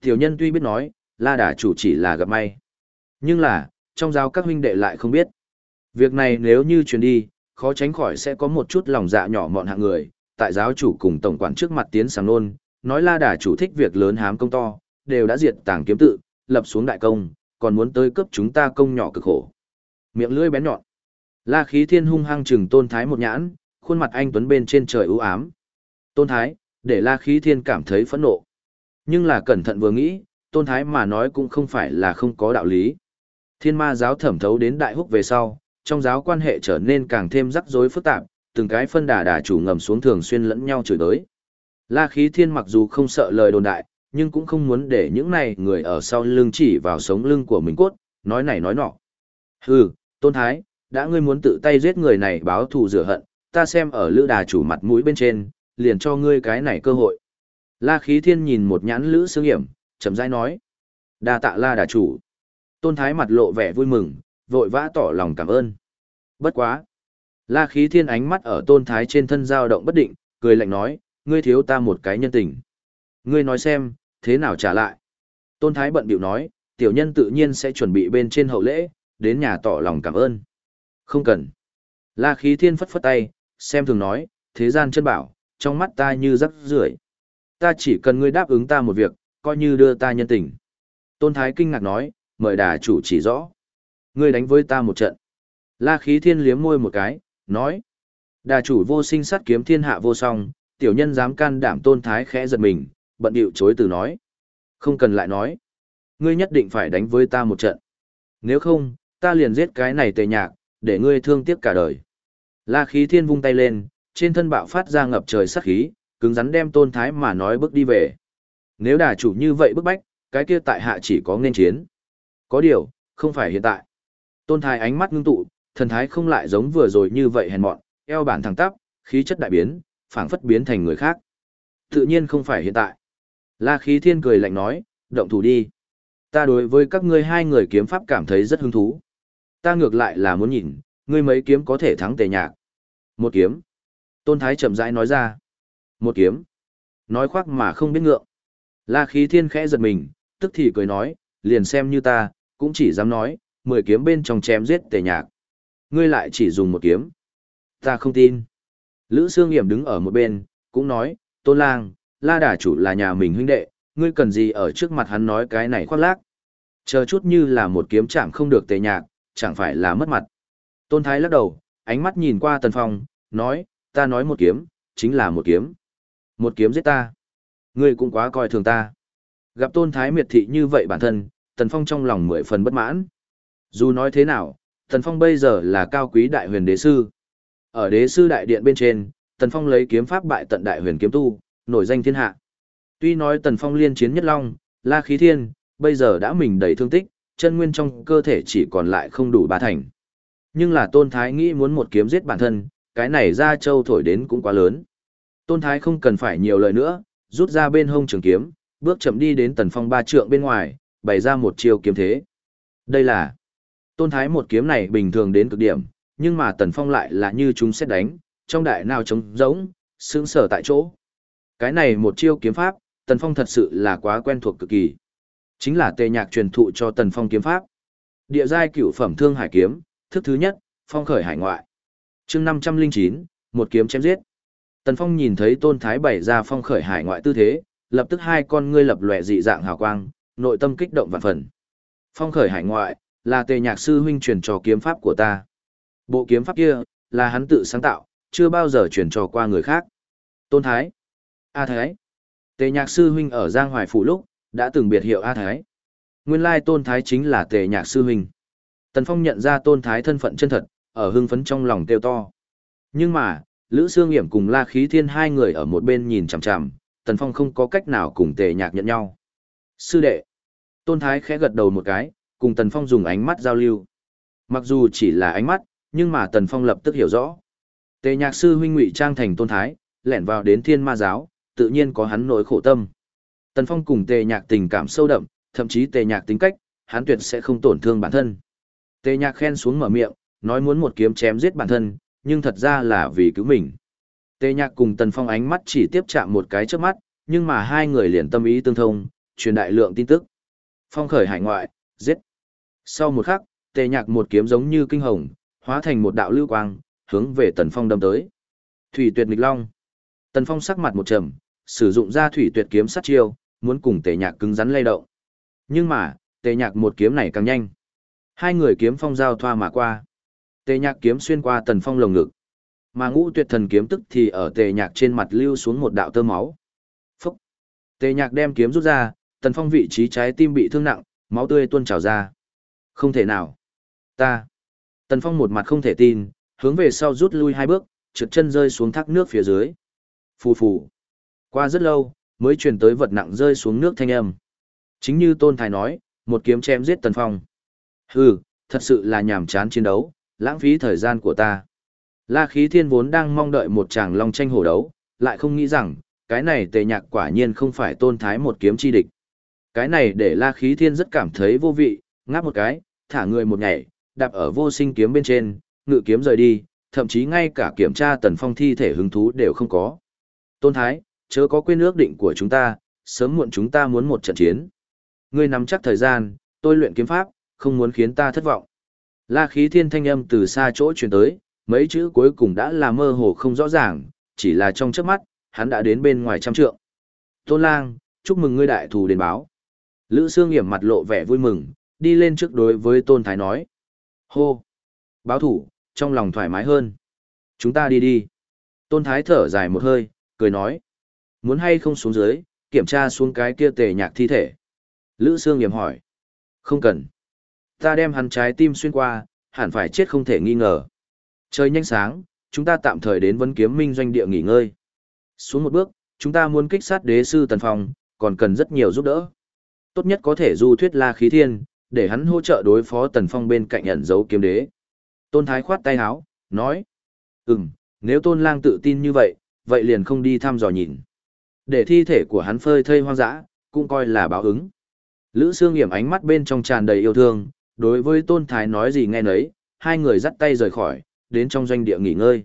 Tiểu nhân tuy biết nói, la đà chủ chỉ là gặp may. Nhưng là, trong giáo các huynh đệ lại không biết. Việc này nếu như truyền đi, khó tránh khỏi sẽ có một chút lòng dạ nhỏ mọn hạng người, tại giáo chủ cùng tổng quản trước mặt tiến sang nôn, nói la đà chủ thích việc lớn hám công to, đều đã diệt tàng kiếm tự, lập xuống đại công, còn muốn tới cấp chúng ta công nhỏ cực khổ. Miệng lưỡi bén nhọn. La khí thiên hung hăng chừng tôn thái một nhãn, khuôn mặt anh tuấn bên trên trời ưu ám. Tôn thái, để la khí thiên cảm thấy phẫn nộ. Nhưng là cẩn thận vừa nghĩ, tôn thái mà nói cũng không phải là không có đạo lý. Thiên ma giáo thẩm thấu đến đại húc về sau, trong giáo quan hệ trở nên càng thêm rắc rối phức tạp, từng cái phân đà đà chủ ngầm xuống thường xuyên lẫn nhau chửi tới. La khí thiên mặc dù không sợ lời đồn đại, nhưng cũng không muốn để những này người ở sau lưng chỉ vào sống lưng của mình cốt, nói này nói nọ. Hừ, tôn thái, đã ngươi muốn tự tay giết người này báo thù rửa hận, ta xem ở lữ đà chủ mặt mũi bên trên, liền cho ngươi cái này cơ hội. La khí thiên nhìn một nhãn lữ sương hiểm, chậm rãi nói. đa tạ la đà chủ. Tôn thái mặt lộ vẻ vui mừng, vội vã tỏ lòng cảm ơn. Bất quá. La khí thiên ánh mắt ở tôn thái trên thân dao động bất định, cười lạnh nói, ngươi thiếu ta một cái nhân tình. Ngươi nói xem, thế nào trả lại? Tôn thái bận biểu nói, tiểu nhân tự nhiên sẽ chuẩn bị bên trên hậu lễ, đến nhà tỏ lòng cảm ơn. Không cần. La khí thiên phất phất tay, xem thường nói, thế gian chân bảo, trong mắt ta như rắc rưởi. Ta chỉ cần ngươi đáp ứng ta một việc, coi như đưa ta nhân tình. Tôn thái kinh ngạc nói, mời đà chủ chỉ rõ. Ngươi đánh với ta một trận. La khí thiên liếm môi một cái, nói. Đà chủ vô sinh sát kiếm thiên hạ vô song, tiểu nhân dám can đảm tôn thái khẽ giật mình, bận điệu chối từ nói. Không cần lại nói. Ngươi nhất định phải đánh với ta một trận. Nếu không, ta liền giết cái này tề nhạc, để ngươi thương tiếc cả đời. La khí thiên vung tay lên, trên thân bạo phát ra ngập trời sát khí, cứng rắn đem tôn thái mà nói bước đi về. Nếu đà chủ như vậy bức bách, cái kia tại hạ chỉ có nên chiến. Có điều, không phải hiện tại. Tôn thái ánh mắt ngưng tụ, thần thái không lại giống vừa rồi như vậy hèn mọn, eo bản thẳng tắp, khí chất đại biến, phảng phất biến thành người khác. Tự nhiên không phải hiện tại. La khí thiên cười lạnh nói, động thủ đi. Ta đối với các ngươi hai người kiếm pháp cảm thấy rất hứng thú. Ta ngược lại là muốn nhìn, ngươi mấy kiếm có thể thắng tề nhạc. Một kiếm. Tôn Thái chậm rãi nói ra. Một kiếm. Nói khoác mà không biết ngượng. La khí thiên khẽ giật mình, tức thì cười nói, liền xem như ta, cũng chỉ dám nói, mười kiếm bên trong chém giết tề nhạc. Ngươi lại chỉ dùng một kiếm. Ta không tin. Lữ Sương Hiểm đứng ở một bên, cũng nói, Tôn Lang, La Đà chủ là nhà mình huynh đệ, ngươi cần gì ở trước mặt hắn nói cái này khoác lác. Chờ chút như là một kiếm chạm không được tề nhạc, chẳng phải là mất mặt. Tôn Thái lắc đầu, ánh mắt nhìn qua Tần Phong, nói, ta nói một kiếm, chính là một kiếm. Một kiếm giết ta. Ngươi cũng quá coi thường ta. Gặp Tôn Thái miệt thị như vậy bản thân, Tần Phong trong lòng mười phần bất mãn. Dù nói thế nào, Tần Phong bây giờ là cao quý đại huyền đế sư. Ở đế sư đại điện bên trên, Tần Phong lấy kiếm pháp bại tận đại huyền kiếm tu, nổi danh thiên hạ. Tuy nói Tần Phong liên chiến nhất long, la khí thiên, bây giờ đã mình đầy thương tích, chân nguyên trong cơ thể chỉ còn lại không đủ ba thành. Nhưng là Tôn Thái nghĩ muốn một kiếm giết bản thân, cái này ra châu thổi đến cũng quá lớn. Tôn Thái không cần phải nhiều lời nữa, rút ra bên hông trường kiếm, bước chậm đi đến Tần Phong ba trượng bên ngoài, bày ra một chiêu kiếm thế. Đây là Tôn Thái một kiếm này bình thường đến cực điểm, nhưng mà Tần Phong lại là như chúng xét đánh, trong đại nào trống rỗng, sững sở tại chỗ. Cái này một chiêu kiếm pháp, Tần Phong thật sự là quá quen thuộc cực kỳ. Chính là tề nhạc truyền thụ cho Tần Phong kiếm pháp. Địa giai cửu phẩm thương hải kiếm, thức thứ nhất, phong khởi hải ngoại. chương 509, một kiếm chém giết. Tần Phong nhìn thấy Tôn Thái bày ra phong khởi hải ngoại tư thế, lập tức hai con ngươi lập lòe dị dạng hào quang, nội tâm kích động vạn phần. Phong khởi hải ngoại, là tề nhạc sư huynh truyền trò kiếm pháp của ta. Bộ kiếm pháp kia, là hắn tự sáng tạo, chưa bao giờ truyền trò qua người khác. Tôn Thái. A Thái. Tề nhạc sư huynh ở Giang Hoài Phủ lúc, đã từng biệt hiệu A Thái. Nguyên lai Tôn Thái chính là tề nhạc sư huynh. Tần Phong nhận ra Tôn Thái thân phận chân thật, ở hưng phấn trong lòng kêu to. Nhưng mà, Lữ Sương Hiểm cùng La Khí Thiên hai người ở một bên nhìn chằm chằm, Tần Phong không có cách nào cùng tề nhạc nhận nhau. Sư đệ. Tôn Thái khẽ gật đầu một cái, cùng Tần Phong dùng ánh mắt giao lưu. Mặc dù chỉ là ánh mắt, nhưng mà Tần Phong lập tức hiểu rõ. Tề nhạc sư huynh ngụy trang thành Tôn Thái, lẻn vào đến thiên ma giáo, tự nhiên có hắn nỗi khổ tâm. Tần Phong cùng tề nhạc tình cảm sâu đậm, thậm chí tề nhạc tính cách, hắn tuyệt sẽ không tổn thương bản thân. Tề nhạc khen xuống mở miệng, nói muốn một kiếm chém giết bản thân, nhưng thật ra là vì cứu mình. Tề nhạc cùng Tần Phong ánh mắt chỉ tiếp chạm một cái trước mắt, nhưng mà hai người liền tâm ý tương thông, truyền đại lượng tin tức. Phong khởi hải ngoại, giết. Sau một khắc, tề nhạc một kiếm giống như kinh hồng, hóa thành một đạo lưu quang, hướng về Tần Phong đâm tới. Thủy tuyệt nghịch long. Tần Phong sắc mặt một trầm, sử dụng ra thủy tuyệt kiếm sát chiêu, muốn cùng tề nhạc cứng rắn lay động. Nhưng mà, tề nhạc một kiếm này càng nhanh. Hai người kiếm phong giao thoa mà qua. Tề nhạc kiếm xuyên qua Tần Phong lồng ngực. Mà ngũ tuyệt thần kiếm tức thì ở tề nhạc trên mặt lưu xuống một đạo tơ máu. Phúc! Tề nhạc đem kiếm rút ra, Tần Phong vị trí trái tim bị thương nặng, máu tươi tuôn trào ra. Không thể nào. Ta. Tần Phong một mặt không thể tin, hướng về sau rút lui hai bước, trượt chân rơi xuống thác nước phía dưới. Phù phù. Qua rất lâu, mới truyền tới vật nặng rơi xuống nước thanh âm. Chính như Tôn Thái nói, một kiếm chém giết Tần Phong. Hừ, thật sự là nhàm chán chiến đấu, lãng phí thời gian của ta. La khí thiên vốn đang mong đợi một chàng long tranh hổ đấu, lại không nghĩ rằng, cái này tề nhạc quả nhiên không phải tôn thái một kiếm chi địch. Cái này để la khí thiên rất cảm thấy vô vị, ngáp một cái, thả người một nhảy, đạp ở vô sinh kiếm bên trên, ngự kiếm rời đi, thậm chí ngay cả kiểm tra tần phong thi thể hứng thú đều không có. Tôn Thái, chớ có quên ước định của chúng ta, sớm muộn chúng ta muốn một trận chiến. Ngươi nắm chắc thời gian, tôi luyện kiếm pháp, không muốn khiến ta thất vọng. La khí thiên thanh âm từ xa chỗ truyền tới, mấy chữ cuối cùng đã là mơ hồ không rõ ràng, chỉ là trong chớp mắt, hắn đã đến bên ngoài trăm trượng. Tôn lang, chúc mừng ngươi đại thù đến báo. Lữ Sương hiểm mặt lộ vẻ vui mừng, đi lên trước đối với Tôn Thái nói. Hô! Báo thủ, trong lòng thoải mái hơn. Chúng ta đi đi. Tôn Thái thở dài một hơi, cười nói. Muốn hay không xuống dưới, kiểm tra xuống cái kia tề nhạc thi thể. Lữ Sương nghiệm hỏi. Không cần. Ta đem hắn trái tim xuyên qua, hẳn phải chết không thể nghi ngờ. Trời nhanh sáng, chúng ta tạm thời đến vấn kiếm minh doanh địa nghỉ ngơi. Xuống một bước, chúng ta muốn kích sát đế sư Tần Phong, còn cần rất nhiều giúp đỡ. Tốt nhất có thể du thuyết la khí thiên, để hắn hỗ trợ đối phó Tần Phong bên cạnh ẩn giấu kiếm đế. Tôn Thái khoát tay háo, nói. Ừm, nếu Tôn Lang tự tin như vậy, vậy liền không đi thăm dò nhìn. Để thi thể của hắn phơi thây hoang dã, cũng coi là báo ứng. Lữ Sương hiểm ánh mắt bên trong tràn đầy yêu thương, đối với Tôn Thái nói gì nghe nấy, hai người dắt tay rời khỏi, đến trong doanh địa nghỉ ngơi.